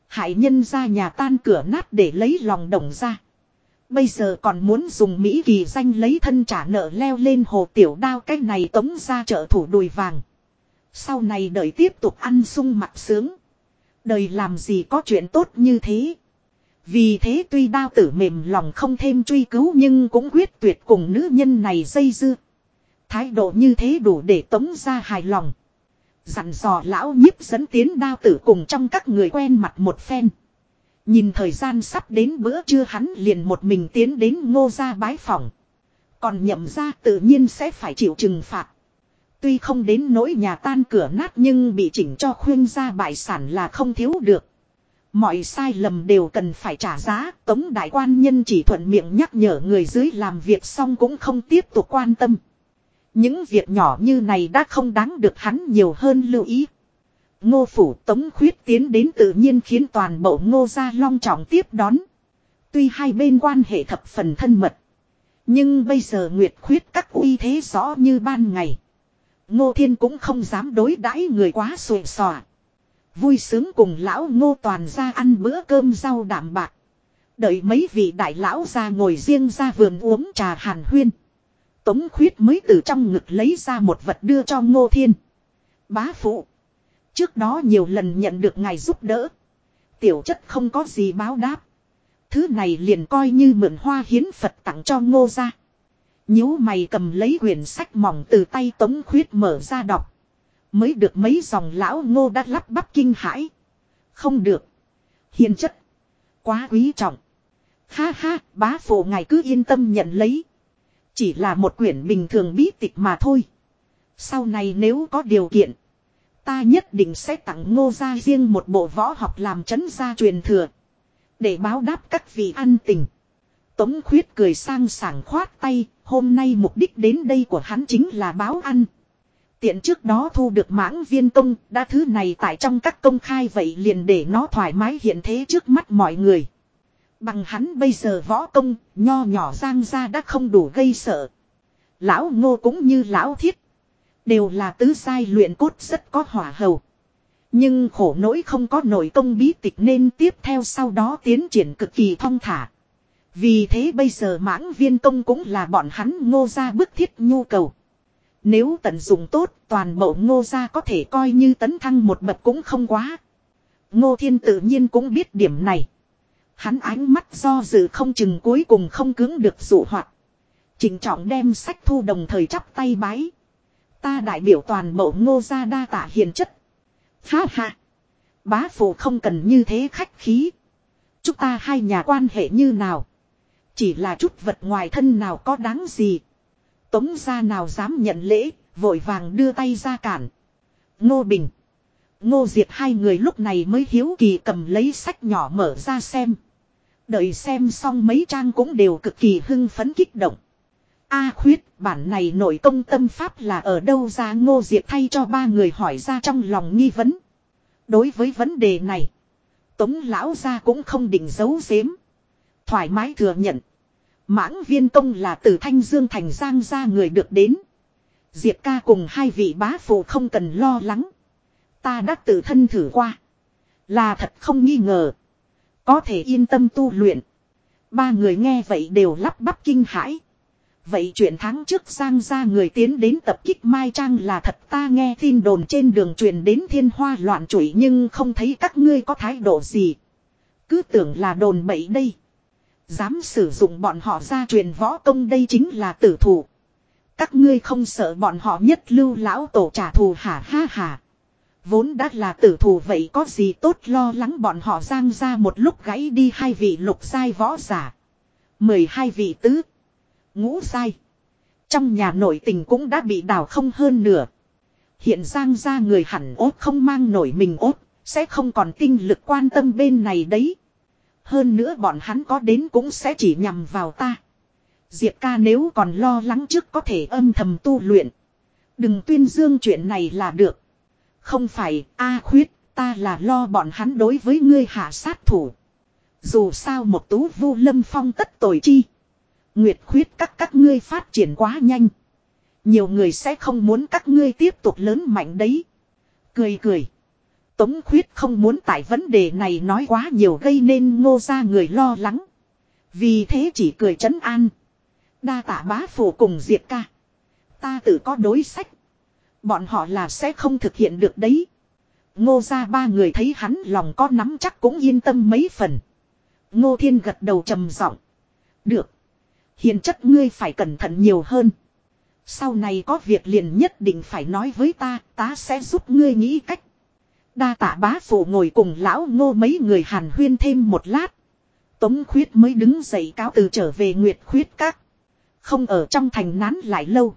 hại nhân ra nhà tan cửa nát để lấy lòng đồng ra. Bây giờ còn muốn dùng Mỹ kỳ danh lấy thân trả nợ leo lên hồ tiểu đao cái này tống ra trợ thủ đùi vàng. Sau này đời tiếp tục ăn sung mặt sướng. Đời làm gì có chuyện tốt như thế. Vì thế tuy đao tử mềm lòng không thêm truy cứu nhưng cũng quyết tuyệt cùng nữ nhân này dây dưa. Thái độ như thế đủ để tống ra hài lòng. Dặn dò lão nhiếp dẫn tiến đao tử cùng trong các người quen mặt một phen. Nhìn thời gian sắp đến bữa trưa hắn liền một mình tiến đến ngô gia bái phòng. Còn nhậm ra tự nhiên sẽ phải chịu trừng phạt. Tuy không đến nỗi nhà tan cửa nát nhưng bị chỉnh cho khuyên ra bại sản là không thiếu được. Mọi sai lầm đều cần phải trả giá, tống đại quan nhân chỉ thuận miệng nhắc nhở người dưới làm việc xong cũng không tiếp tục quan tâm. Những việc nhỏ như này đã không đáng được hắn nhiều hơn lưu ý. Ngô phủ tống khuyết tiến đến tự nhiên khiến toàn bộ ngô gia long trọng tiếp đón. Tuy hai bên quan hệ thập phần thân mật. Nhưng bây giờ nguyệt khuyết các uy thế rõ như ban ngày. Ngô thiên cũng không dám đối đãi người quá xuệ xòa. Vui sướng cùng lão ngô toàn ra ăn bữa cơm rau đạm bạc. Đợi mấy vị đại lão ra ngồi riêng ra vườn uống trà hàn huyên. Tống khuyết mới từ trong ngực lấy ra một vật đưa cho ngô thiên. Bá phụ. Trước đó nhiều lần nhận được ngài giúp đỡ. Tiểu chất không có gì báo đáp. Thứ này liền coi như mượn hoa hiến Phật tặng cho ngô ra. nhíu mày cầm lấy quyển sách mỏng từ tay tống khuyết mở ra đọc. Mới được mấy dòng lão ngô đã lắp bắp kinh hãi. Không được. Hiền chất. Quá quý trọng. Ha ha, bá phụ ngài cứ yên tâm nhận lấy. Chỉ là một quyển bình thường bí tịch mà thôi. Sau này nếu có điều kiện. Ta nhất định sẽ tặng ngô gia riêng một bộ võ học làm chấn gia truyền thừa. Để báo đáp các vị ăn tình. Tống khuyết cười sang sảng khoát tay. Hôm nay mục đích đến đây của hắn chính là báo ăn. Tiện trước đó thu được mãng viên công, đã thứ này tại trong các công khai vậy liền để nó thoải mái hiện thế trước mắt mọi người. Bằng hắn bây giờ võ công, nho nhỏ giang ra đã không đủ gây sợ. Lão ngô cũng như lão thiết. Đều là tứ sai luyện cốt rất có hỏa hầu. Nhưng khổ nỗi không có nội công bí tịch nên tiếp theo sau đó tiến triển cực kỳ thong thả. Vì thế bây giờ mãng viên công cũng là bọn hắn ngô ra bức thiết nhu cầu. Nếu tận dụng tốt, toàn bộ ngô ra có thể coi như tấn thăng một bậc cũng không quá. Ngô thiên tự nhiên cũng biết điểm này. Hắn ánh mắt do dự không chừng cuối cùng không cứng được dụ hoạt. Trình trọng đem sách thu đồng thời chắp tay bái. Ta đại biểu toàn bộ ngô gia đa tạ hiền chất. Ha ha. Bá phụ không cần như thế khách khí. Chúng ta hai nhà quan hệ như nào. Chỉ là chút vật ngoài thân nào có đáng gì. Tống gia nào dám nhận lễ, vội vàng đưa tay ra cản. Ngô Bình. Ngô Diệp hai người lúc này mới hiếu kỳ cầm lấy sách nhỏ mở ra xem. Đợi xem xong mấy trang cũng đều cực kỳ hưng phấn kích động. A khuyết, bản này nội công tâm pháp là ở đâu ra ngô diệp thay cho ba người hỏi ra trong lòng nghi vấn. Đối với vấn đề này, tống lão gia cũng không định giấu giếm. Thoải mái thừa nhận. Mãng viên công là từ Thanh Dương Thành Giang ra người được đến. Diệp ca cùng hai vị bá phụ không cần lo lắng. Ta đã tự thân thử qua. Là thật không nghi ngờ. Có thể yên tâm tu luyện. Ba người nghe vậy đều lắp bắp kinh hãi. Vậy chuyện tháng trước sang ra người tiến đến tập kích Mai Trang là thật, ta nghe tin đồn trên đường truyền đến thiên hoa loạn trụy nhưng không thấy các ngươi có thái độ gì. Cứ tưởng là đồn bậy đây. Dám sử dụng bọn họ ra truyền võ công đây chính là tử thủ. Các ngươi không sợ bọn họ nhất lưu lão tổ trả thù hả ha hả. Vốn đã là tử thù vậy có gì tốt lo lắng bọn họ giang ra một lúc gãy đi hai vị lục sai võ giả. Mười hai vị tứ. Ngũ sai. Trong nhà nội tình cũng đã bị đào không hơn nửa. Hiện giang ra người hẳn ốt không mang nổi mình ốt. Sẽ không còn tinh lực quan tâm bên này đấy. Hơn nữa bọn hắn có đến cũng sẽ chỉ nhằm vào ta. Diệp ca nếu còn lo lắng trước có thể âm thầm tu luyện. Đừng tuyên dương chuyện này là được. Không phải, A khuyết, ta là lo bọn hắn đối với ngươi hạ sát thủ. Dù sao một tú vu lâm phong tất tội chi. Nguyệt khuyết các các ngươi phát triển quá nhanh. Nhiều người sẽ không muốn các ngươi tiếp tục lớn mạnh đấy. Cười cười. Tống khuyết không muốn tại vấn đề này nói quá nhiều gây nên ngô ra người lo lắng. Vì thế chỉ cười chấn an. Đa Tả bá phổ cùng diệt ca. Ta tự có đối sách. Bọn họ là sẽ không thực hiện được đấy. Ngô ra ba người thấy hắn lòng có nắm chắc cũng yên tâm mấy phần. Ngô thiên gật đầu trầm giọng. Được. Hiền chất ngươi phải cẩn thận nhiều hơn. Sau này có việc liền nhất định phải nói với ta, ta sẽ giúp ngươi nghĩ cách. Đa tạ bá phụ ngồi cùng lão ngô mấy người hàn huyên thêm một lát. Tống khuyết mới đứng dậy cáo từ trở về Nguyệt khuyết các. Không ở trong thành nán lại lâu.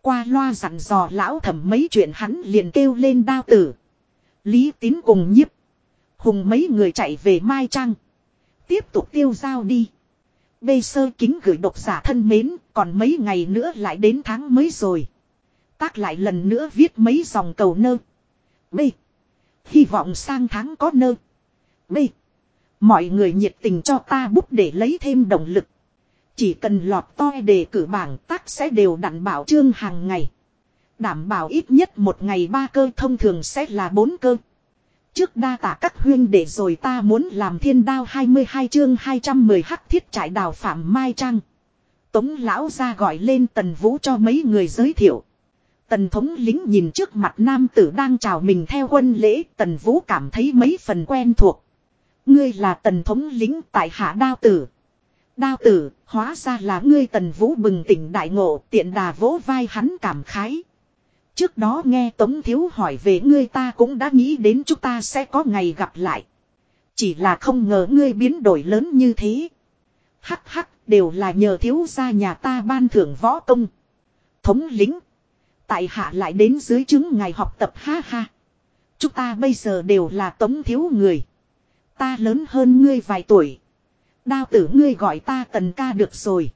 Qua loa dặn dò lão thẩm mấy chuyện hắn liền kêu lên đao tử. Lý tín cùng nhiếp. Hùng mấy người chạy về Mai Trang. Tiếp tục tiêu giao đi. Bê sơ kính gửi độc giả thân mến, còn mấy ngày nữa lại đến tháng mới rồi. Tác lại lần nữa viết mấy dòng cầu nơ. B. Hy vọng sang tháng có nơ. B. Mọi người nhiệt tình cho ta bút để lấy thêm động lực. Chỉ cần lọt toi đề cử bảng tác sẽ đều đặn bảo chương hàng ngày. Đảm bảo ít nhất một ngày ba cơ thông thường sẽ là bốn cơ. Trước đa tả các huyên để rồi ta muốn làm thiên đao 22 chương 210 hắc thiết trải đào phạm Mai Trang. Tống lão ra gọi lên tần vũ cho mấy người giới thiệu. Tần thống lính nhìn trước mặt nam tử đang chào mình theo quân lễ tần vũ cảm thấy mấy phần quen thuộc. Ngươi là tần thống lính tại hạ đao tử. Đao tử, hóa ra là ngươi tần vũ bừng tỉnh đại ngộ tiện đà vỗ vai hắn cảm khái. Trước đó nghe Tống Thiếu hỏi về ngươi ta cũng đã nghĩ đến chúng ta sẽ có ngày gặp lại. Chỉ là không ngờ ngươi biến đổi lớn như thế. Hắc hắc đều là nhờ thiếu gia nhà ta ban thưởng võ công. Thống lính. Tại hạ lại đến dưới chứng ngày học tập ha ha. Chúng ta bây giờ đều là tống thiếu người. Ta lớn hơn ngươi vài tuổi. Đao tử ngươi gọi ta tần ca được rồi.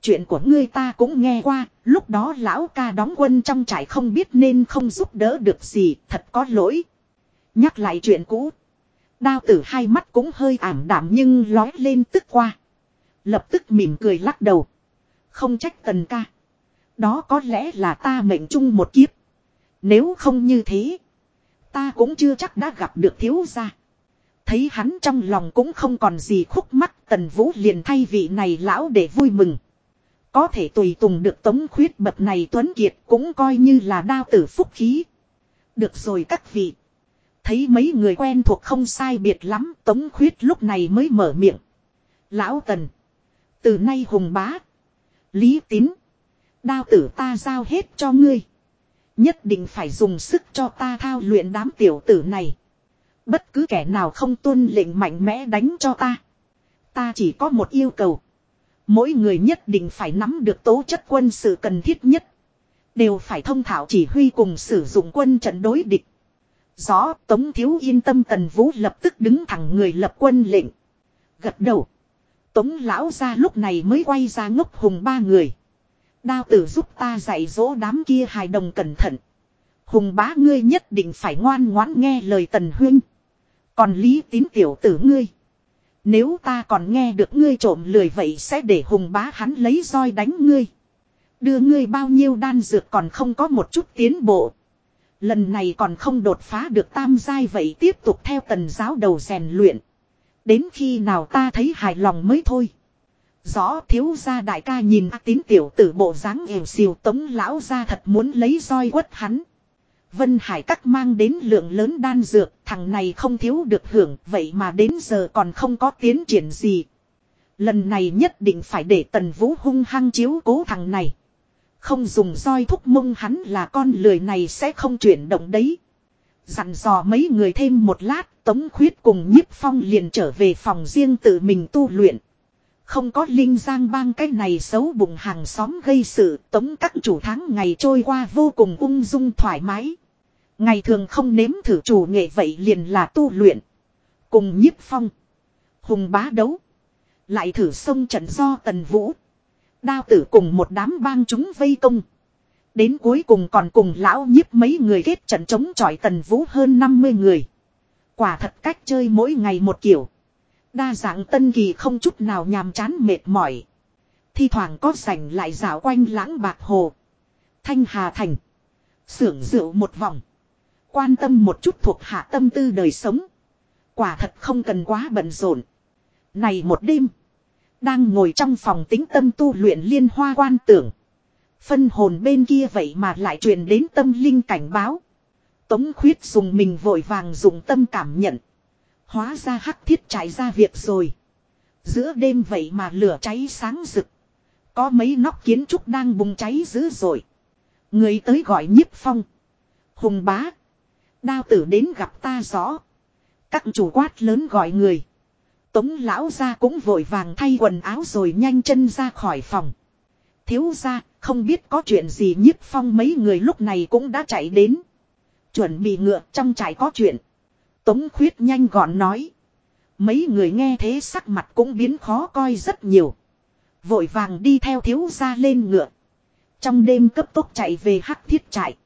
Chuyện của ngươi ta cũng nghe qua, lúc đó lão ca đóng quân trong trại không biết nên không giúp đỡ được gì, thật có lỗi. Nhắc lại chuyện cũ. Đao tử hai mắt cũng hơi ảm đạm nhưng lói lên tức qua. Lập tức mỉm cười lắc đầu. Không trách tần ca. Đó có lẽ là ta mệnh chung một kiếp. Nếu không như thế. Ta cũng chưa chắc đã gặp được thiếu gia. Thấy hắn trong lòng cũng không còn gì khúc mắc tần vũ liền thay vị này lão để vui mừng. Có thể tùy tùng được tống khuyết bậc này tuấn kiệt cũng coi như là đao tử phúc khí. Được rồi các vị. Thấy mấy người quen thuộc không sai biệt lắm, tống khuyết lúc này mới mở miệng. Lão tần. Từ nay hùng bá. Lý tín. Đao tử ta giao hết cho ngươi. Nhất định phải dùng sức cho ta thao luyện đám tiểu tử này. Bất cứ kẻ nào không tuân lệnh mạnh mẽ đánh cho ta. Ta chỉ có một yêu cầu. Mỗi người nhất định phải nắm được tố chất quân sự cần thiết nhất. Đều phải thông thạo chỉ huy cùng sử dụng quân trận đối địch. Gió Tống Thiếu yên tâm Tần Vũ lập tức đứng thẳng người lập quân lệnh. Gật đầu. Tống lão ra lúc này mới quay ra ngốc hùng ba người. Đao tử giúp ta dạy dỗ đám kia hài đồng cẩn thận. Hùng bá ngươi nhất định phải ngoan ngoãn nghe lời tần huyên. Còn lý tín tiểu tử ngươi. Nếu ta còn nghe được ngươi trộm lười vậy sẽ để hùng bá hắn lấy roi đánh ngươi. Đưa ngươi bao nhiêu đan dược còn không có một chút tiến bộ. Lần này còn không đột phá được tam giai vậy tiếp tục theo tần giáo đầu rèn luyện. Đến khi nào ta thấy hài lòng mới thôi. Rõ thiếu gia đại ca nhìn A tín tiểu tử bộ dáng ẻo xìu tống lão ra thật muốn lấy roi quất hắn. Vân Hải Các mang đến lượng lớn đan dược, thằng này không thiếu được hưởng, vậy mà đến giờ còn không có tiến triển gì. Lần này nhất định phải để tần vũ hung hăng chiếu cố thằng này. Không dùng roi thúc mông hắn là con lười này sẽ không chuyển động đấy. Dặn dò mấy người thêm một lát, Tống Khuyết cùng Nhiếp Phong liền trở về phòng riêng tự mình tu luyện. Không có Linh Giang bang cái này xấu bụng hàng xóm gây sự, Tống các chủ tháng ngày trôi qua vô cùng ung dung thoải mái. Ngày thường không nếm thử chủ nghệ vậy liền là tu luyện. Cùng Nhiếp Phong. Hùng bá đấu. Lại thử sông trận do Tần Vũ. Đao tử cùng một đám bang chúng vây công. Đến cuối cùng còn cùng lão nhiếp mấy người kết trận chống chọi tần vũ hơn 50 người. Quả thật cách chơi mỗi ngày một kiểu. Đa dạng tân kỳ không chút nào nhàm chán mệt mỏi. Thi thoảng có rảnh lại dạo quanh lãng bạc hồ. Thanh Hà Thành. Sưởng rượu một vòng. Quan tâm một chút thuộc hạ tâm tư đời sống. Quả thật không cần quá bận rộn. Này một đêm. Đang ngồi trong phòng tính tâm tu luyện liên hoa quan tưởng. Phân hồn bên kia vậy mà lại truyền đến tâm linh cảnh báo. Tống khuyết dùng mình vội vàng dùng tâm cảm nhận. Hóa ra hắc thiết chạy ra việc rồi. Giữa đêm vậy mà lửa cháy sáng rực. Có mấy nóc kiến trúc đang bùng cháy dữ dội. Người tới gọi nhiếp phong. Hùng bá. Đao tử đến gặp ta rõ. Các chủ quát lớn gọi người. Tống lão ra cũng vội vàng thay quần áo rồi nhanh chân ra khỏi phòng. Thiếu ra, không biết có chuyện gì nhiếp phong mấy người lúc này cũng đã chạy đến. Chuẩn bị ngựa trong trại có chuyện. Tống khuyết nhanh gọn nói. Mấy người nghe thế sắc mặt cũng biến khó coi rất nhiều. Vội vàng đi theo thiếu ra lên ngựa. Trong đêm cấp tốc chạy về hắc thiết trại.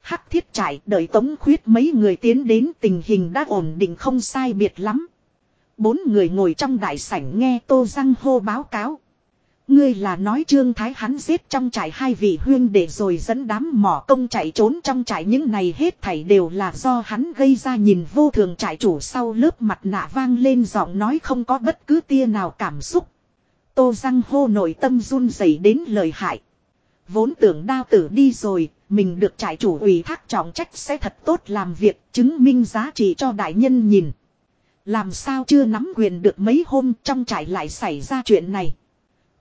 Hắc thiết trại đợi tống khuyết mấy người tiến đến tình hình đã ổn định không sai biệt lắm. Bốn người ngồi trong đại sảnh nghe tô răng hô báo cáo. Ngươi là nói trương thái hắn giết trong trại hai vị huyên để rồi dẫn đám mỏ công chạy trốn trong trại những này hết thảy đều là do hắn gây ra nhìn vô thường trại chủ sau lớp mặt nạ vang lên giọng nói không có bất cứ tia nào cảm xúc. Tô răng hô nội tâm run rẩy đến lời hại. Vốn tưởng đao tử đi rồi, mình được trại chủ ủy thác trọng trách sẽ thật tốt làm việc chứng minh giá trị cho đại nhân nhìn. Làm sao chưa nắm quyền được mấy hôm trong trại lại xảy ra chuyện này.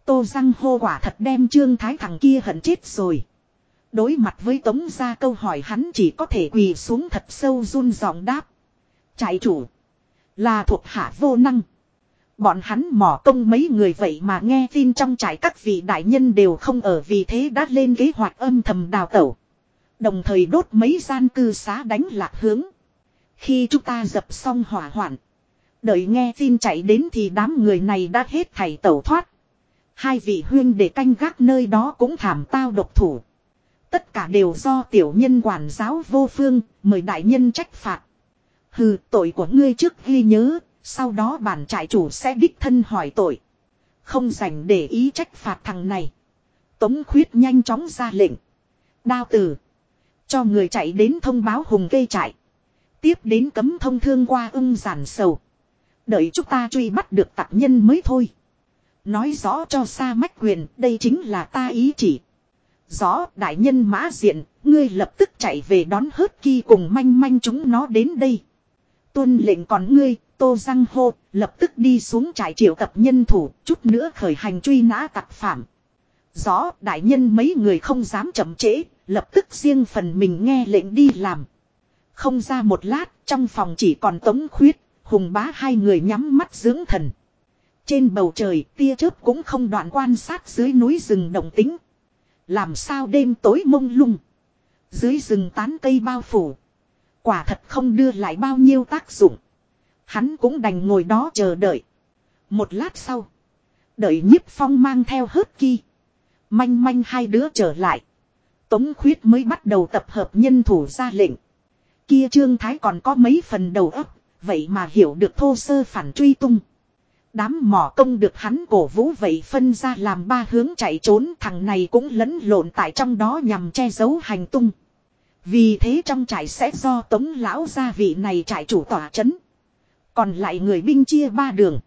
Tô Giang hô quả thật đem trương thái thằng kia hận chết rồi. Đối mặt với tống ra câu hỏi hắn chỉ có thể quỳ xuống thật sâu run giọng đáp. Trại chủ. Là thuộc hạ vô năng. Bọn hắn mỏ công mấy người vậy mà nghe tin trong trại các vị đại nhân đều không ở vì thế đã lên kế hoạch âm thầm đào tẩu. Đồng thời đốt mấy gian cư xá đánh lạc hướng. Khi chúng ta dập xong hỏa hoạn. Đợi nghe tin chạy đến thì đám người này đã hết thảy tẩu thoát. Hai vị huyên để canh gác nơi đó cũng thảm tao độc thủ. Tất cả đều do tiểu nhân quản giáo vô phương, mời đại nhân trách phạt. Hừ tội của ngươi trước ghi nhớ, sau đó bản trại chủ sẽ đích thân hỏi tội. Không dành để ý trách phạt thằng này. Tống khuyết nhanh chóng ra lệnh. Đao tử. Cho người chạy đến thông báo hùng gây trại. Tiếp đến cấm thông thương qua ưng giản sầu. Đợi chúng ta truy bắt được tặc nhân mới thôi. Nói rõ cho xa mách quyền, đây chính là ta ý chỉ. Rõ, đại nhân mã diện, ngươi lập tức chạy về đón hớt kỳ cùng manh manh chúng nó đến đây. Tuân lệnh còn ngươi, tô răng hô, lập tức đi xuống trại triệu tập nhân thủ, chút nữa khởi hành truy nã tặc phạm. Rõ, đại nhân mấy người không dám chậm trễ, lập tức riêng phần mình nghe lệnh đi làm. Không ra một lát, trong phòng chỉ còn tống khuyết, hùng bá hai người nhắm mắt dưỡng thần. Trên bầu trời, tia chớp cũng không đoạn quan sát dưới núi rừng động tính. Làm sao đêm tối mông lung. Dưới rừng tán cây bao phủ. Quả thật không đưa lại bao nhiêu tác dụng. Hắn cũng đành ngồi đó chờ đợi. Một lát sau. Đợi nhiếp phong mang theo hớt kỳ. Manh manh hai đứa trở lại. Tống khuyết mới bắt đầu tập hợp nhân thủ ra lệnh. Kia trương thái còn có mấy phần đầu óc. Vậy mà hiểu được thô sơ phản truy tung. Đám mỏ công được hắn cổ vũ vậy phân ra làm ba hướng chạy trốn, thằng này cũng lẫn lộn tại trong đó nhằm che giấu hành tung. Vì thế trong trại sẽ do tống lão gia vị này trại chủ tỏa chấn. Còn lại người binh chia ba đường.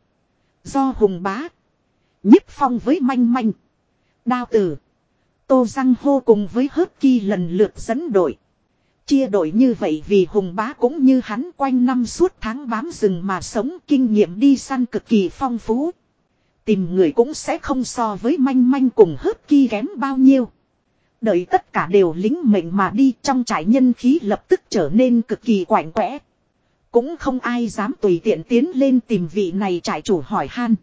Do hùng bá. nhiếp phong với manh manh. Đao tử. Tô răng hô cùng với hớt kỳ lần lượt dẫn đội. Chia đội như vậy vì hùng bá cũng như hắn quanh năm suốt tháng bám rừng mà sống kinh nghiệm đi săn cực kỳ phong phú. Tìm người cũng sẽ không so với manh manh cùng hớp kỳ kém bao nhiêu. Đợi tất cả đều lính mệnh mà đi trong trại nhân khí lập tức trở nên cực kỳ quạnh quẽ. Cũng không ai dám tùy tiện tiến lên tìm vị này trại chủ hỏi han.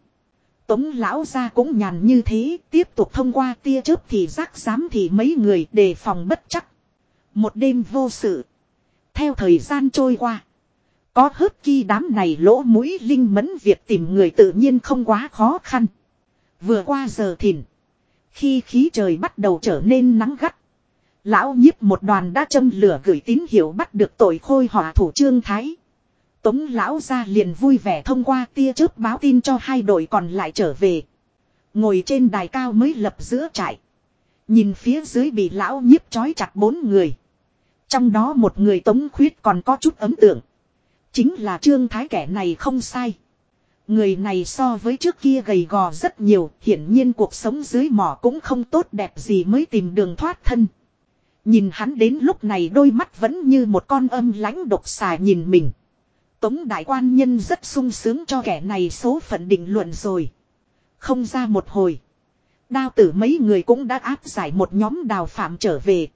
Tống lão ra cũng nhàn như thế, tiếp tục thông qua tia chớp thì rác dám thì mấy người đề phòng bất chắc. Một đêm vô sự. Theo thời gian trôi qua. Có hớt kỳ đám này lỗ mũi linh mẫn việc tìm người tự nhiên không quá khó khăn. Vừa qua giờ thìn. Khi khí trời bắt đầu trở nên nắng gắt. Lão nhiếp một đoàn đã châm lửa gửi tín hiệu bắt được tội khôi hỏa thủ trương thái. Tống lão ra liền vui vẻ thông qua tia chớp báo tin cho hai đội còn lại trở về. Ngồi trên đài cao mới lập giữa trại. Nhìn phía dưới bị lão nhiếp trói chặt bốn người. Trong đó một người tống khuyết còn có chút ấm tượng. Chính là trương thái kẻ này không sai. Người này so với trước kia gầy gò rất nhiều, hiển nhiên cuộc sống dưới mỏ cũng không tốt đẹp gì mới tìm đường thoát thân. Nhìn hắn đến lúc này đôi mắt vẫn như một con âm lãnh độc xà nhìn mình. Tống đại quan nhân rất sung sướng cho kẻ này số phận định luận rồi. Không ra một hồi. Đao tử mấy người cũng đã áp giải một nhóm đào phạm trở về.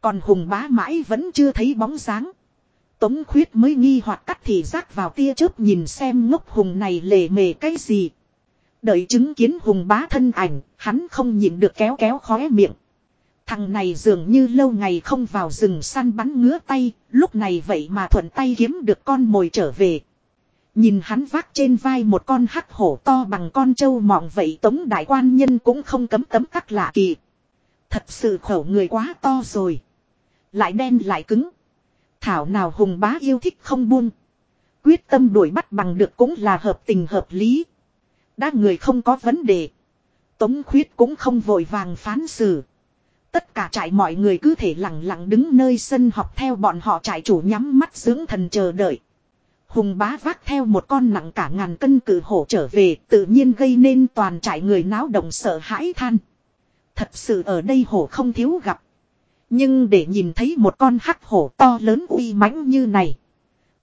Còn hùng bá mãi vẫn chưa thấy bóng dáng. Tống khuyết mới nghi hoặc cắt thì giác vào tia chớp nhìn xem ngốc hùng này lề mề cái gì. Đợi chứng kiến hùng bá thân ảnh, hắn không nhịn được kéo kéo khóe miệng. Thằng này dường như lâu ngày không vào rừng săn bắn ngứa tay, lúc này vậy mà thuận tay kiếm được con mồi trở về. Nhìn hắn vác trên vai một con hắc hổ to bằng con trâu mọng vậy tống đại quan nhân cũng không cấm tấm tắc lạ kỳ. Thật sự khẩu người quá to rồi. Lại đen lại cứng. Thảo nào hùng bá yêu thích không buông. Quyết tâm đuổi bắt bằng được cũng là hợp tình hợp lý. Đã người không có vấn đề. Tống khuyết cũng không vội vàng phán xử. Tất cả trại mọi người cứ thể lặng lặng đứng nơi sân học theo bọn họ trại chủ nhắm mắt dưỡng thần chờ đợi. Hùng bá vác theo một con nặng cả ngàn cân cử hổ trở về, tự nhiên gây nên toàn trại người náo động sợ hãi than. Thật sự ở đây hổ không thiếu gặp. Nhưng để nhìn thấy một con hắc hổ to lớn uy mãnh như này.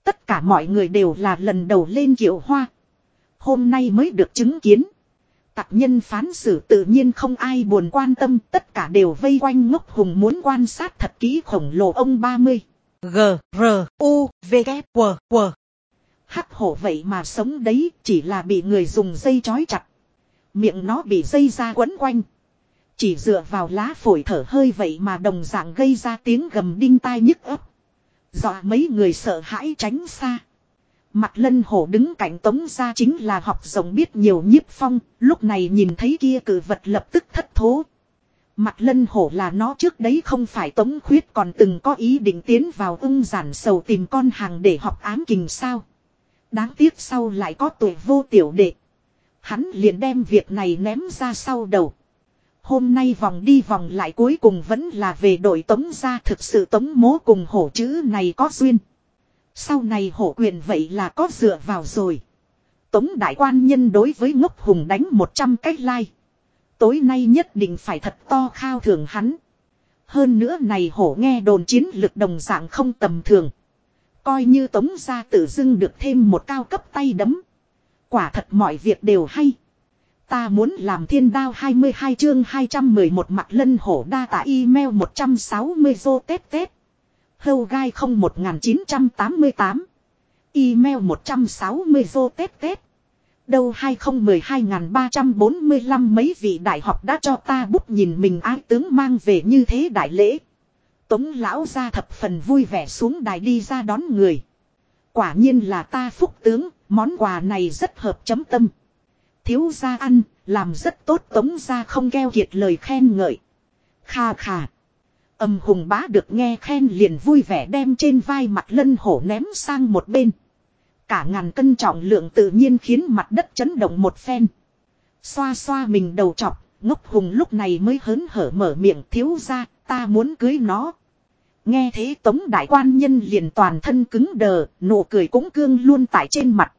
Tất cả mọi người đều là lần đầu lên kiệu hoa. Hôm nay mới được chứng kiến. Tặc nhân phán xử tự nhiên không ai buồn quan tâm. Tất cả đều vây quanh ngốc hùng muốn quan sát thật kỹ khổng lồ ông 30. G, R, U, V, K, W, W. Hắc hổ vậy mà sống đấy chỉ là bị người dùng dây chói chặt. Miệng nó bị dây ra quấn quanh. Chỉ dựa vào lá phổi thở hơi vậy mà đồng dạng gây ra tiếng gầm đinh tai nhức ấp. Dọa mấy người sợ hãi tránh xa. Mặt lân hổ đứng cạnh tống ra chính là học rồng biết nhiều nhiếp phong, lúc này nhìn thấy kia cử vật lập tức thất thố. Mặt lân hổ là nó trước đấy không phải tống khuyết còn từng có ý định tiến vào ưng giản sầu tìm con hàng để học ám kình sao. Đáng tiếc sau lại có tuổi vô tiểu đệ. Hắn liền đem việc này ném ra sau đầu. Hôm nay vòng đi vòng lại cuối cùng vẫn là về đội tống ra thực sự tống mố cùng hổ chữ này có duyên. Sau này hổ quyền vậy là có dựa vào rồi. Tống đại quan nhân đối với ngốc hùng đánh 100 cách lai. Like. Tối nay nhất định phải thật to khao thưởng hắn. Hơn nữa này hổ nghe đồn chiến lực đồng dạng không tầm thường. Coi như tống gia tự dưng được thêm một cao cấp tay đấm. Quả thật mọi việc đều hay. Ta muốn làm thiên đao 22 chương 211 mặt lân hổ đa tả email 160 vô tết tết. Hâu gai 01988. Email 160 vô tết tết. Đâu 2012-345 mấy vị đại học đã cho ta bút nhìn mình ái tướng mang về như thế đại lễ. Tống lão ra thập phần vui vẻ xuống đài đi ra đón người. Quả nhiên là ta phúc tướng, món quà này rất hợp chấm tâm. Thiếu gia ăn, làm rất tốt tống gia không keo kiệt lời khen ngợi. Kha kha. Âm hùng bá được nghe khen liền vui vẻ đem trên vai mặt lân hổ ném sang một bên. Cả ngàn cân trọng lượng tự nhiên khiến mặt đất chấn động một phen. Xoa xoa mình đầu chọc, ngốc hùng lúc này mới hớn hở mở miệng thiếu ra, ta muốn cưới nó. Nghe thế tống đại quan nhân liền toàn thân cứng đờ, nụ cười cũng cương luôn tại trên mặt.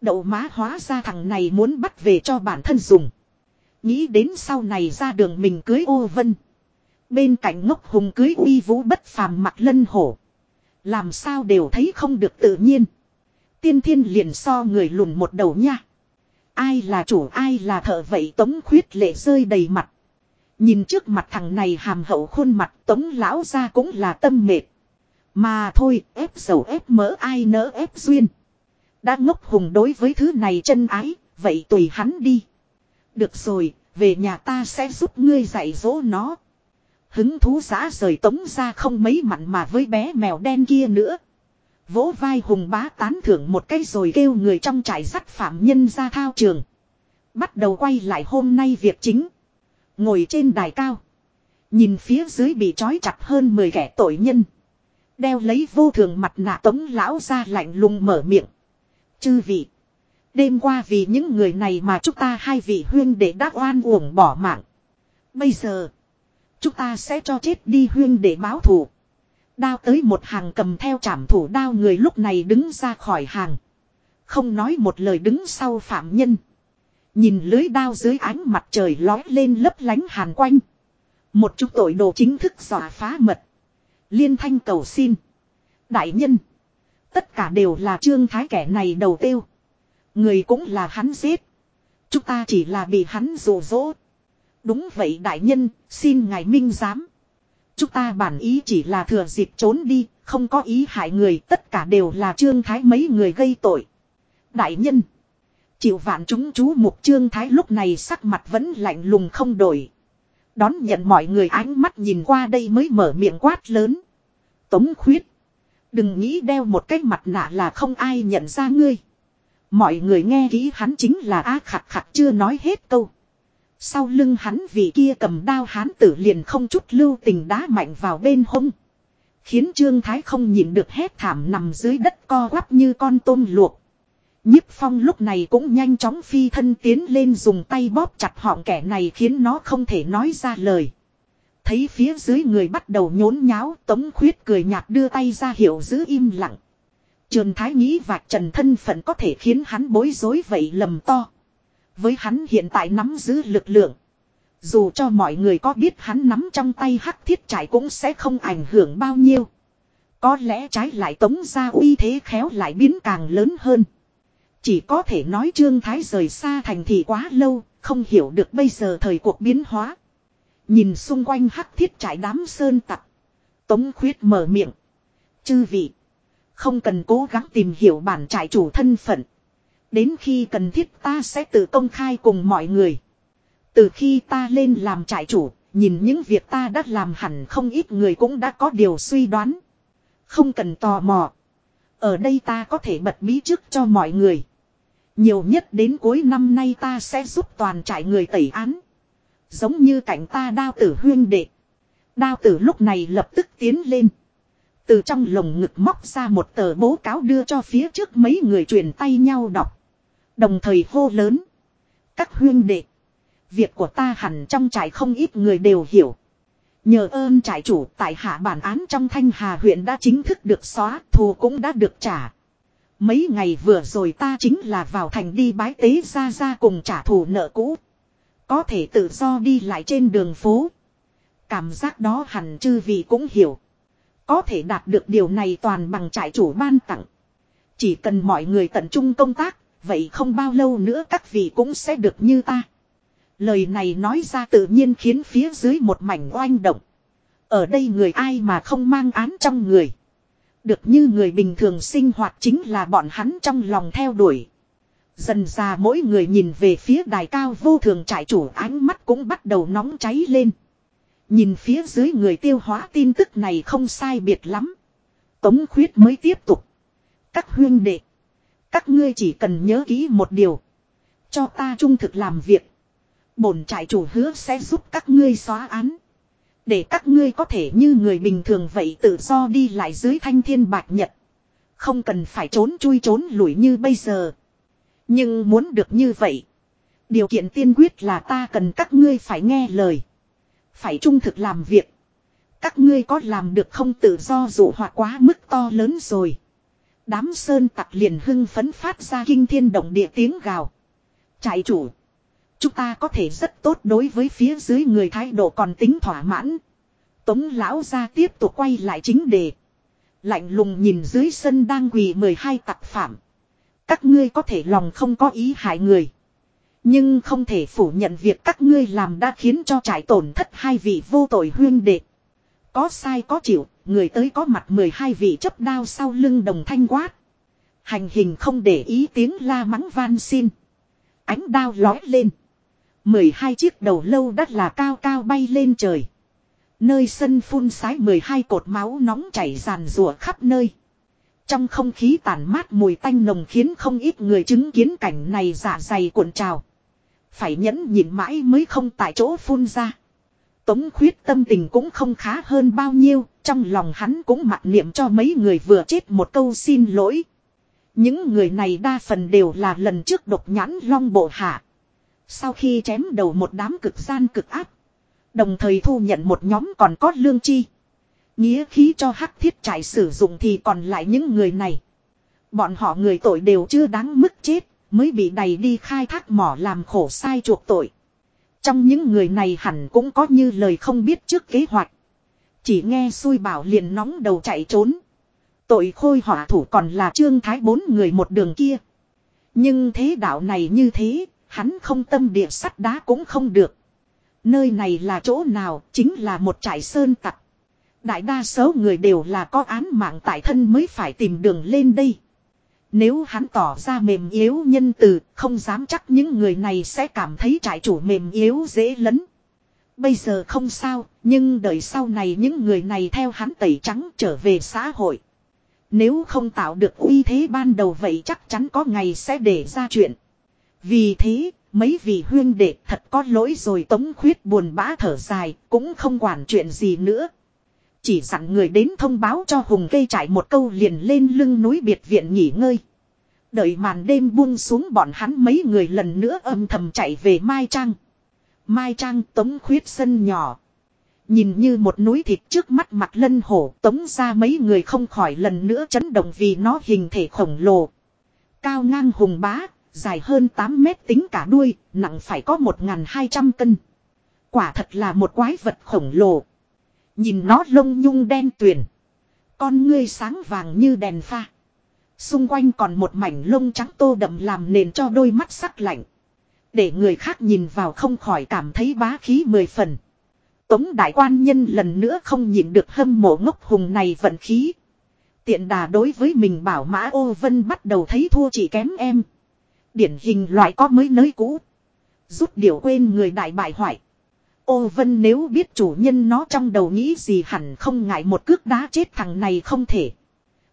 Đậu má hóa ra thằng này muốn bắt về cho bản thân dùng. Nghĩ đến sau này ra đường mình cưới ô vân. Bên cạnh ngốc hùng cưới uy vũ bất phàm mặt lân hổ. Làm sao đều thấy không được tự nhiên. Tiên thiên liền so người lùn một đầu nha. Ai là chủ, ai là thợ vậy tống khuyết lệ rơi đầy mặt. Nhìn trước mặt thằng này hàm hậu khuôn mặt, tống lão ra cũng là tâm mệt. Mà thôi, ép dầu, ép mỡ, ai nỡ ép duyên. Đã ngốc hùng đối với thứ này chân ái, vậy tùy hắn đi. Được rồi, về nhà ta sẽ giúp ngươi dạy dỗ nó. Hứng thú giã rời tống ra không mấy mặn mà với bé mèo đen kia nữa. Vỗ vai hùng bá tán thưởng một cái rồi kêu người trong trại sắt phạm nhân ra thao trường. Bắt đầu quay lại hôm nay việc chính. Ngồi trên đài cao. Nhìn phía dưới bị trói chặt hơn 10 kẻ tội nhân. Đeo lấy vô thường mặt nạ tống lão ra lạnh lùng mở miệng. Chư vị. Đêm qua vì những người này mà chúng ta hai vị huyên để đắc oan uổng bỏ mạng. Bây giờ. Chúng ta sẽ cho chết đi huyên để báo thù. Đao tới một hàng cầm theo trảm thủ đao người lúc này đứng ra khỏi hàng. Không nói một lời đứng sau phạm nhân. Nhìn lưới đao dưới ánh mặt trời lói lên lấp lánh hàn quanh. Một chút tội đồ chính thức dọa phá mật. Liên thanh cầu xin. Đại nhân. Tất cả đều là trương thái kẻ này đầu tiêu. Người cũng là hắn giết. Chúng ta chỉ là bị hắn rủ rỗ. Đúng vậy đại nhân, xin ngài minh giám. Chúng ta bản ý chỉ là thừa dịp trốn đi, không có ý hại người, tất cả đều là trương thái mấy người gây tội. Đại nhân. Chịu vạn chúng chú mục trương thái lúc này sắc mặt vẫn lạnh lùng không đổi. Đón nhận mọi người ánh mắt nhìn qua đây mới mở miệng quát lớn. Tống khuyết. Đừng nghĩ đeo một cái mặt nạ là không ai nhận ra ngươi. Mọi người nghe kỹ hắn chính là á khặt khặt chưa nói hết câu. Sau lưng hắn vị kia cầm đao hán tử liền không chút lưu tình đá mạnh vào bên hông. Khiến Trương Thái không nhìn được hét thảm nằm dưới đất co quắp như con tôm luộc. Nhiếp phong lúc này cũng nhanh chóng phi thân tiến lên dùng tay bóp chặt họng kẻ này khiến nó không thể nói ra lời. Thấy phía dưới người bắt đầu nhốn nháo tống khuyết cười nhạt đưa tay ra hiệu giữ im lặng. Trường Thái nghĩ vạch trần thân phận có thể khiến hắn bối rối vậy lầm to. Với hắn hiện tại nắm giữ lực lượng. Dù cho mọi người có biết hắn nắm trong tay hắc thiết trải cũng sẽ không ảnh hưởng bao nhiêu. Có lẽ trái lại tống ra uy thế khéo lại biến càng lớn hơn. Chỉ có thể nói Trương Thái rời xa thành thị quá lâu, không hiểu được bây giờ thời cuộc biến hóa. Nhìn xung quanh hắc thiết trải đám sơn tặc. Tống khuyết mở miệng. Chư vị. Không cần cố gắng tìm hiểu bản trại chủ thân phận. Đến khi cần thiết ta sẽ tự công khai cùng mọi người. Từ khi ta lên làm trại chủ, nhìn những việc ta đã làm hẳn không ít người cũng đã có điều suy đoán. Không cần tò mò. Ở đây ta có thể bật bí trước cho mọi người. Nhiều nhất đến cuối năm nay ta sẽ giúp toàn trại người tẩy án. Giống như cảnh ta đao tử huyên đệ. Đao tử lúc này lập tức tiến lên. Từ trong lồng ngực móc ra một tờ bố cáo đưa cho phía trước mấy người truyền tay nhau đọc. Đồng thời hô lớn. Các huyên đệ. Việc của ta hẳn trong trại không ít người đều hiểu. Nhờ ơn trại chủ tại hạ bản án trong thanh hà huyện đã chính thức được xóa, thù cũng đã được trả. Mấy ngày vừa rồi ta chính là vào thành đi bái tế ra ra cùng trả thù nợ cũ. Có thể tự do đi lại trên đường phố. Cảm giác đó hẳn chư vị cũng hiểu. Có thể đạt được điều này toàn bằng trại chủ ban tặng. Chỉ cần mọi người tận trung công tác, vậy không bao lâu nữa các vị cũng sẽ được như ta. Lời này nói ra tự nhiên khiến phía dưới một mảnh oanh động. Ở đây người ai mà không mang án trong người. Được như người bình thường sinh hoạt chính là bọn hắn trong lòng theo đuổi. Dần ra mỗi người nhìn về phía đài cao vô thường trại chủ ánh mắt cũng bắt đầu nóng cháy lên. Nhìn phía dưới người tiêu hóa tin tức này không sai biệt lắm. Tống khuyết mới tiếp tục. Các huyên đệ. Các ngươi chỉ cần nhớ kỹ một điều. Cho ta trung thực làm việc. Bổn trại chủ hứa sẽ giúp các ngươi xóa án. Để các ngươi có thể như người bình thường vậy tự do đi lại dưới thanh thiên bạc nhật. Không cần phải trốn chui trốn lủi như bây giờ. Nhưng muốn được như vậy. Điều kiện tiên quyết là ta cần các ngươi phải nghe lời. Phải trung thực làm việc. Các ngươi có làm được không tự do dụ hoặc quá mức to lớn rồi. Đám sơn tặc liền hưng phấn phát ra kinh thiên động địa tiếng gào. Trại chủ. Chúng ta có thể rất tốt đối với phía dưới người thái độ còn tính thỏa mãn. Tống lão ra tiếp tục quay lại chính đề. Lạnh lùng nhìn dưới sân đang quỳ 12 tặc phạm. Các ngươi có thể lòng không có ý hại người. Nhưng không thể phủ nhận việc các ngươi làm đã khiến cho trải tổn thất hai vị vô tội huyên đệ. Có sai có chịu, người tới có mặt 12 vị chấp đao sau lưng đồng thanh quát. Hành hình không để ý tiếng la mắng van xin. Ánh đao lói lên. 12 chiếc đầu lâu đắt là cao cao bay lên trời. Nơi sân phun sái 12 cột máu nóng chảy ràn rùa khắp nơi. Trong không khí tàn mát mùi tanh nồng khiến không ít người chứng kiến cảnh này dạ dày cuộn trào. Phải nhẫn nhịn mãi mới không tại chỗ phun ra. Tống khuyết tâm tình cũng không khá hơn bao nhiêu, trong lòng hắn cũng mặc niệm cho mấy người vừa chết một câu xin lỗi. Những người này đa phần đều là lần trước độc nhãn long bộ hạ. Sau khi chém đầu một đám cực gian cực áp. Đồng thời thu nhận một nhóm còn có lương chi. Nghĩa khí cho hắc thiết trải sử dụng thì còn lại những người này. Bọn họ người tội đều chưa đáng mức chết, mới bị đầy đi khai thác mỏ làm khổ sai chuộc tội. Trong những người này hẳn cũng có như lời không biết trước kế hoạch. Chỉ nghe xui bảo liền nóng đầu chạy trốn. Tội khôi hỏa thủ còn là trương thái bốn người một đường kia. Nhưng thế đạo này như thế, hắn không tâm địa sắt đá cũng không được. Nơi này là chỗ nào, chính là một trại sơn tặc. Đại đa số người đều là có án mạng tại thân mới phải tìm đường lên đây. Nếu hắn tỏ ra mềm yếu nhân từ, không dám chắc những người này sẽ cảm thấy trại chủ mềm yếu dễ lấn. Bây giờ không sao, nhưng đợi sau này những người này theo hắn tẩy trắng trở về xã hội. Nếu không tạo được uy thế ban đầu vậy chắc chắn có ngày sẽ để ra chuyện. Vì thế, mấy vị huyên đệ thật có lỗi rồi tống khuyết buồn bã thở dài, cũng không quản chuyện gì nữa. Chỉ dặn người đến thông báo cho Hùng cây trải một câu liền lên lưng núi biệt viện nghỉ ngơi. Đợi màn đêm buông xuống bọn hắn mấy người lần nữa âm thầm chạy về Mai Trang. Mai Trang tống khuyết sân nhỏ. Nhìn như một núi thịt trước mắt mặt lân hổ tống ra mấy người không khỏi lần nữa chấn động vì nó hình thể khổng lồ. Cao ngang hùng bá, dài hơn 8 mét tính cả đuôi, nặng phải có 1.200 cân. Quả thật là một quái vật khổng lồ. Nhìn nó lông nhung đen tuyền. Con ngươi sáng vàng như đèn pha. Xung quanh còn một mảnh lông trắng tô đậm làm nền cho đôi mắt sắc lạnh. Để người khác nhìn vào không khỏi cảm thấy bá khí mười phần. Tống đại quan nhân lần nữa không nhìn được hâm mộ ngốc hùng này vận khí. Tiện đà đối với mình bảo mã ô vân bắt đầu thấy thua chỉ kém em. Điển hình loại có mới nới cũ. Rút điều quên người đại bại hoại. Ô vân nếu biết chủ nhân nó trong đầu nghĩ gì hẳn không ngại một cước đá chết thằng này không thể.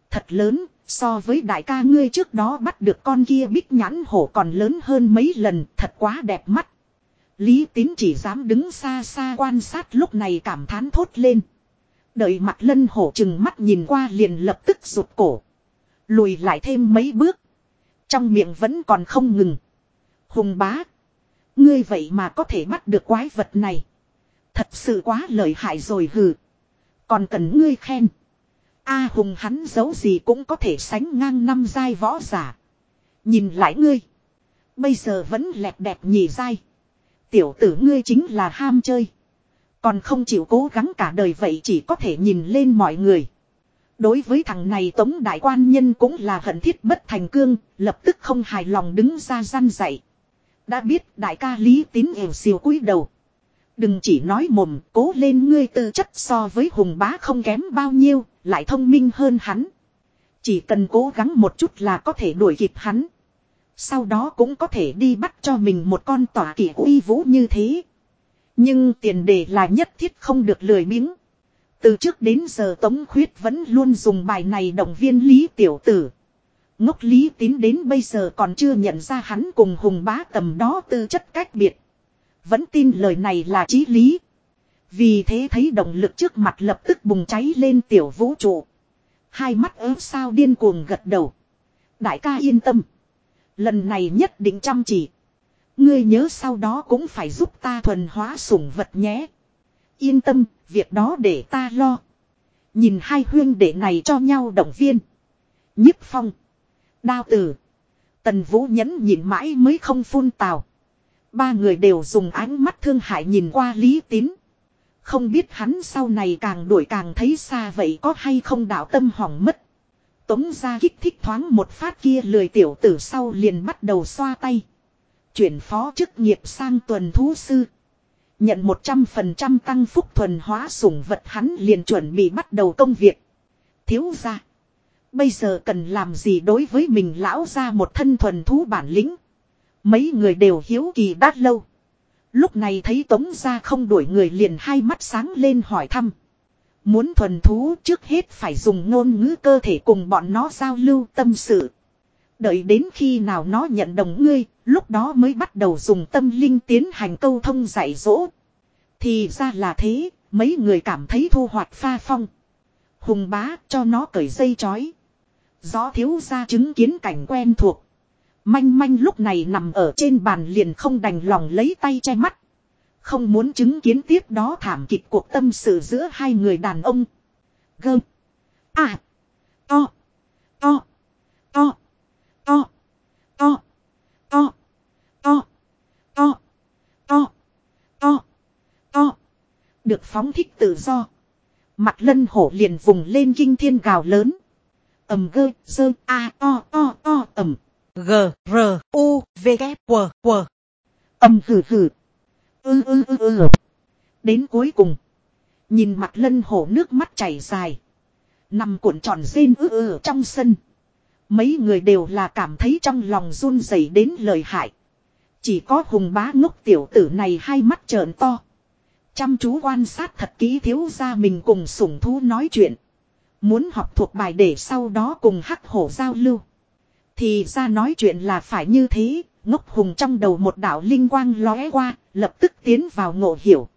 Thật lớn, so với đại ca ngươi trước đó bắt được con kia bích nhãn hổ còn lớn hơn mấy lần, thật quá đẹp mắt. Lý tín chỉ dám đứng xa xa quan sát lúc này cảm thán thốt lên. Đợi mặt lân hổ chừng mắt nhìn qua liền lập tức rụt cổ. Lùi lại thêm mấy bước. Trong miệng vẫn còn không ngừng. Hùng bá. Ngươi vậy mà có thể bắt được quái vật này. Thật sự quá lợi hại rồi hừ. Còn cần ngươi khen. A hùng hắn giấu gì cũng có thể sánh ngang năm giai võ giả. Nhìn lại ngươi. Bây giờ vẫn lẹp đẹp nhì giai. Tiểu tử ngươi chính là ham chơi. Còn không chịu cố gắng cả đời vậy chỉ có thể nhìn lên mọi người. Đối với thằng này tống đại quan nhân cũng là hận thiết bất thành cương, lập tức không hài lòng đứng ra gian dạy. Đã biết đại ca lý tín ẻo siêu cúi đầu. Đừng chỉ nói mồm, cố lên ngươi tư chất so với hùng bá không kém bao nhiêu, lại thông minh hơn hắn. Chỉ cần cố gắng một chút là có thể đuổi kịp hắn. Sau đó cũng có thể đi bắt cho mình một con tỏa kỷ uy vũ như thế. Nhưng tiền đề là nhất thiết không được lười biếng. Từ trước đến giờ Tống Khuyết vẫn luôn dùng bài này động viên Lý Tiểu Tử. Ngốc Lý Tín đến bây giờ còn chưa nhận ra hắn cùng Hùng Bá tầm đó tư chất cách biệt. Vẫn tin lời này là chí lý. Vì thế thấy động lực trước mặt lập tức bùng cháy lên tiểu vũ trụ. Hai mắt ớt sao điên cuồng gật đầu. Đại ca yên tâm. Lần này nhất định chăm chỉ. Ngươi nhớ sau đó cũng phải giúp ta thuần hóa sủng vật nhé. Yên tâm, việc đó để ta lo. Nhìn hai huyên đệ này cho nhau động viên. Nhức phong. Đao tử. Tần vũ nhẫn nhịn mãi mới không phun tào. Ba người đều dùng ánh mắt thương hại nhìn qua lý tín. Không biết hắn sau này càng đuổi càng thấy xa vậy có hay không đạo tâm hỏng mất. Tống ra kích thích thoáng một phát kia lười tiểu tử sau liền bắt đầu xoa tay. Chuyển phó chức nghiệp sang tuần thú sư. Nhận 100% tăng phúc thuần hóa sủng vật hắn liền chuẩn bị bắt đầu công việc. Thiếu ra. Bây giờ cần làm gì đối với mình lão ra một thân thuần thú bản lĩnh. Mấy người đều hiếu kỳ đát lâu. Lúc này thấy tống ra không đuổi người liền hai mắt sáng lên hỏi thăm. Muốn thuần thú trước hết phải dùng ngôn ngữ cơ thể cùng bọn nó giao lưu tâm sự. Đợi đến khi nào nó nhận đồng ngươi, lúc đó mới bắt đầu dùng tâm linh tiến hành câu thông dạy dỗ. Thì ra là thế, mấy người cảm thấy thu hoạch pha phong. Hùng bá cho nó cởi dây chói. Gió thiếu ra chứng kiến cảnh quen thuộc. Manh manh lúc này nằm ở trên bàn liền không đành lòng lấy tay che mắt. Không muốn chứng kiến tiếp đó thảm kịch cuộc tâm sự giữa hai người đàn ông. Gơm. À. To. To. To. To. To. To. To. To. To. To. To. Được phóng thích tự do. Mặt lân hổ liền vùng lên kinh thiên gào lớn ầm gơ, dơ, a, to, to, to, ầm. G, R, U, V, K, W, W. ầm hừ hừ Ư ư ư ư. Đến cuối cùng. Nhìn mặt lân hổ nước mắt chảy dài. Nằm cuộn tròn rên ư ư trong sân. Mấy người đều là cảm thấy trong lòng run rẩy đến lời hại. Chỉ có hùng bá ngốc tiểu tử này hai mắt trợn to. Chăm chú quan sát thật kỹ thiếu ra mình cùng sủng thú nói chuyện. Muốn học thuộc bài để sau đó cùng hắc hổ giao lưu. Thì ra nói chuyện là phải như thế, ngốc hùng trong đầu một đạo linh quang lóe qua, lập tức tiến vào ngộ hiểu.